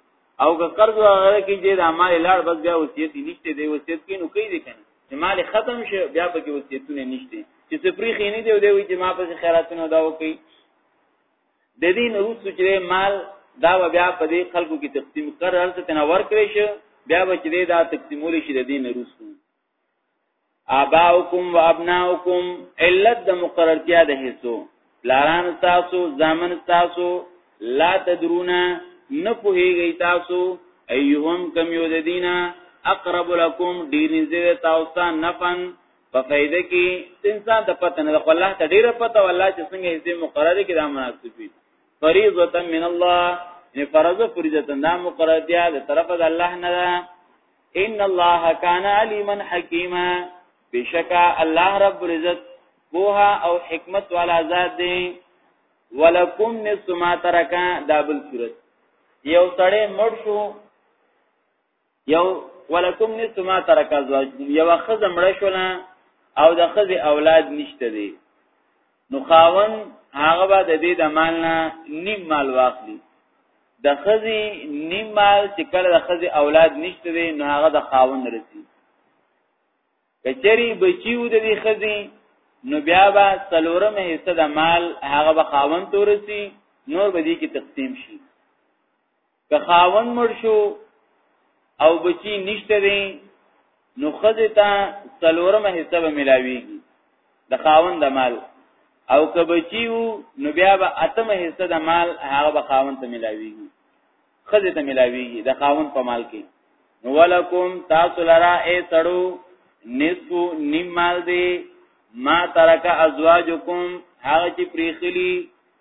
او که قرض وغیره کې چې د مال لاړ بس بیا وصیت نشته دی وصیت کې نو کوي کنه چې مال ختم شي بیا په کې وصیتونه نشته چې سپری خینې دی دی چې ما پس خیراتونه دا وکي د دې نو سوچره مال دا بیا په دې خلکو کې تقسیم قرار ته تنور کړی شي بیا به چې دا تقسیمول شي د دې نو اباؤکم و ابناؤکم علت د مقررتیا د حصو لاران تاسو زامن تاسو لا تدرونا نه پوهیږئ تاسو ایهم کم یو د دینا اقرب لکم ډیر نږدې تاسو نفن په فائدہ کې انسان ته پته نه خو الله ته ډیره پته والله چې څنګه یې مقرر کې دا مناسب وي فریضه من الله نه فرض فریضه دا مقرر دی د طرف د الله نه ان الله کان علیما حکیما بشکا الله رب العزت بوها او حکمت والا ذات دی ولکم نصف ما ترکا دابل صورت یو سړی مړ شو یو ولکم نصف ما ترکا زواج یو خزه مړ شو نه او د خزه اولاد نشته دی نو خاون هغه به د دې د مال نه نیم مال واخلي د خزي نیم مال چې کله د خزي اولاد نشته دی نو هغه د خاون رسی کچری بچیو د دې خزي نو بیا به څلورم حصہ د مال هغه به خاون تورسی نور به دې کې تقسیم شي که خاون مړ شو او بچی نشته دی نو خزه ته څلورمه حصہ به ملاویږي د خاون د مال او که بچی وو نو بیا به اتمه حصہ د مال هغه به خاون ته ملاویږي خزه ته ملاویږي د خاون په مال کې نو ولکم تاسو لرا اے سړو نصف نیم مال دی ما ترک ازواجکم هغه چې پریخلی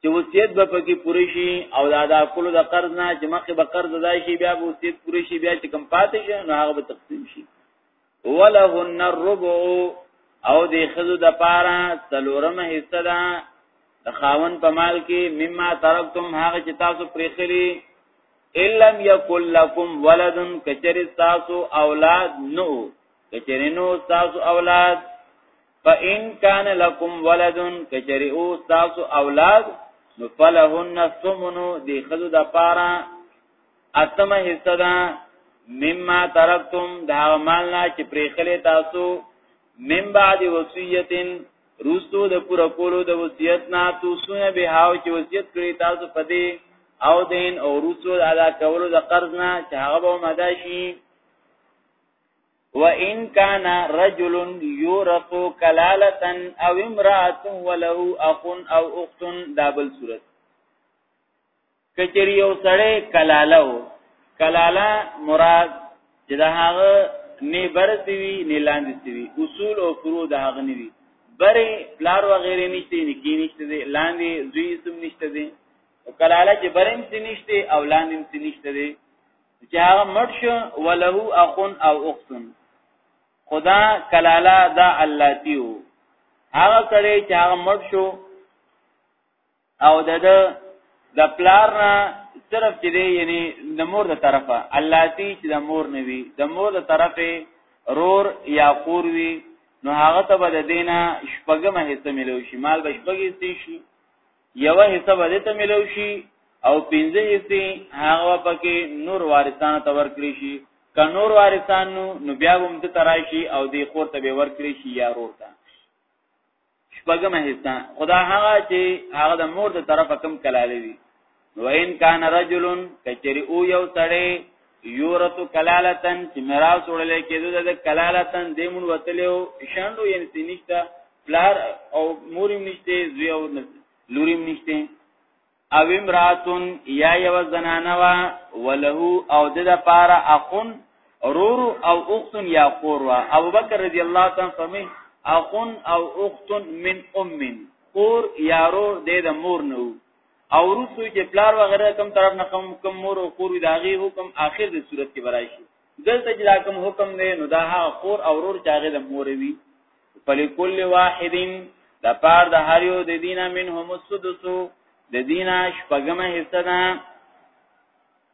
چې وصیت به پکې پوره شي او دا دا کول د قرض نه چې مخکې به قرض ادا شي بیا به وصیت پوره شي بیا چې کم پاتې شي نو هغه به تقسیم شي ولهن الربع او د خزو د پاره څلورم حصہ ده د خاون په مال کې مما ترکتم هغه چې تاسو پرېخلي الم یکل لکم ولد کچری تاسو اولاد نو کچری نو تاسو اولاد فإن كان لكم ولد کجری او تاسو اولاد نو فلهن ثمن دی خذو د پارا اتمه حصہ ده مما ترکتم دا مالنا چې پریخلې تاسو من بعد وصیتن روستو د پورا کولو د وصیت نه توسونه به هاو چې وصیت کړی تاسو پدې او دین او روستو ادا کولو د قرض نه چې هغه به مداشي وان كان رجل يورث كلاله او امراه وله اخ او اخت دابل صورت کچری یو سړی کلاله و کلاله مراد چې دا هغه نه برسي وي نه لاندې سي وي اصول او فروع د هغه نه وي بری پلار و غیره نشته نه کی نشته دی لاندې زوی سم نشته دی او کلاله چې برم سي نشته او لاندې سي نشته دی چې هغه مړ شو وله اخون او اختن خدا کلالا دا الله تیو هغه سره چې هغه مړ شو او د د پلار نه صرف چې دی یعنی د مور د طرفه الله تی چې د مور نه وي د مور د طرفه رور یا خور وي نو هغه ته به د دینه شپږمه حصہ ملو شي مال به شپږې شي یو حصہ به دته ملو شي او پنځه حصے هغه پکې نور وارثان ته ورکړي شي که نور وارثان نو نو بیا هم د ترایشي او دی خور ته به ورکړي شي یا ورته شپږم حصہ خدا هغه چې هغه د مور د طرفه کم کلاله وي وین کان رجل کچری او یو سړی یورث کلالتن چې میراث وړل کېدو د کلالتن د مون وتلو شاندو یې نشته نشته پلار او مور یې نشته زوی او لور یې نشته او امراتن یا یو زنانه وا وله او د لپاره اخون رور او اخت یا خور وا ابو بکر رضی الله تعالی فرمی اخون او اخت من ام خور یا رور د مور نو او رسو چې پلار وغیرہ کم طرف نه کم کم مور او خور دا غي حکم اخر د صورت کې برای شي دلته چې دا کم حکم دی نو دا هغه خور او رور چې هغه د مور وي فلکل واحدین د پار د هر یو د دینه منهم السدس د دینه شپږمه حصہ ده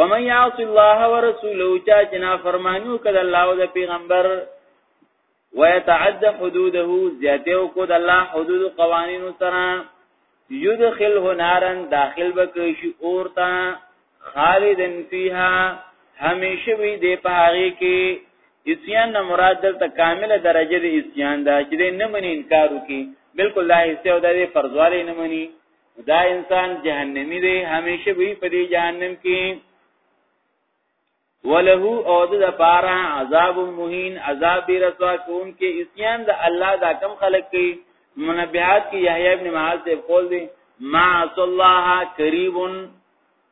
ومن يعص الله ورسوله چا جنا فرمانو کده الله او د پیغمبر ويتعد حدوده زیاته او کو د الله حدود قوانین سره يدخله نارن داخل بکړي شي اورتا خالدن فیها همیشه وی دی په هغه کې اسیان نه مراد دلته کامله درجه د اسیان دا چې نه منی انکار وکي بالکل لا هیڅ او د فرضواله نه منی دا انسان جهنمی دی همیشه وی په دې جهنم کې وله او د پاره عذاب مهین عذاب رسوا کون کې اسیان د الله دا کم خلق کې منبهات کې یحیی ابن معاذ دی قول دی ما اصل الله قریب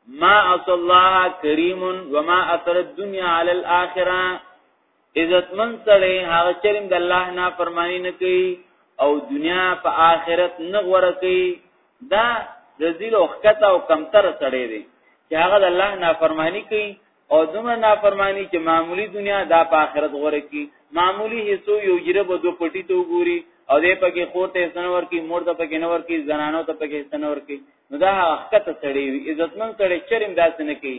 ما اصل الله کریم وما اثر الدنيا على الاخره عزتمن سړی هغه چریم د الله نه فرمانی نه کوي او دنیا په آخرت نه غوړه کوي دا رزیل او خکته او کمتر سړی دی چې هغه د الله نه فرمانی کوي او دومره نافرمانی چې معمولی دنیا دا په آخرت غوړه کوي معمولی حصو یو جره به دو پټی ته وګوري او دې پکې خور ته سنور کې مور ته پکې نور کې زنانو ته پکې سنور کې نو دا حقیقت سړی وي عزتمن سړی چریم داس نه کوي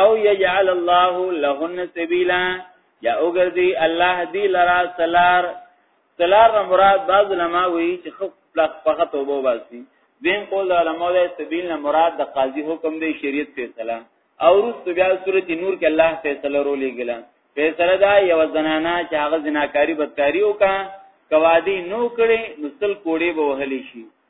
او یجعل الله لهن سبیلا یا وګرځي الله دی لرا سلار سلار مراد بعض علما وی چې خو پلخ پخه توبه واسي دین قول د علما د سبیل نه مراد د قاضي حکم دی شریعت فیصله او رس بیا سورۃ نور کې الله فیصله رو لګلا فیصله دا یو زنانا چې هغه زناکاری بدکاری وکا کوادی نو کړي نسل کوړي به وهلی شي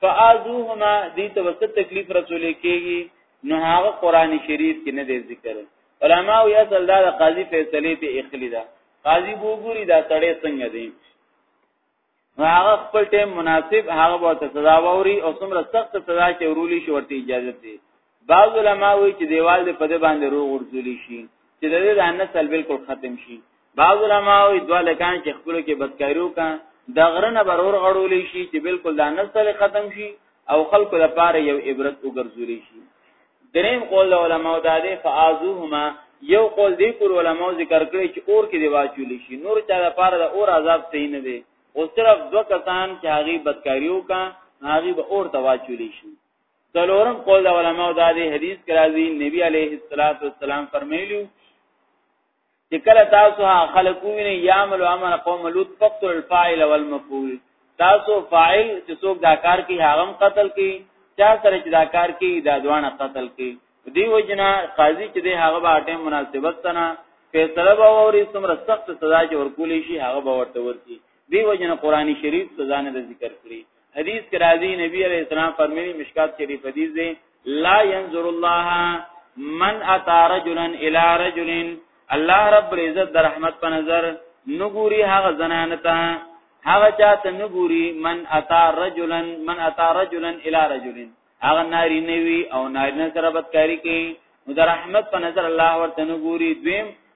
فاذوهما دې ته وسه تکلیف رسول کېږي نو هغه قران شریف کې نه دی ذکر علما او اصل دا قاضي فیصله ته اخلي دا قاضي وګوري دا تړې څنګه دی هغه خپل ټیم مناسب هغه ورته سزا ووري او څومره سخت سزا چې ورولي شو ورته اجازه دی بعض علما وایي چې دیوال دې په دې باندې روغ ورزولي شي چې د دې د نسل بالکل ختم شي بعض علما وایي دوه لکان چې خپل کې بدکاریو کا د غرنه برور غړولې شي چې بالکل د نسل ختم شي او خلکو لپاره یو عبرت وګرځولي شي دریم قول علماء دا دی فازوهما یو قول دی کور علماء ذکر کړی چې اور کې دی واچول شي نور چا لپاره د اور عذاب صحیح نه دی او صرف دو کسان چې هغه بدکاریو کا هغه به اور ته واچول شي څلورم قول د علماء دا دی حدیث کې راځي نبی عليه الصلاه والسلام فرمایلی چې کله تاسو هغه خلک وینئ یعمل عمل قوم لوط فقتل الفاعل والمفعول تاسو فاعل چې څوک دا کار کوي هغه قتل کوي چا سره چې دا کار کوي دا دوانه قتل کوي دی وجنا قاضي چې دی هغه به ټیم مناسبت تنه فیصله به اوري څومره سخت سزا چې ورکول شي هغه به ورته ورتي دیو جن قران شریف ته ځان د ذکر کړی حدیث کې راځي نبی علیہ السلام فرمایي مشکات شریف حدیث دی لا ينظر الله من اتى رجلا الى رجل الله رب العزت در رحمت په نظر نګوري هغه زنانه ته هغه چاته نګوري من اتى رجلا من اتى رجلا الى رجل هغه ناری نوي او نارینه سره بدکاری کوي نو در رحمت په نظر الله ورته نګوري دویم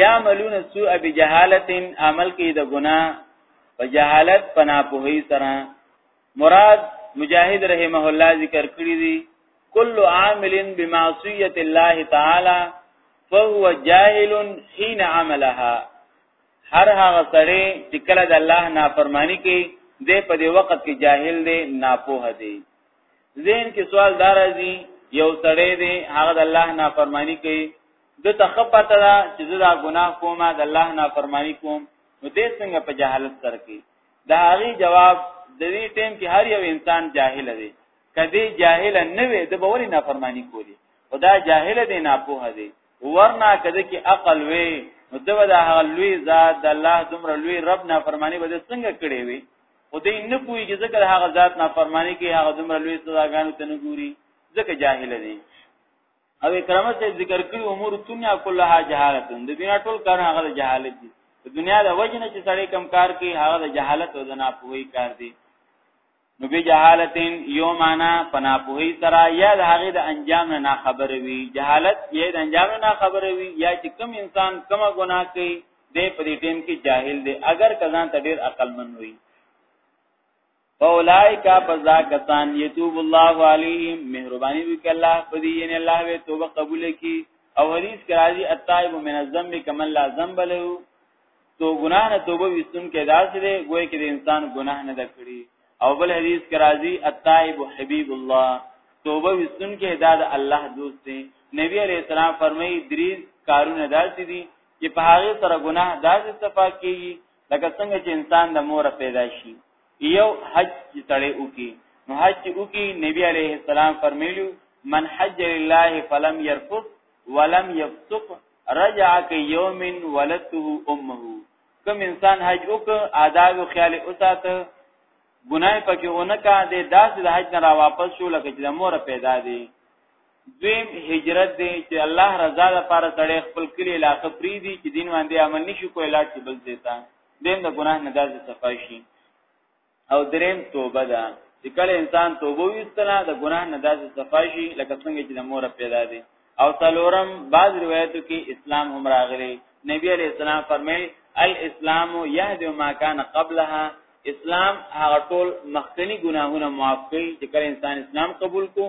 یا ملون سوء بجهالت عمل کې د ګنا په جهالت پنا پوهی سره مراد مجاهد رحمه الله ذکر کړی دی کل عامل بمعصیت الله تعالی فهو جاهل حين عملها هر هغه سړی چې کله د الله نافرمانی کوي د په دې وخت کې جاهل دی ناپوه دی ذهن کې سوال دار راځي یو سړی دی هغه د الله نافرمانی کوي د تخپته دا چې دا ګناه کومه د الله نافرمانی کوم نو دې څنګه په جهالت سره کوي دا هغه جواب د دې ټیم کې هر یو انسان جاهل دی کدی جاهل نه وي د باور نافرمانی کولی او دا جاهل دی نه پوهه دی ورنه کده کې عقل وي نو دا هغه لوی ذات د الله دومره لوی رب نافرمانی به څنګه کړی وي او دې نه پوي چې ذکر هغه ذات نافرمانی کې هغه دومره لوی سزاګانو ته نه ګوري ځکه جاهل دي او کرامت ته ذکر کړی امور دنیا کلها جهالت د دنیا ټول کار هغه د جهالت دي د دنیا د وجه نه چې سړی کم کار کوي هغه د جهالت او د ناپوهي کار دي نو به جهالتین یو معنا پناپوهی سره یا د هغه د انجام نه خبر وي جهالت یا د انجام نه خبر وي یا چې کم انسان کم ګناه کوي دی په دې ټیم کې جاهل دی اگر کزان ته ډیر عقل من وي اولائک فزا کسان یتوب الله علیهم مهربانی وک الله پدی ان الله به توبه قبول کی او حدیث کې راځي التائب من الذنب کمن لا ذنب له تو ګناه نه توبه وستون کې داسې دی ګویا کې انسان ګناه نه دکړي او بل حدیث کې راځي التائب حبیب الله توبه وستون کې دا د الله دوست دی نبی علیہ السلام فرمایي درې کارونه داسې دي چې په هغه سره ګناه داسې صفا کیږي لکه څنګه چې انسان د مور پیدا شي یو حج چې تړي وکي نو حج چې وکي نبی عليه السلام فرمایلو من حج لله فلم يرفث ولم يفسق رجع كيوم ولدته امه کوم انسان حج وک آداب او خیال اوساته ګناه پکې اونکا دې داس د حج نه را واپس شو لکه چې د مور پیدا دي دویم هجرت دی چې الله رضا لپاره سړی خپل کلی علاقه پری دی چې دین باندې عمل نشي کوی لاړ شي بل ځای ته دیم د ګناه نه داسې صفای شي او دریم توبه ده چې کله انسان توبه وستنه د ګناه نه داسې صفای شي لکه څنګه چې د مور پیدا دی او تلورم بعض روایتو کې اسلام هم راغلی نبی علی السلام فرمایي الاسلام یهدم ما کان قبلها اسلام هغه ټول مخکنی ګناهونه معاف کوي چې کله انسان اسلام قبول کو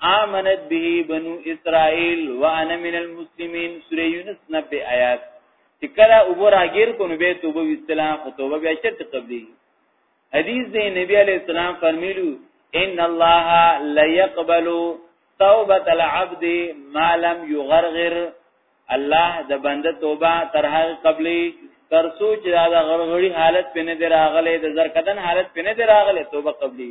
آمنت به بنو اسرائیل وانا من المسلمین سوره یونس 90 آیات چې کله اوبو راګیر کو نو به توبه وستلا خو توبه بیا چرته قبلي حدیث دی نبی علی السلام فرمیلو ان الله لا يقبل توبه العبد ما لم يغرغر الله د بنده توبه تر هغه قبلي تر سوچ دا غرغړي حالت پنه دی راغله د زرکدن حالت پنه دی راغله توبه قبلي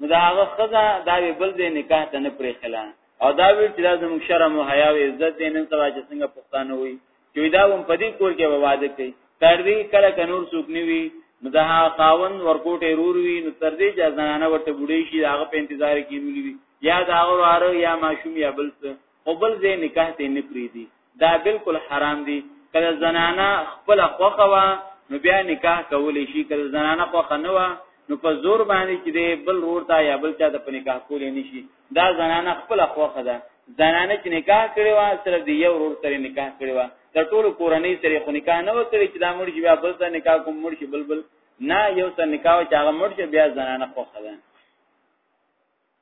نو دا هغه خزه دا وی بل دې نکاح ته نه پرې خلا او دا وی چې دا زموږ شرم او حیا او عزت دې نن سبا چې څنګه پښتانه وي چې دا هم په دې کور کې واده کوي تر دې کله کنور څوک نیوي نو دا خاون ورکوټه رور وی نو تر دې چې ځانانه ورته بډې شي هغه په انتظار کې نیولې وي یا دا اور یا ماشوم یا بل څه او بل ځای نکاح ته نه پریدي دا بالکل حرام دي کله زنانه خپل خوخه وا نو بیا نکاح کولی شي کله زنانه خوخه نه وا نو په زور باندې چې دی بل رور تا یا بل چا ته په نکاح کولی نشي دا زنانه خپل خوخه ده زنانه چې نکاح کړي وا صرف دی یو رور سره نکاح کړي وا د ټولو کورنۍ سره خو نکاح نه وکړي چې دا مړ شي بیا بل سره نکاح کوم مړ شي بلبل نه یو سره نکاح چې هغه مړ شي بیا زنانه خوخه ده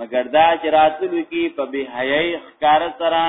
مګر دا چې راتلو کې په بی حیاي ښکار سره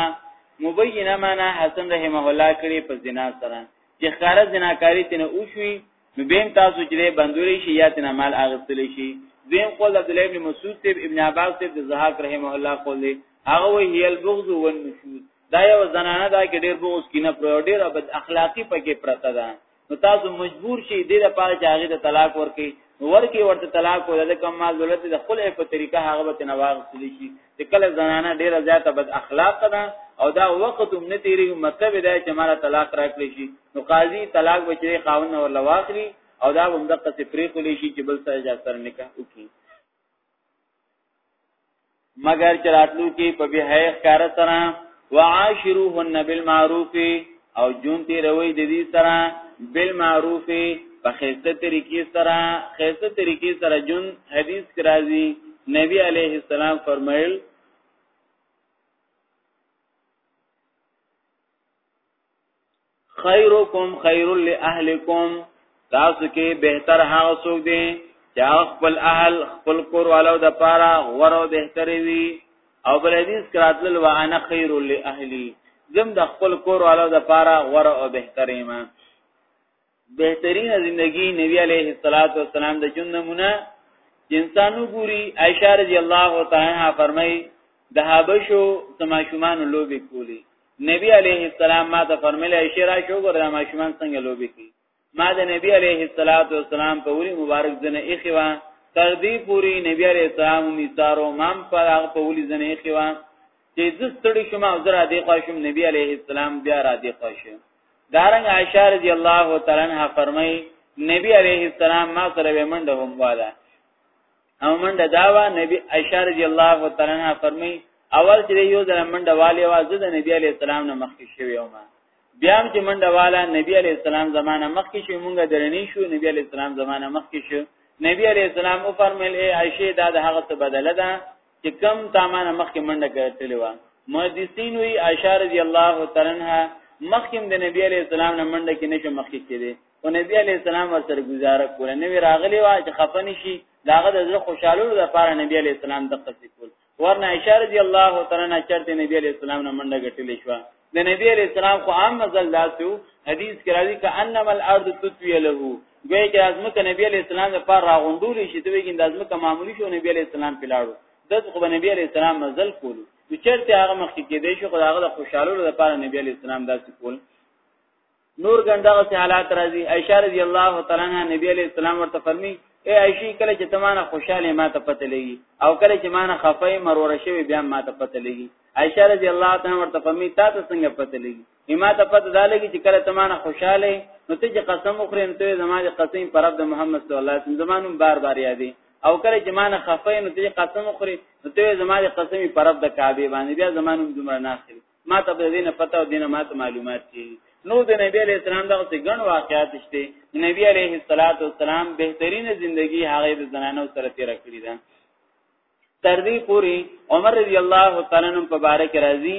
مبینه معنا حسن رحمه الله کړي په زنا سره چې ښکار زناکاری تنه اوشوي نو بیم تاسو چې بندوري شي یا تنه مال اغستل شي دیم قول عبد الله ابن مسعود ته ابن عباس ته د زهاق رحمه الله قول دی هغه وی هی البغض والنشوز دا یو زنانه دا کې ډیر بغض کینه پر ډیر بد اخلاقی پکې پرته ده نو تاسو مجبور شئ دې لپاره چې هغه ته طلاق ورکړي ورکی ورته طلاق ولا د کم مال دولت د خپل په طریقه هغه به تنواغ سلی شي چې کله زنانه ډیره زیاته بد اخلاق ده او دا وخت هم نه تیری مطلب دا چې مال طلاق راکړي شي نو قاضي طلاق بچي خاون ور لواخلي او دا هم د قصې پرې کولې شي چې بل سره اجازه نه کا وکي مگر چراتلو کې په بهای ښکار سره وعاشروهن بالمعروف او جون تی روي د دې سره بالمعروف په خسته طریقې سره خسته طریقې سره جون حدیث کرازي نبی عليه السلام فرمایل خیرکم خیر لاهلکم تاسو کې بهتر هغه څوک دی چې خپل اهل خپل کور والو د پاره غوړو بهتر وي او بل حدیث کراتل و انا خیر لاهلی زم د خپل کور والو د پاره غوړو او بهترې ما بهترینه زندگی نبی علیه الصلاۃ والسلام د جون نمونه انسانو ګوري عائشہ رضی الله تعالی عنها فرمایي د حبشو سماشومان لوبي کولی نبی علیه السلام ما ته فرمایله اشاره شو ګره ما شومان څنګه لوبي کی ما د نبی علیه السلام په وری مبارک ځنه اخی وا تر دې پوری نبی علیه السلام میثارو مام پر هغه په وری ځنه اخی وا چې د ستړي شوم او زرا دې قاشم نبی علیه السلام بیا را دې قاشم دارنګ عائشہ رضی الله تعالی عنها فرمای نبی علیه السلام ما سره منډه هم واله او منډه دا وا نبی عائشہ رضی الله تعالی عنها فرمایي اول چې یو ځل منډه والی وا زه د نبی علی السلام نه مخکې شوی وم بیا هم چې منډه والا نبی علی السلام زمانہ مخکې شو مونږ درنی شو نبی علی السلام زمانہ مخکې شو نبی علی السلام او فرمایل ای عائشه دا د هغه څه بدله ده چې کم تامان مخکې منډه کړتلې و محدثین وی عائشه رضی الله تعالی عنها مخکې د نبی علی السلام نه منډه کې نشه مخکې کړي او نبی علی السلام ورسره گزاره کوله نو راغلی وا چې خفن شي داغه د زړه خوشاله لپاره نبی علی السلام د قصې کول ورنه اشاره رضی الله تعالی عنها چرته نبی علی السلام نه منډه غټلې شو د نبی علی السلام خو عام مزل داسو حدیث کې راځي ک انما الارض تطوی له ګویا چې ازمکه نبی علی السلام لپاره راغونډول شي ته ویګین د ازمکه معمولی شو نبی علی السلام پلاړو دغه خو نبی علی السلام مزل کولو چې چرته هغه مخکې کې دی شو خدای هغه د خوشاله لپاره نبی علی السلام داسې کول نور ګنده او حالات راځي عائشہ رضی الله تعالی عنها نبی علیہ السلام ورته فرمی اے عائشہ کله چې تمانه خوشاله ما ته پته لګي او کله چې مانه خفای مرور شوی بیا ما ته پته لګي عائشہ رضی الله تعالی عنها ورته فرمی تا ته څنګه پته لګي ما ته پته دا لګي چې کله تمانه خوشاله نو ته چې قسم وخورې نو ته زماده قسم پر عبد محمد صلی الله علیه وسلم زمانو بار بار یادې او کله چې مانه خفای نو ته قسم وخورې نو ته زماده قسم پر عبد کعبه باندې بیا زمانو دومره نه اخلي ما ته به دینه پته او دینه ما ته معلومات کی نو د نبی علیہ السلام دغه څه ګڼ واقعات شته نبی علیہ الصلات والسلام بهترینه زندگی هغه د زنانو سره تیر کړی ده تر دې پوری عمر رضی الله تعالی عنہ په باره کې راځي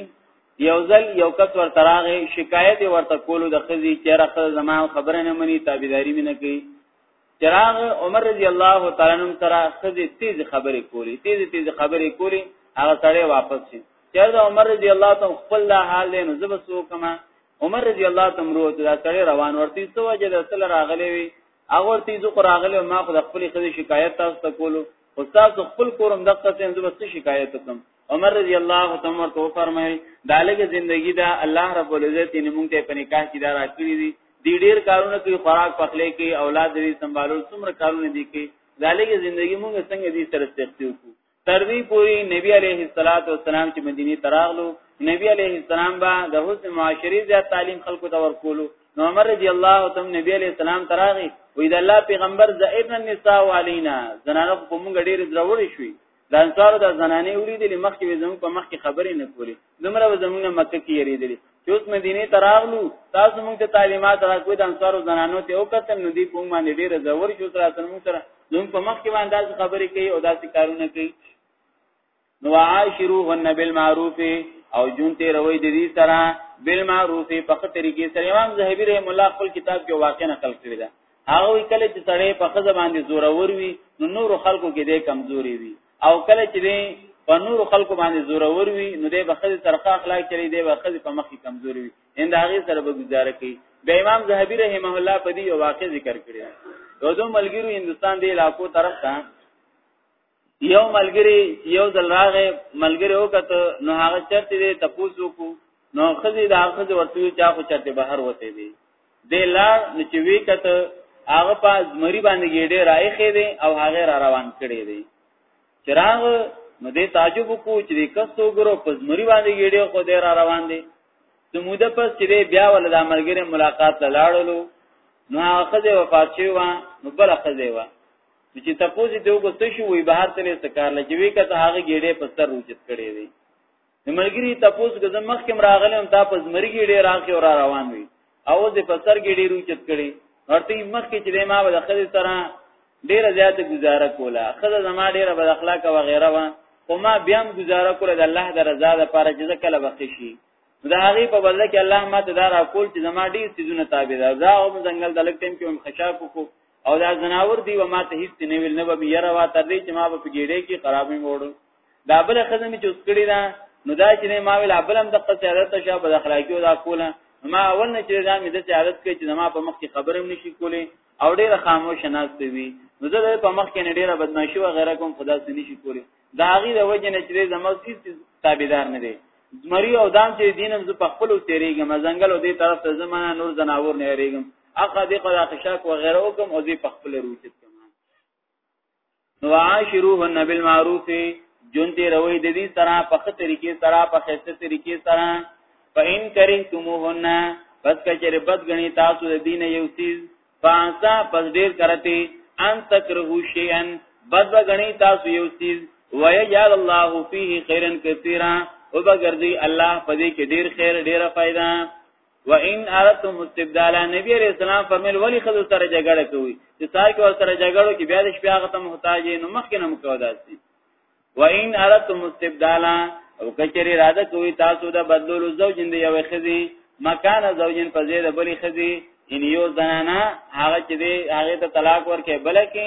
یو ځل یو کس ورته راغی شکایت ورته کولو د خزي چیرې خزه زما خبره نه مني تابعداري مې نه کوي چراغ عمر رضی الله تعالی عنہ ترا خزي تیز خبرې کولی تیز تیز خبرې کولی هغه سړی واپس شي چرته عمر رضی الله تعالی خپل لا حال له نزب سو کما عمر رضی الله تعالی روه دا سړی روان ورته سو وجه د سره راغلی وي هغه ورته ذو راغلی ما خو د خپل خزي شکایت تاسو ته کولو استاد خپل کورم دغه څه زما څه شکایت کوم عمر رضی الله تعالی عنہ تو فرمایل دالګه زندگی دا الله رب العزت یې موږ ته په نکاح کې دا راکړي دي دی ډیر کارونه کوي خوراک پخلې کوي اولاد دې سمبالو څومره کارونه دي کوي دالګه زندگی موږ څنګه دې سره سختي وکړو تر دې پوری نبی علیه الصلاۃ والسلام چې مدینه تراغلو نبی علیه السلام با د حسن معاشري زیات تعلیم خلکو ته ورکولو نو عمر رضی الله تعالی نبی علیه السلام تراغي وې د الله پیغمبر زئبن النساء علینا زنانه کومګ ډیر ضروري شوي د انصارو د زنانې ولیدلې مخکې به زموږ په مخ کې خبرې نه کولې دومره به زموږ نه مکه کې یریدلې چې اوس مدینه ته راغلو تاسو موږ ته تعلیمات راکوي د انصارو زنانو ته او کتل نو دی کوم باندې ډېر زور شو تر اصل موږ سره زموږ په مخ کې باندې داسې خبرې کوي او داسې کارونه کوي نو عاشروهن بالمعروف او جون ته روي د دې سره بالمعروف په خطر کې سره امام زهبي رحم الله خپل کتاب کې واقع نقل کړی دی هغه وی کله چې سړی په خزه باندې زورور وي نو نور خلکو کې دې کمزوري وي او کله چې دې په نور خلکو باندې زورور وي نو دې بخزه سرخه اخلاق چلی دې بخزه په مخ کې کمزوري وي اند هغه سره به گزاره کوي د امام زهبي رحمه الله په دې واقع ذکر کړی یو دوه ملګرو هندستان دی علاقو طرف ته یو ملګری یو ځل راغې ملګری وکته نو هغه چرته دی تپوسو کو نو خزي دا خزي ورته چا خو چرته بهر وته دی د لار نو چې وی کته هغه په زمری باندې ګډه رايخې دی او هغه را روان کړي دی چراغ نو دې تعجب کو چې د کسو ګرو په زمری باندې ګډه خو دې را روان دی سموده پس چې بیا ول د عملګری ملاقات لاړلو نو هغه خزي وفات شوی و نو بل خزي و چې تاسو دې وګ څه شو وی بهر تلې څه کار نه چې وی کته هغه ګډه په سر روجت کړي دي ملګری تاسو غزه مخ کې مراغله هم تاسو زمری ګډه راخي او را روان وي او دې په سر ګډه روجت کړي ورته مخ کې چې ما به د خدای سره ډیره زیاته گزاره کوله خدای زما ډیره بد اخلاق او غیره و خو ما بیا هم گزاره کوله د الله د رضا لپاره چې زه کله بخښ شي دا هغه په بدل کې الله ما ته دا را کول چې زما ډیر سيزونه تابع ده دا او ځنګل د لک ټیم کې هم خشاف کو او دا زناور دی و ما ته هیڅ نه ویل نه به یره وا تر دې چې ما په ګیډې کې خرابې موړل دا بل خزم چې اوس کړی دا نو دا چې نه ما ویل ابلم د قصې عادت شه بد اخلاقی او دا کوله ما اول نه چې دا مې د عادت کې چې ما په مخ کې خبرې نشي کولې او ډیره خاموش ناس دی وی نو زه په مخ کې ډیره بدمعشي و غیره کوم خدا سې نشي کولې دا غي د وجه نه چې زمو سیس تابعدار نه دی زمری او دام چې دینم زه په خپل تیریږم ځنګل او دې طرف ته زمانه نور زناور نه ریږم اخا دې قضا خشاک و غیره وکم او دې په خپل روچت کما نو عاشروهن بالمعروف جون دې روي د دې سره په خه طریقې سره په خسته طریقې سره فإن کرهتموهن پس کچره بد غني تاسو د دین یو سیز فانسا پس ډیر کرتی ان تکرهو شیئن بد غني تاسو یو سیز ويجعل الله فيه خيرا كثيرا وبغرضي الله پدې کې ډیر خیر ډیره فائدہ و ان ارتم استبدال نبی علیہ السلام فرمایل ولی خدای سره جګړه کوي چې سار کې ور سره جګړه کې بیا د شپې هغه ته محتاج نو مخکې نه مکو داسي و ان ارتم استبدال او کچری اراده کوي تاسو د بدلولو زوجین دی یو خزي مکان زوجین په زیاده بلی خزي ان یو زنانا هغه چې دی هغه ته طلاق ورکې بلکې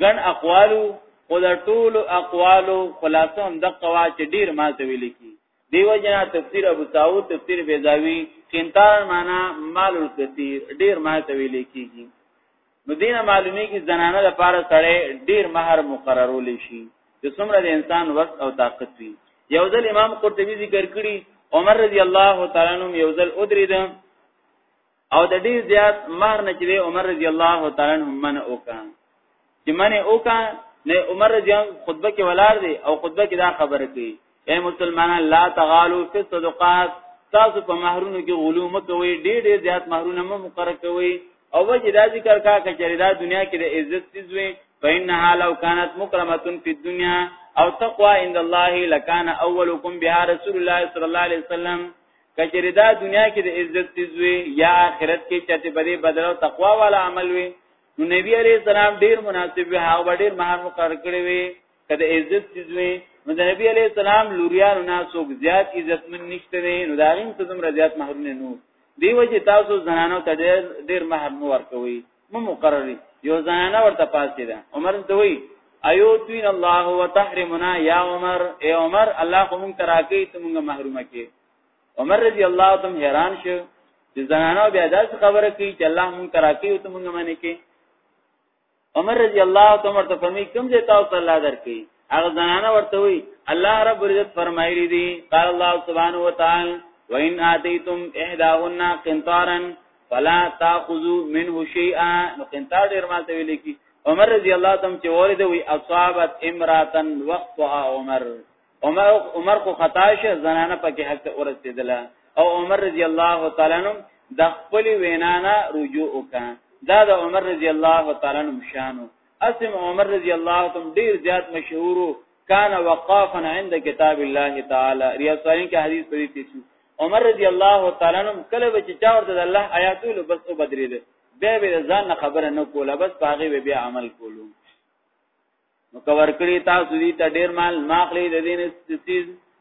ګن اقوالو خو د ټولو اقوالو خلاصه هم د قوا چې ډیر ما ته ویل کی دیو جنا تفسیر ابو داود تفسیر بیزاوی قنطار معنا مال الکثیر ډیر ما ته ویل کیږي نو دینه معلومی کی زنانه د پاره سړی ډیر مہر مقررول شي چې څومره د انسان وخت او طاقت وي یو ځل امام قرطبی ذکر کړی عمر رضی الله تعالی عنہ یو ځل ادرید او د ډیر زیات مار نه چې عمر رضی الله تعالی عنہ من اوکا چې من اوکا نه عمر رضی الله خطبه کې ولار دی او خطبه کې دا خبره کوي اے مسلمانان لا تغالو فی الصدقات تاسو په مہرونو کې غلو مکوئ ډیر ډیر زیات مہرونه مو مقرر کوئ او وجه دا ذکر کا کچری دا دنیا کې د عزت تیزوي فإنها لو كانت مكرمه في الدنيا او تقوى عند الله لكان اولكم بها رسول الله صلى الله عليه وسلم کچری دا دنیا کې د عزت تیزوي یا آخرت کې چته په دې بدل او تقوا والا عمل وي نو نبی علی السلام ډیر مناسب وي هغه ډیر مهر مقرر کړی وي کله عزت تیزوي نو د نبی علی السلام لوریانو نه څوک زیات عزت من نشته وي نو دا غیم ته زمره زیات مهرونه نو دی وجه تاسو زنانو ته ډیر مهر نو ورکوي مو مقرري یو زنانه ورته پاسې ده عمر ته وی ایو تین الله وتحرمنا یا عمر ای عمر الله خو مونږ تراکی ته مونږه محرومه کی عمر رضی الله تم حیران شو چې زنانه بیا داس خبره کوي چې الله مونږ تراکی ته مونږه منی کی عمر رضی الله تم ورته فهمی کوم ځای تاسو الله درکې هغه زنانه ورته وی الله رب عزت فرمایلی دی قال الله سبحانه وتعالى وان اتیتم احداهن قنطارا فلا تاخذوا منه شيئا نو قنطار ډیر ما ته ویل کی عمر رضی الله تعالی چې ورده وی اصابت امراتن وقتها عمر عمر عمر خو خطا شه زنانه پکې حق ته ورسېدله او عمر رضی الله تعالی عنہ د خپل وینانا رجوع وکړه دا د عمر رضی الله تعالی عنہ شانو اسم عمر رضی الله عنه ډیر زیات مشهور کان وقافا عند کتاب الله تعالی ریاض صالحین کې حدیث پرې تیسو عمر رضی الله تعالی عنہ کله چې چا ورته د الله آیات ول بس او بدریل به به ځان خبره نه کوله بس باغی به بیا عمل کولو نو کور کړی تاسو دې ته ډیر مال ماخلی د دین استیز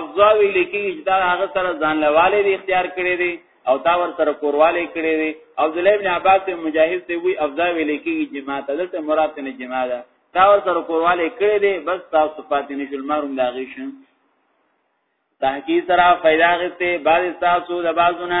افضاوی لیکي چې دا هغه سره ځان لواله دی اختیار کړی دی او دا ور سره کورواله کړی دی او د ابن عباس مجاهد دی وی افضاوی لیکي چې ما ته دلته مراد نه جما ده دا ور سره کورواله کړی دی بس تاسو صفات نشل ماروم لاغی شم تحقیق سره پیدا غته بعد تاسو د بازونه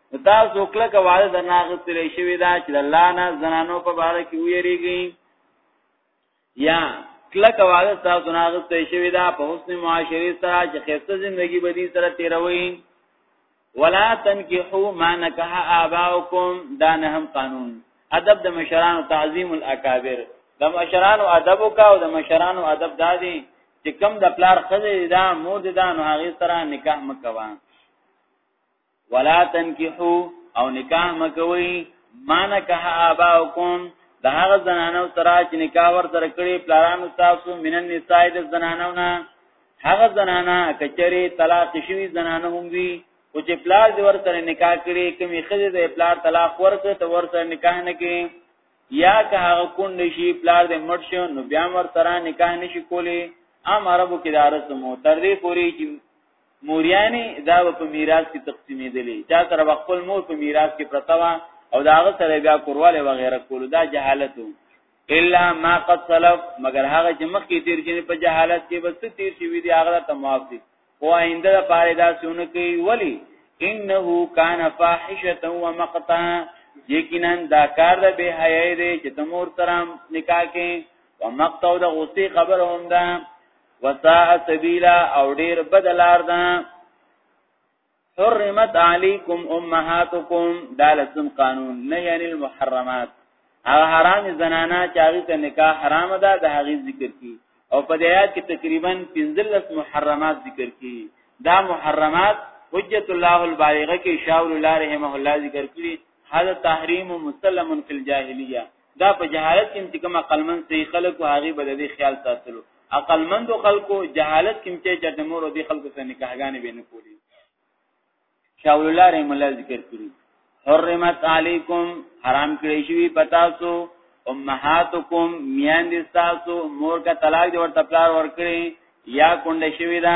دا زوکله کواله د ناغستل شوی دا چې الله نه زنانو په باره کې ویریږي یا کله کواله تاسو ناغستل شوی دا په حسن معاشري سره چې خسته ژوندۍ بدی سره تیروي ولا تنکحوا ما نکح آباؤکم دا نه هم قانون ادب د مشران تعظیم الاکابر د مشران ادب او کا او د مشران ادب دادی چې کم د پلار خزه دا مور دا نو هغه سره نکاح مکوان ولا تنکحو او نکاح مکوي ما نکاح اباؤکم د هغه زنانو سره چې نکاح ور سره کړی پلارانو تاسو مینن نساء د زنانو نه هغه زنانا کچری طلاق شوی زنانه هم وی او چې پلار د ور سره نکاح کړي کومې خزه د پلار طلاق ورکړ ته ور سره نکاح نه کوي یا که هغه کون نشي پلار د مړ شو نو بیا ور سره نکاح نشي کولی امر ابو کې دارس مو تر دې پوري چې موریانه دا په میراث کې تقسیمې دي چا سره خپل مور په میراث کې پرتاوه او دا هغه سره بیا کورواله وغیرہ کول دا جهالت الا ما قد سلف مگر هغه چې مخکې تیر شي په جهالت کې بس تیر شي وی دی هغه ته معاف دي خو آینده د پاره دا سونه کوي ولی انه کان فاحشه و مقتا یقینا دا کار د به حیاي دی چې تمور ترام نکاح کې و مقتا د غصې خبر هم ده وساء سبیلا او ډیر بدلار ده حرمت علیکم امهاتکم دا لسم قانون نه یعنی المحرمات هغه حرام زنانا چاغی ته نکاح حرام ده د هغه ذکر کی او په دې آیات کې تقریبا 15 محرمات ذکر کی دا محرمات حجت الله البالغه کې شاول الله رحمه الله ذکر کړی هذا تحریم مسلم فی الجاهلیه دا په جهالت کې چې کوم عقلمن سي خلکو هغه بل دې خیال ساتلو عقلمند خلکو جهالت کې چې چرته مور دې خلکو سره نکاحګانې به نه کولی شاو الله رحم الله ذکر کړی حرمت علیکم حرام کړی شوی پتا سو امهاتکم میان دي تاسو مور کا طلاق دي ورته پلار ورکړي یا کونډه شوی دا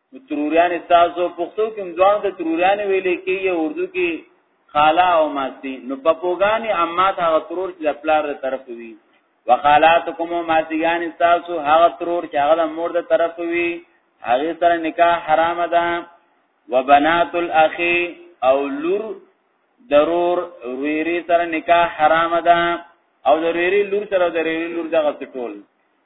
تروریان تاسو پښتو کې ځوان ته تروریان ویلې کې یا اردو کې خالا او ماسی نو په پوغانی امات هغه ترور چې د پلار له طرف وي وخالاتکم او ماسیان تاسو هغه ترور چې هغه د مور د طرف وي هغه سره نکاح حرام ده وبنات الاخی او لور ضرور ویری سره نکاح حرام ده او د ریری لور سره د ریری لور دغه ټول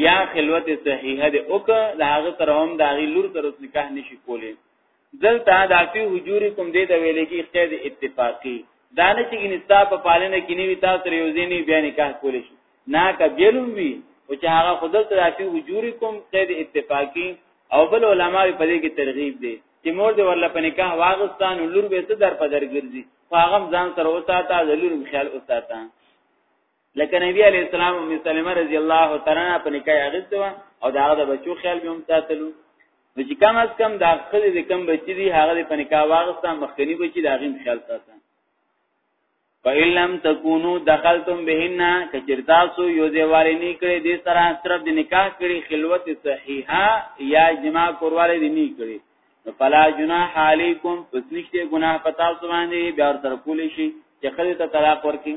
یا خلوت صحیحه د اوک د هغه سره هم د هغه لور سره نکاح نشي کولی دلته د فی حجورکم دې د ویل کې قید اتفاقی دا نه چې نستا په پالنه کې نیوی تاسو یو ځینی بیا نکاح کولی شي نا کبیلم وی او چې هغه خدل ته فی حجورکم قید اتفاقی او بل علما په دې کې ترغیب دي چې مور دې ورله په نکاح واغستان لور به څه در په درګرځي هغه ځان سره وساته د لور خیال وساته لکه نبی علی السلام ام سلمہ رضی الله تعالی عنها په نکاح اغستو او دا هغه بچو خیال به هم ساتلو نو چې کم از کم دا خدي د کم بچی دی هغه په نکاح واغسته مخکنی بچی دا غیم خیال ساته فإِلَّمْ تَكُونُوا دَخَلْتُمْ بِهِنَّ کچرتا سو یو دیوالې نه کړې دې سره طرف د نکاح کړي خلوت صحیحه یا جما کورواله دې نه کړې فلا جناح علیکم پس نشته گناہ پتا سو باندې بیا تر کولې شي چې خدای ته طلاق ورکړي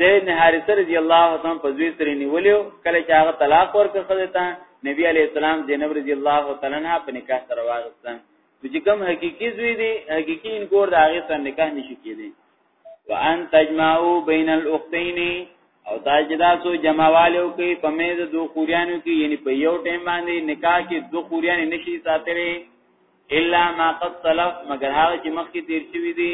د ابن حارث رضی الله عنه په ځوی سره نیولیو کله چې هغه طلاق ورکړ خدته نبی علی السلام زینب رضی الله تعالی عنها په نکاح سره واغسته چې کوم حقيقي زوی دی حقيقي انکور د هغه سره نکاح نشي کېدی وان تجمعوا بین الاختین او دا چې دا سو جمعوالو کې په مېز دوه کوریانو کې یعنی په یو ټیم باندې نکاح کې دوه کوریان نشي ساتلې الا ما قد سلف مگر هغه چې مخکې تیر شوی دی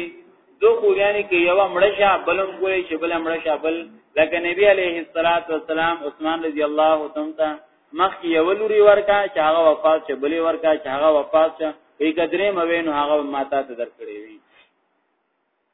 دو خوریانی کې یو مړشه بلم ګوري چې بل مړشه بل لکه نبی علیه الصلاۃ والسلام عثمان رضی الله تعالی ته مخ کې یو لوري ورکا چې هغه وفات شه بلې ورکا چې هغه وفات شه وی کدرې موینو هغه ماته ته درکړې وی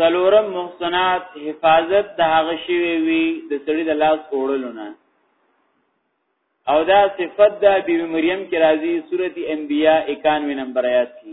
څلورم محسنات حفاظت د هغه شی وی د سړی د لاس کوړلونه او دا صفت د بی مریم کې راځي سورتی انبیاء 91 نمبر آیات کې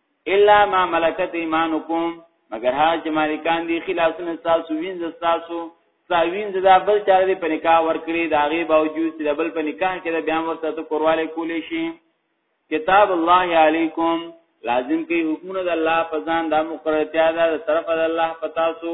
الا ما ملکت ایمانکم مگر ها چې مالکان دي خلاصونه تاسو وینځ تاسو ساوین زدا بل چاره دی په نکاح ورکړي دا غي باوجود چې بل په نکاح کې بیا ورته ته کورواله کولې شي کتاب الله علیکم لازم کې حکمونه د الله په ځان د مقررتیا ده طرف د الله پتا سو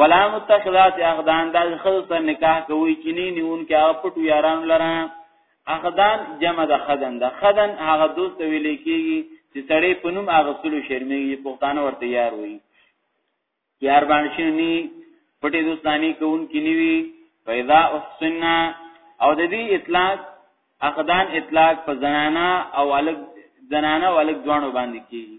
ولا متخذات اخدان دا خود سره نکاح کوي چې نه نیون کې هغه پټو یاران لره اخدان جمع د خدن د خدن هغه دوست ویل کېږي چې سړی په نوم هغه سلو شرمېږي پښتانه ورته یار وي یار باندې شنی پټي دوستانی کوون کې نیوي پیدا احسننا او د دې اطلاق اخدان اطلاق په زنانا او الګ زنانا او الګ دوانو باندې کېږي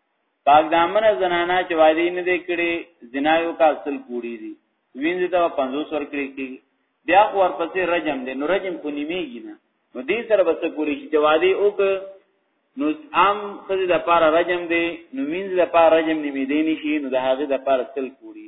پاک دامن زنانا چې وادي نه دی کړي زنایو کا اصل کوړي دي وینځ ته 500 ور کړی کی بیا خو ورپسې رجم دی نو رجم خو نیمیږي نه نو دې سره بس کولی شي چې وادي او که نو عام خزه د پاره رجم دی نو وینځ د پاره رجم نیمه دی نشي نو د هغه د پاره اصل کوړي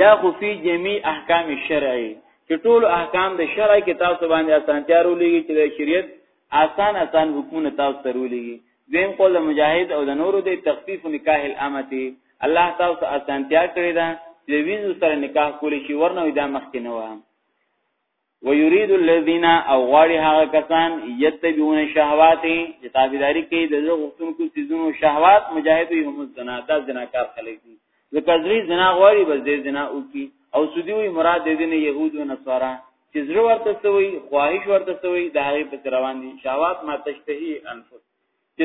یا خو فی جميع احکام الشرع چې ټول احکام د شرع کې تاسو باندې اسانتیا رولېږي چې د شریعت آسان آسان حکمونه تاسو ته رولېږي دیم قول مجاهد او د نورو د تخفیف نکاح الامتی الله تاسو اسانتیا کړی دا چې ویزو سره نکاح کولی شي ورنه دا مخکې نه و ويريد الذين او غواړي هغه کسان يتبعون الشهوات چې تابعداري کوي د زړه غوښتونکو سيزونو شهوات مجاهدي هم زنا دا زناکار خلک دي ځکه ځري زنا غواړي بس دې زنا وکي او سودي وي مراد دې دي نه يهود او نصارا چې زړه ورته سوي خواهش ورته سوي د هغه په روان دي شهوات ما تشتهي انفس چې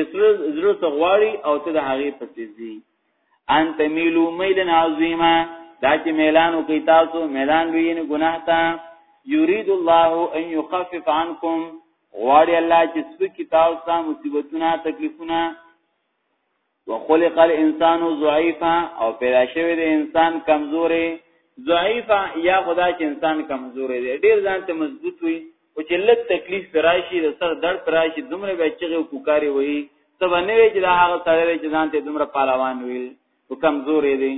زړه ته غواړي او ته د هغه پسې ځي ان تميلو ميلن عظیما دا چې ميلان وکي تاسو ميلان لوی نه ګناه تا يريد الله ان يخفف عنكم غواړي الله چې سپکی تاسو ته مصیبتونه تکلیفونه وخلق الانسان ضعيفا او پیدا شوی د انسان کمزوري ضعيفا یا خدا چې انسان کمزوري دی ډیر ځان ته مضبوط وي او چې لږ تکلیف تراشي د سر درد تراشي دومره به چې کوکاری وي ته باندې وي چې دا هغه سره چې ځان ته دومره پهلوان وي او کمزورې دي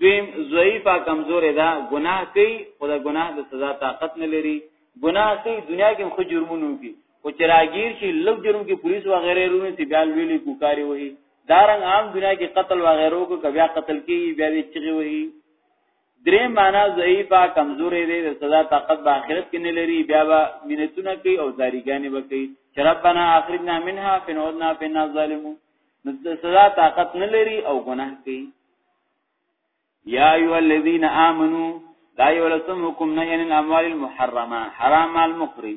دویم ضعیفه کمزورې ده ګناه کوي خو د ګناه د سزا طاقت نه لري ګناه کوي دنیا کې خو جرمونه کوي او چې راګیر شي لږ جرم کې پولیس و غیره رونه سي بیا ویلي کوکاری وي دارنګ عام دنیا کې قتل و غیره کو کبیا قتل کوي بیا وی چغي وي درې معنا ضعیفه کمزورې دي د سزا طاقت په آخرت کې نه لري بیا به مینتونه کوي او زاریګانې به کوي چې ربنا اخرجنا منها فنعدنا فنا ظالمون نو د سزا طاقت نه لري او ګناه کوي یا ایو الذین آمنو دا یو لسم حکم نه ان الاموال المحرمه حرام المخری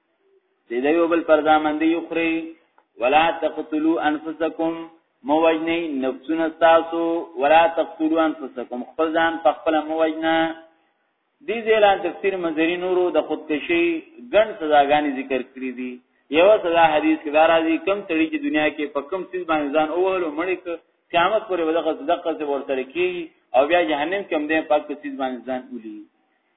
چې د یو بل پرځامندې یو خوري ولا تقتلوا انفسکم موجنی نفسونه تاسو ولا تقتلوا انفسکم خپل ځان په خپل موجنه دې ځلان تفسیر منظری نورو د خودکشي ګڼ سزاګانې ذکر کړې دي یو سزا حدیث کې راځي کم تړي چې دنیا کې په کم سیز باندې ځان اوهلو مړی قیامت پورې ودغه دقه څه ورته کیږي او بیا جهنم کې هم دې پاک سیز باندې ځان ولي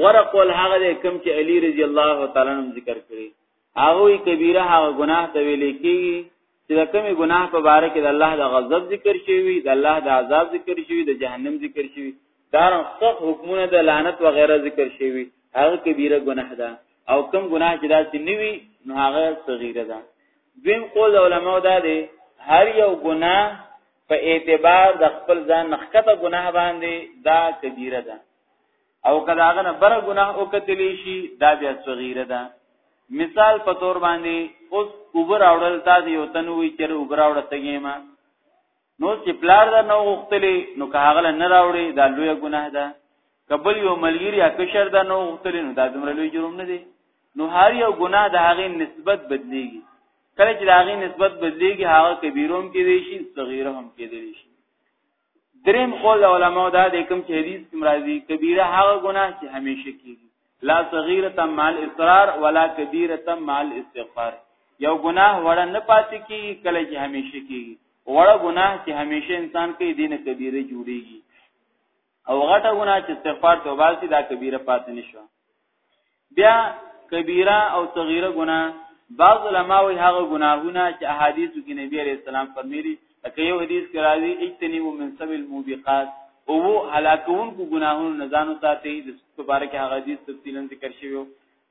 غره قول هغه دی کوم چې علی رضی الله تعالی عنہ ذکر کړی هغه کبیره هغه ګناه ته ویل کیږي چې د کومې ګناه په باره کې د الله د غضب ذکر شوی د الله د عذاب ذکر شوی د جهنم ذکر شوی دا رخصه حکمونه د لعنت و غیره ذکر شوی هغه کبیره ګناه ده او کم ګناه چې داسې نیوي نو هغه صغیره ده دویم قول علماء دا دی هر یو ګناه په اعتبار د خپل ځان نخکته ګناه باندې دا کبیره ده او کداغه نه بر ګناه او کتلی شي دا بیا صغیره ده مثال په تور باندې اوس اوبر اوړل تا دی یو تن وی چې اوبر اوړه تګې ما نو چې پلار دا نو غختلی نو که هغه نه راوړي دا لوی ګناه ده کبل یو ملګری یا کشر دا نو غختلی نو دا دومره لوی جرم نه دی نو هر یو ګناه د هغه نسبت بدلیږي کله چې د هغه نسبت بدلیږي هغه کبیروم کې دی شي صغیره هم کې دی شي دریم قول علماء دا د کوم چې حدیث کې مرضی کبیره هغه ګناه چې همیشه کیږي لا صغیره مال اصرار ولا کبیره مال استغفار یو ګناه وړه نه پاتې کیږي کله چې همیشه کیږي وړه ګناه چې همیشه انسان کې دین کبیره جوړیږي او غټه ګناه چې استغفار توبه سي دا کبیره پاتې نشو بیا کبیره او صغیره ګناه بعض علما وی هغه ګناهونه چې احادیث کې نبی عليه السلام فرمایلی لکه یو حدیث کې راځي اجتنبوا من سبع الموبقات او وو هلاکون کو ګناهونو نه ځانو ساتي د مبارک هغه حدیث تفصیلا ذکر شوی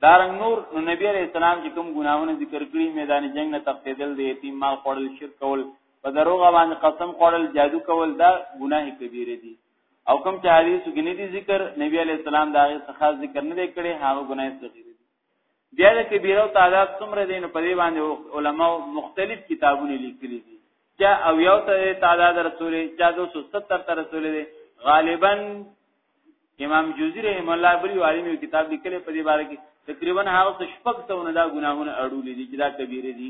دارنګ نور نو نبی عليه السلام چې کوم ګناهونه ذکر کړی میدان جنگ نه تقتیدل دی یتیم مال خوړل شرک کول په دروغ باندې قسم خوړل جادو کول دا ګناه کبیره دي او کوم چې حدیث کې نه دي ذکر نبی علی السلام دا غي څخه ذکر نه کړي هغه ګناه صغیر دي بیا د کبیره او تعداد څومره دي نو په دې باندې علما مختلف کتابونه لیکلي دي چا او یو ته تعداد رسول چا 270 تر رسول دي غالبا امام جوزی رحم الله بری عالم کتاب لیکلی په دې باره کې تقریبا هغه شپږ څونه دا ګناهونه اړول دي چې دا کبیره دي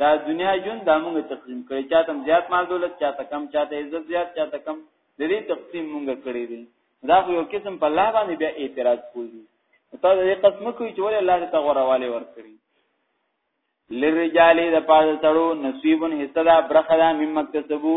دا دنیا جون دا موږ تقسیم کړي چاته زیات مال دولت چاته کم چاته عزت زیات چاته کم د دې تقسیم موږ کړی دی دا خو یو قسم په الله باندې بیا اعتراض کولی ته دې قسم کوي چې ولې الله ته غورواله ورکړي لرجال د پاز سړو نصیبن حصہ دا برخه دا مم مکتسبو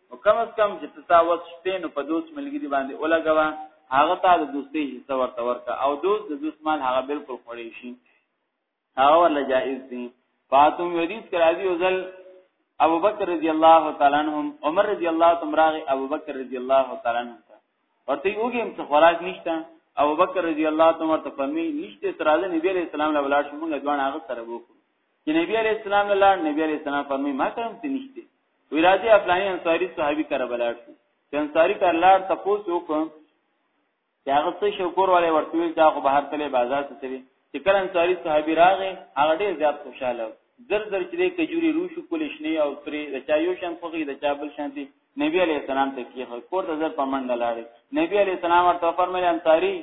نو کم از کم چې تا وس شته نو په دوست ملګری باندې ولګوا هغه ته د دوستۍ حصہ ورته ورکا او دوست د دوست مال هغه بالکل خوري شي هغه ولا جائز دي فاطم حدیث کرا دی ازل ابو بکر رضی الله تعالی عنهم عمر رضی الله تمراغ ابو بکر رضی الله تعالی عنهم ورته وګیم څه خوراک نشته ابو بکر رضی الله تعالی عنہ ته فرمی نشته تر دې نبی علیہ السلام له ولاړ شو موږ دوه هغه سره وکړو چې نبی علی السلام له لار نبی علی السلام فرمایي ما کوم څه نشته وی راځي افلانی انصاری صحابي کر بلار شو چې انصاری کر لار تاسو وکم چې هغه څه شکر ولې ورته ویل دا خو بهر تلې بازار ته تلې چې کله انصاری صحابي راغې هغه ډیر زیات خوشاله زر زر چې کجوري روشو کول شنی او ترې د چا یو شان خوږي د چا بل شان دي نبی علی السلام ته کیه کور ته زر پمنډ لاړې نبی علی السلام ورته فرمایي انصاری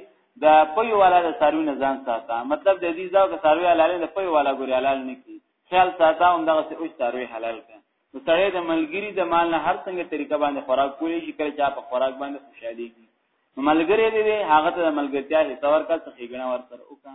دا پوی والا د ساروی نه ځان ساته مطلب د دې ځاو کې ساروی حلال نه پوی والا ګوري حلال نه کی خیال ساته هم دغه څه اوچ ساروی حلال کړي نو سړی د ملګری د مال نه هر څنګه طریقه باندې خوراک کولی شي کله چې په خوراک باندې خوشحالي کی ملګری دې هغه ته ملګرتیا حصہ ورکړه څه ښېګڼه ورسره وکړه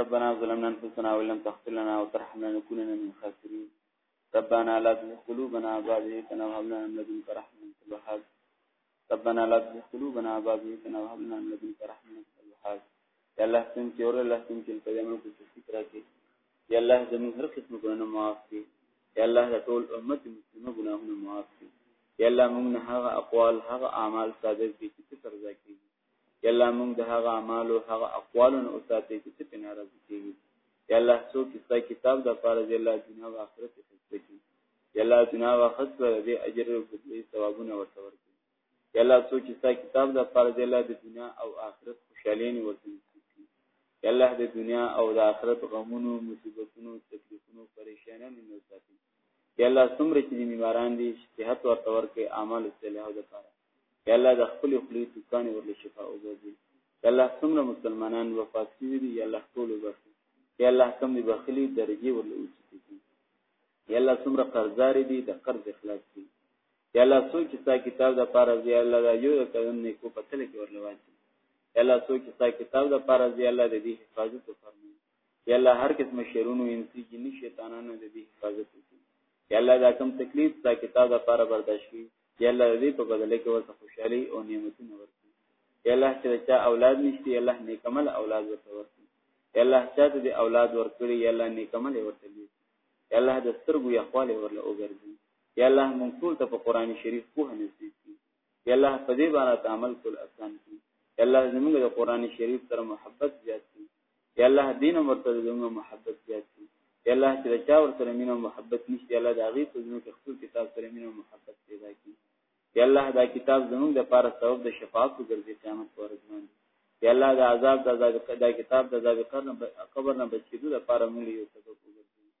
ربنا ظلمنا انفسنا وان لم تغفر لنا وترحمنا لنكونن من الخاسرين ربنا لا تزغ قلوبنا بعد إذ هديتنا وهب لنا من لدنك رحمة إنك الوهاب ربنا لا تزغ قلوبنا بعد إذ هديتنا وهب لنا من لدنك رحمة إنك الوهاب یا الله سم کې اور الله سم کې په دې موږ څه فکر کې یا الله زموږ هر قسم ګناه معاف کړي یا الله د ټول امت مسلمه ګناهونه معاف کړي یا الله موږ نه هغه اقوال هغه اعمال صادق دي چې څه سرځي یا الله موږ د هغه اعمال او هغه اقوال نه اوساتې چې څه پنه راځي کیږي یا الله څوک چې ستا کتاب د پاره دی الله دنیا او آخرت کې خسته کی یا الله دنیا او آخرت پر دې اجر او بدلی ثوابونه ورته ورکړي یا الله څوک چې ستا کتاب د پاره دی الله د دنیا او آخرت خوشالي نه ورته یا الله د دنیا او د آخرت غمونو مصیبتونو تکلیفونو پریشانانو نه ساتي یا الله څومره چې بیماران دي صحت ورته ورکړي اعمال صالحو لپاره یا الله د خپل خلی توکان ورله شفا وګرځي یا الله څومره مسلمانان وفات شوي دي یا الله ټول وبخي یا الله کم دي بخلی درجه ورله اوچتي کی یا الله څومره قرضدار دي د قرض اخلاص کی یا الله څوک چې تا کتاب د پاره دی الله دا یو قدم نه کو پتل کې ورله واچي یا الله څوک چې تا کتاب د پاره دی الله د دې حفاظت وکړي یا الله هر قسم شرونو انسی جنی شیطانانو د دې حفاظت وکړي یا الله دا کوم تکلیف تا کتاب د پاره برداشت کړي یا الله دې په بدله کې ورته خوشحالي او نعمتونه ورکړي یا الله چې چا اولاد نشته یا الله نیکمل اولاد ورته ورکړي یا الله چا ته دې اولاد ورکړي یا الله نیکمل ورته دي یا الله د سترګو یا خواله ورله وګرځي یا الله مونږ ټول ته په قران شریف په نصیب کړي یا الله په دې باندې عمل کول اسان کړي یا الله زموږ د قران شریف سره محبت زیات کړي یا الله دین او ورته زموږ محبت زیات کړي یا الله چې چا ورته مين او محبت نشته الله دا غي په زموږ کې خپل کتاب سره مين او محبت پیدا کړي یا الله دا کتاب زموږ د پاره سبب د شفاعت وګرځي قیامت پر ورځ باندې یا الله دا عذاب د عذاب دا کتاب د عذاب قبر نه بچیدو د پاره مونږ یو سبب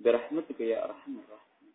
برحمتك يا أرحم الراحمين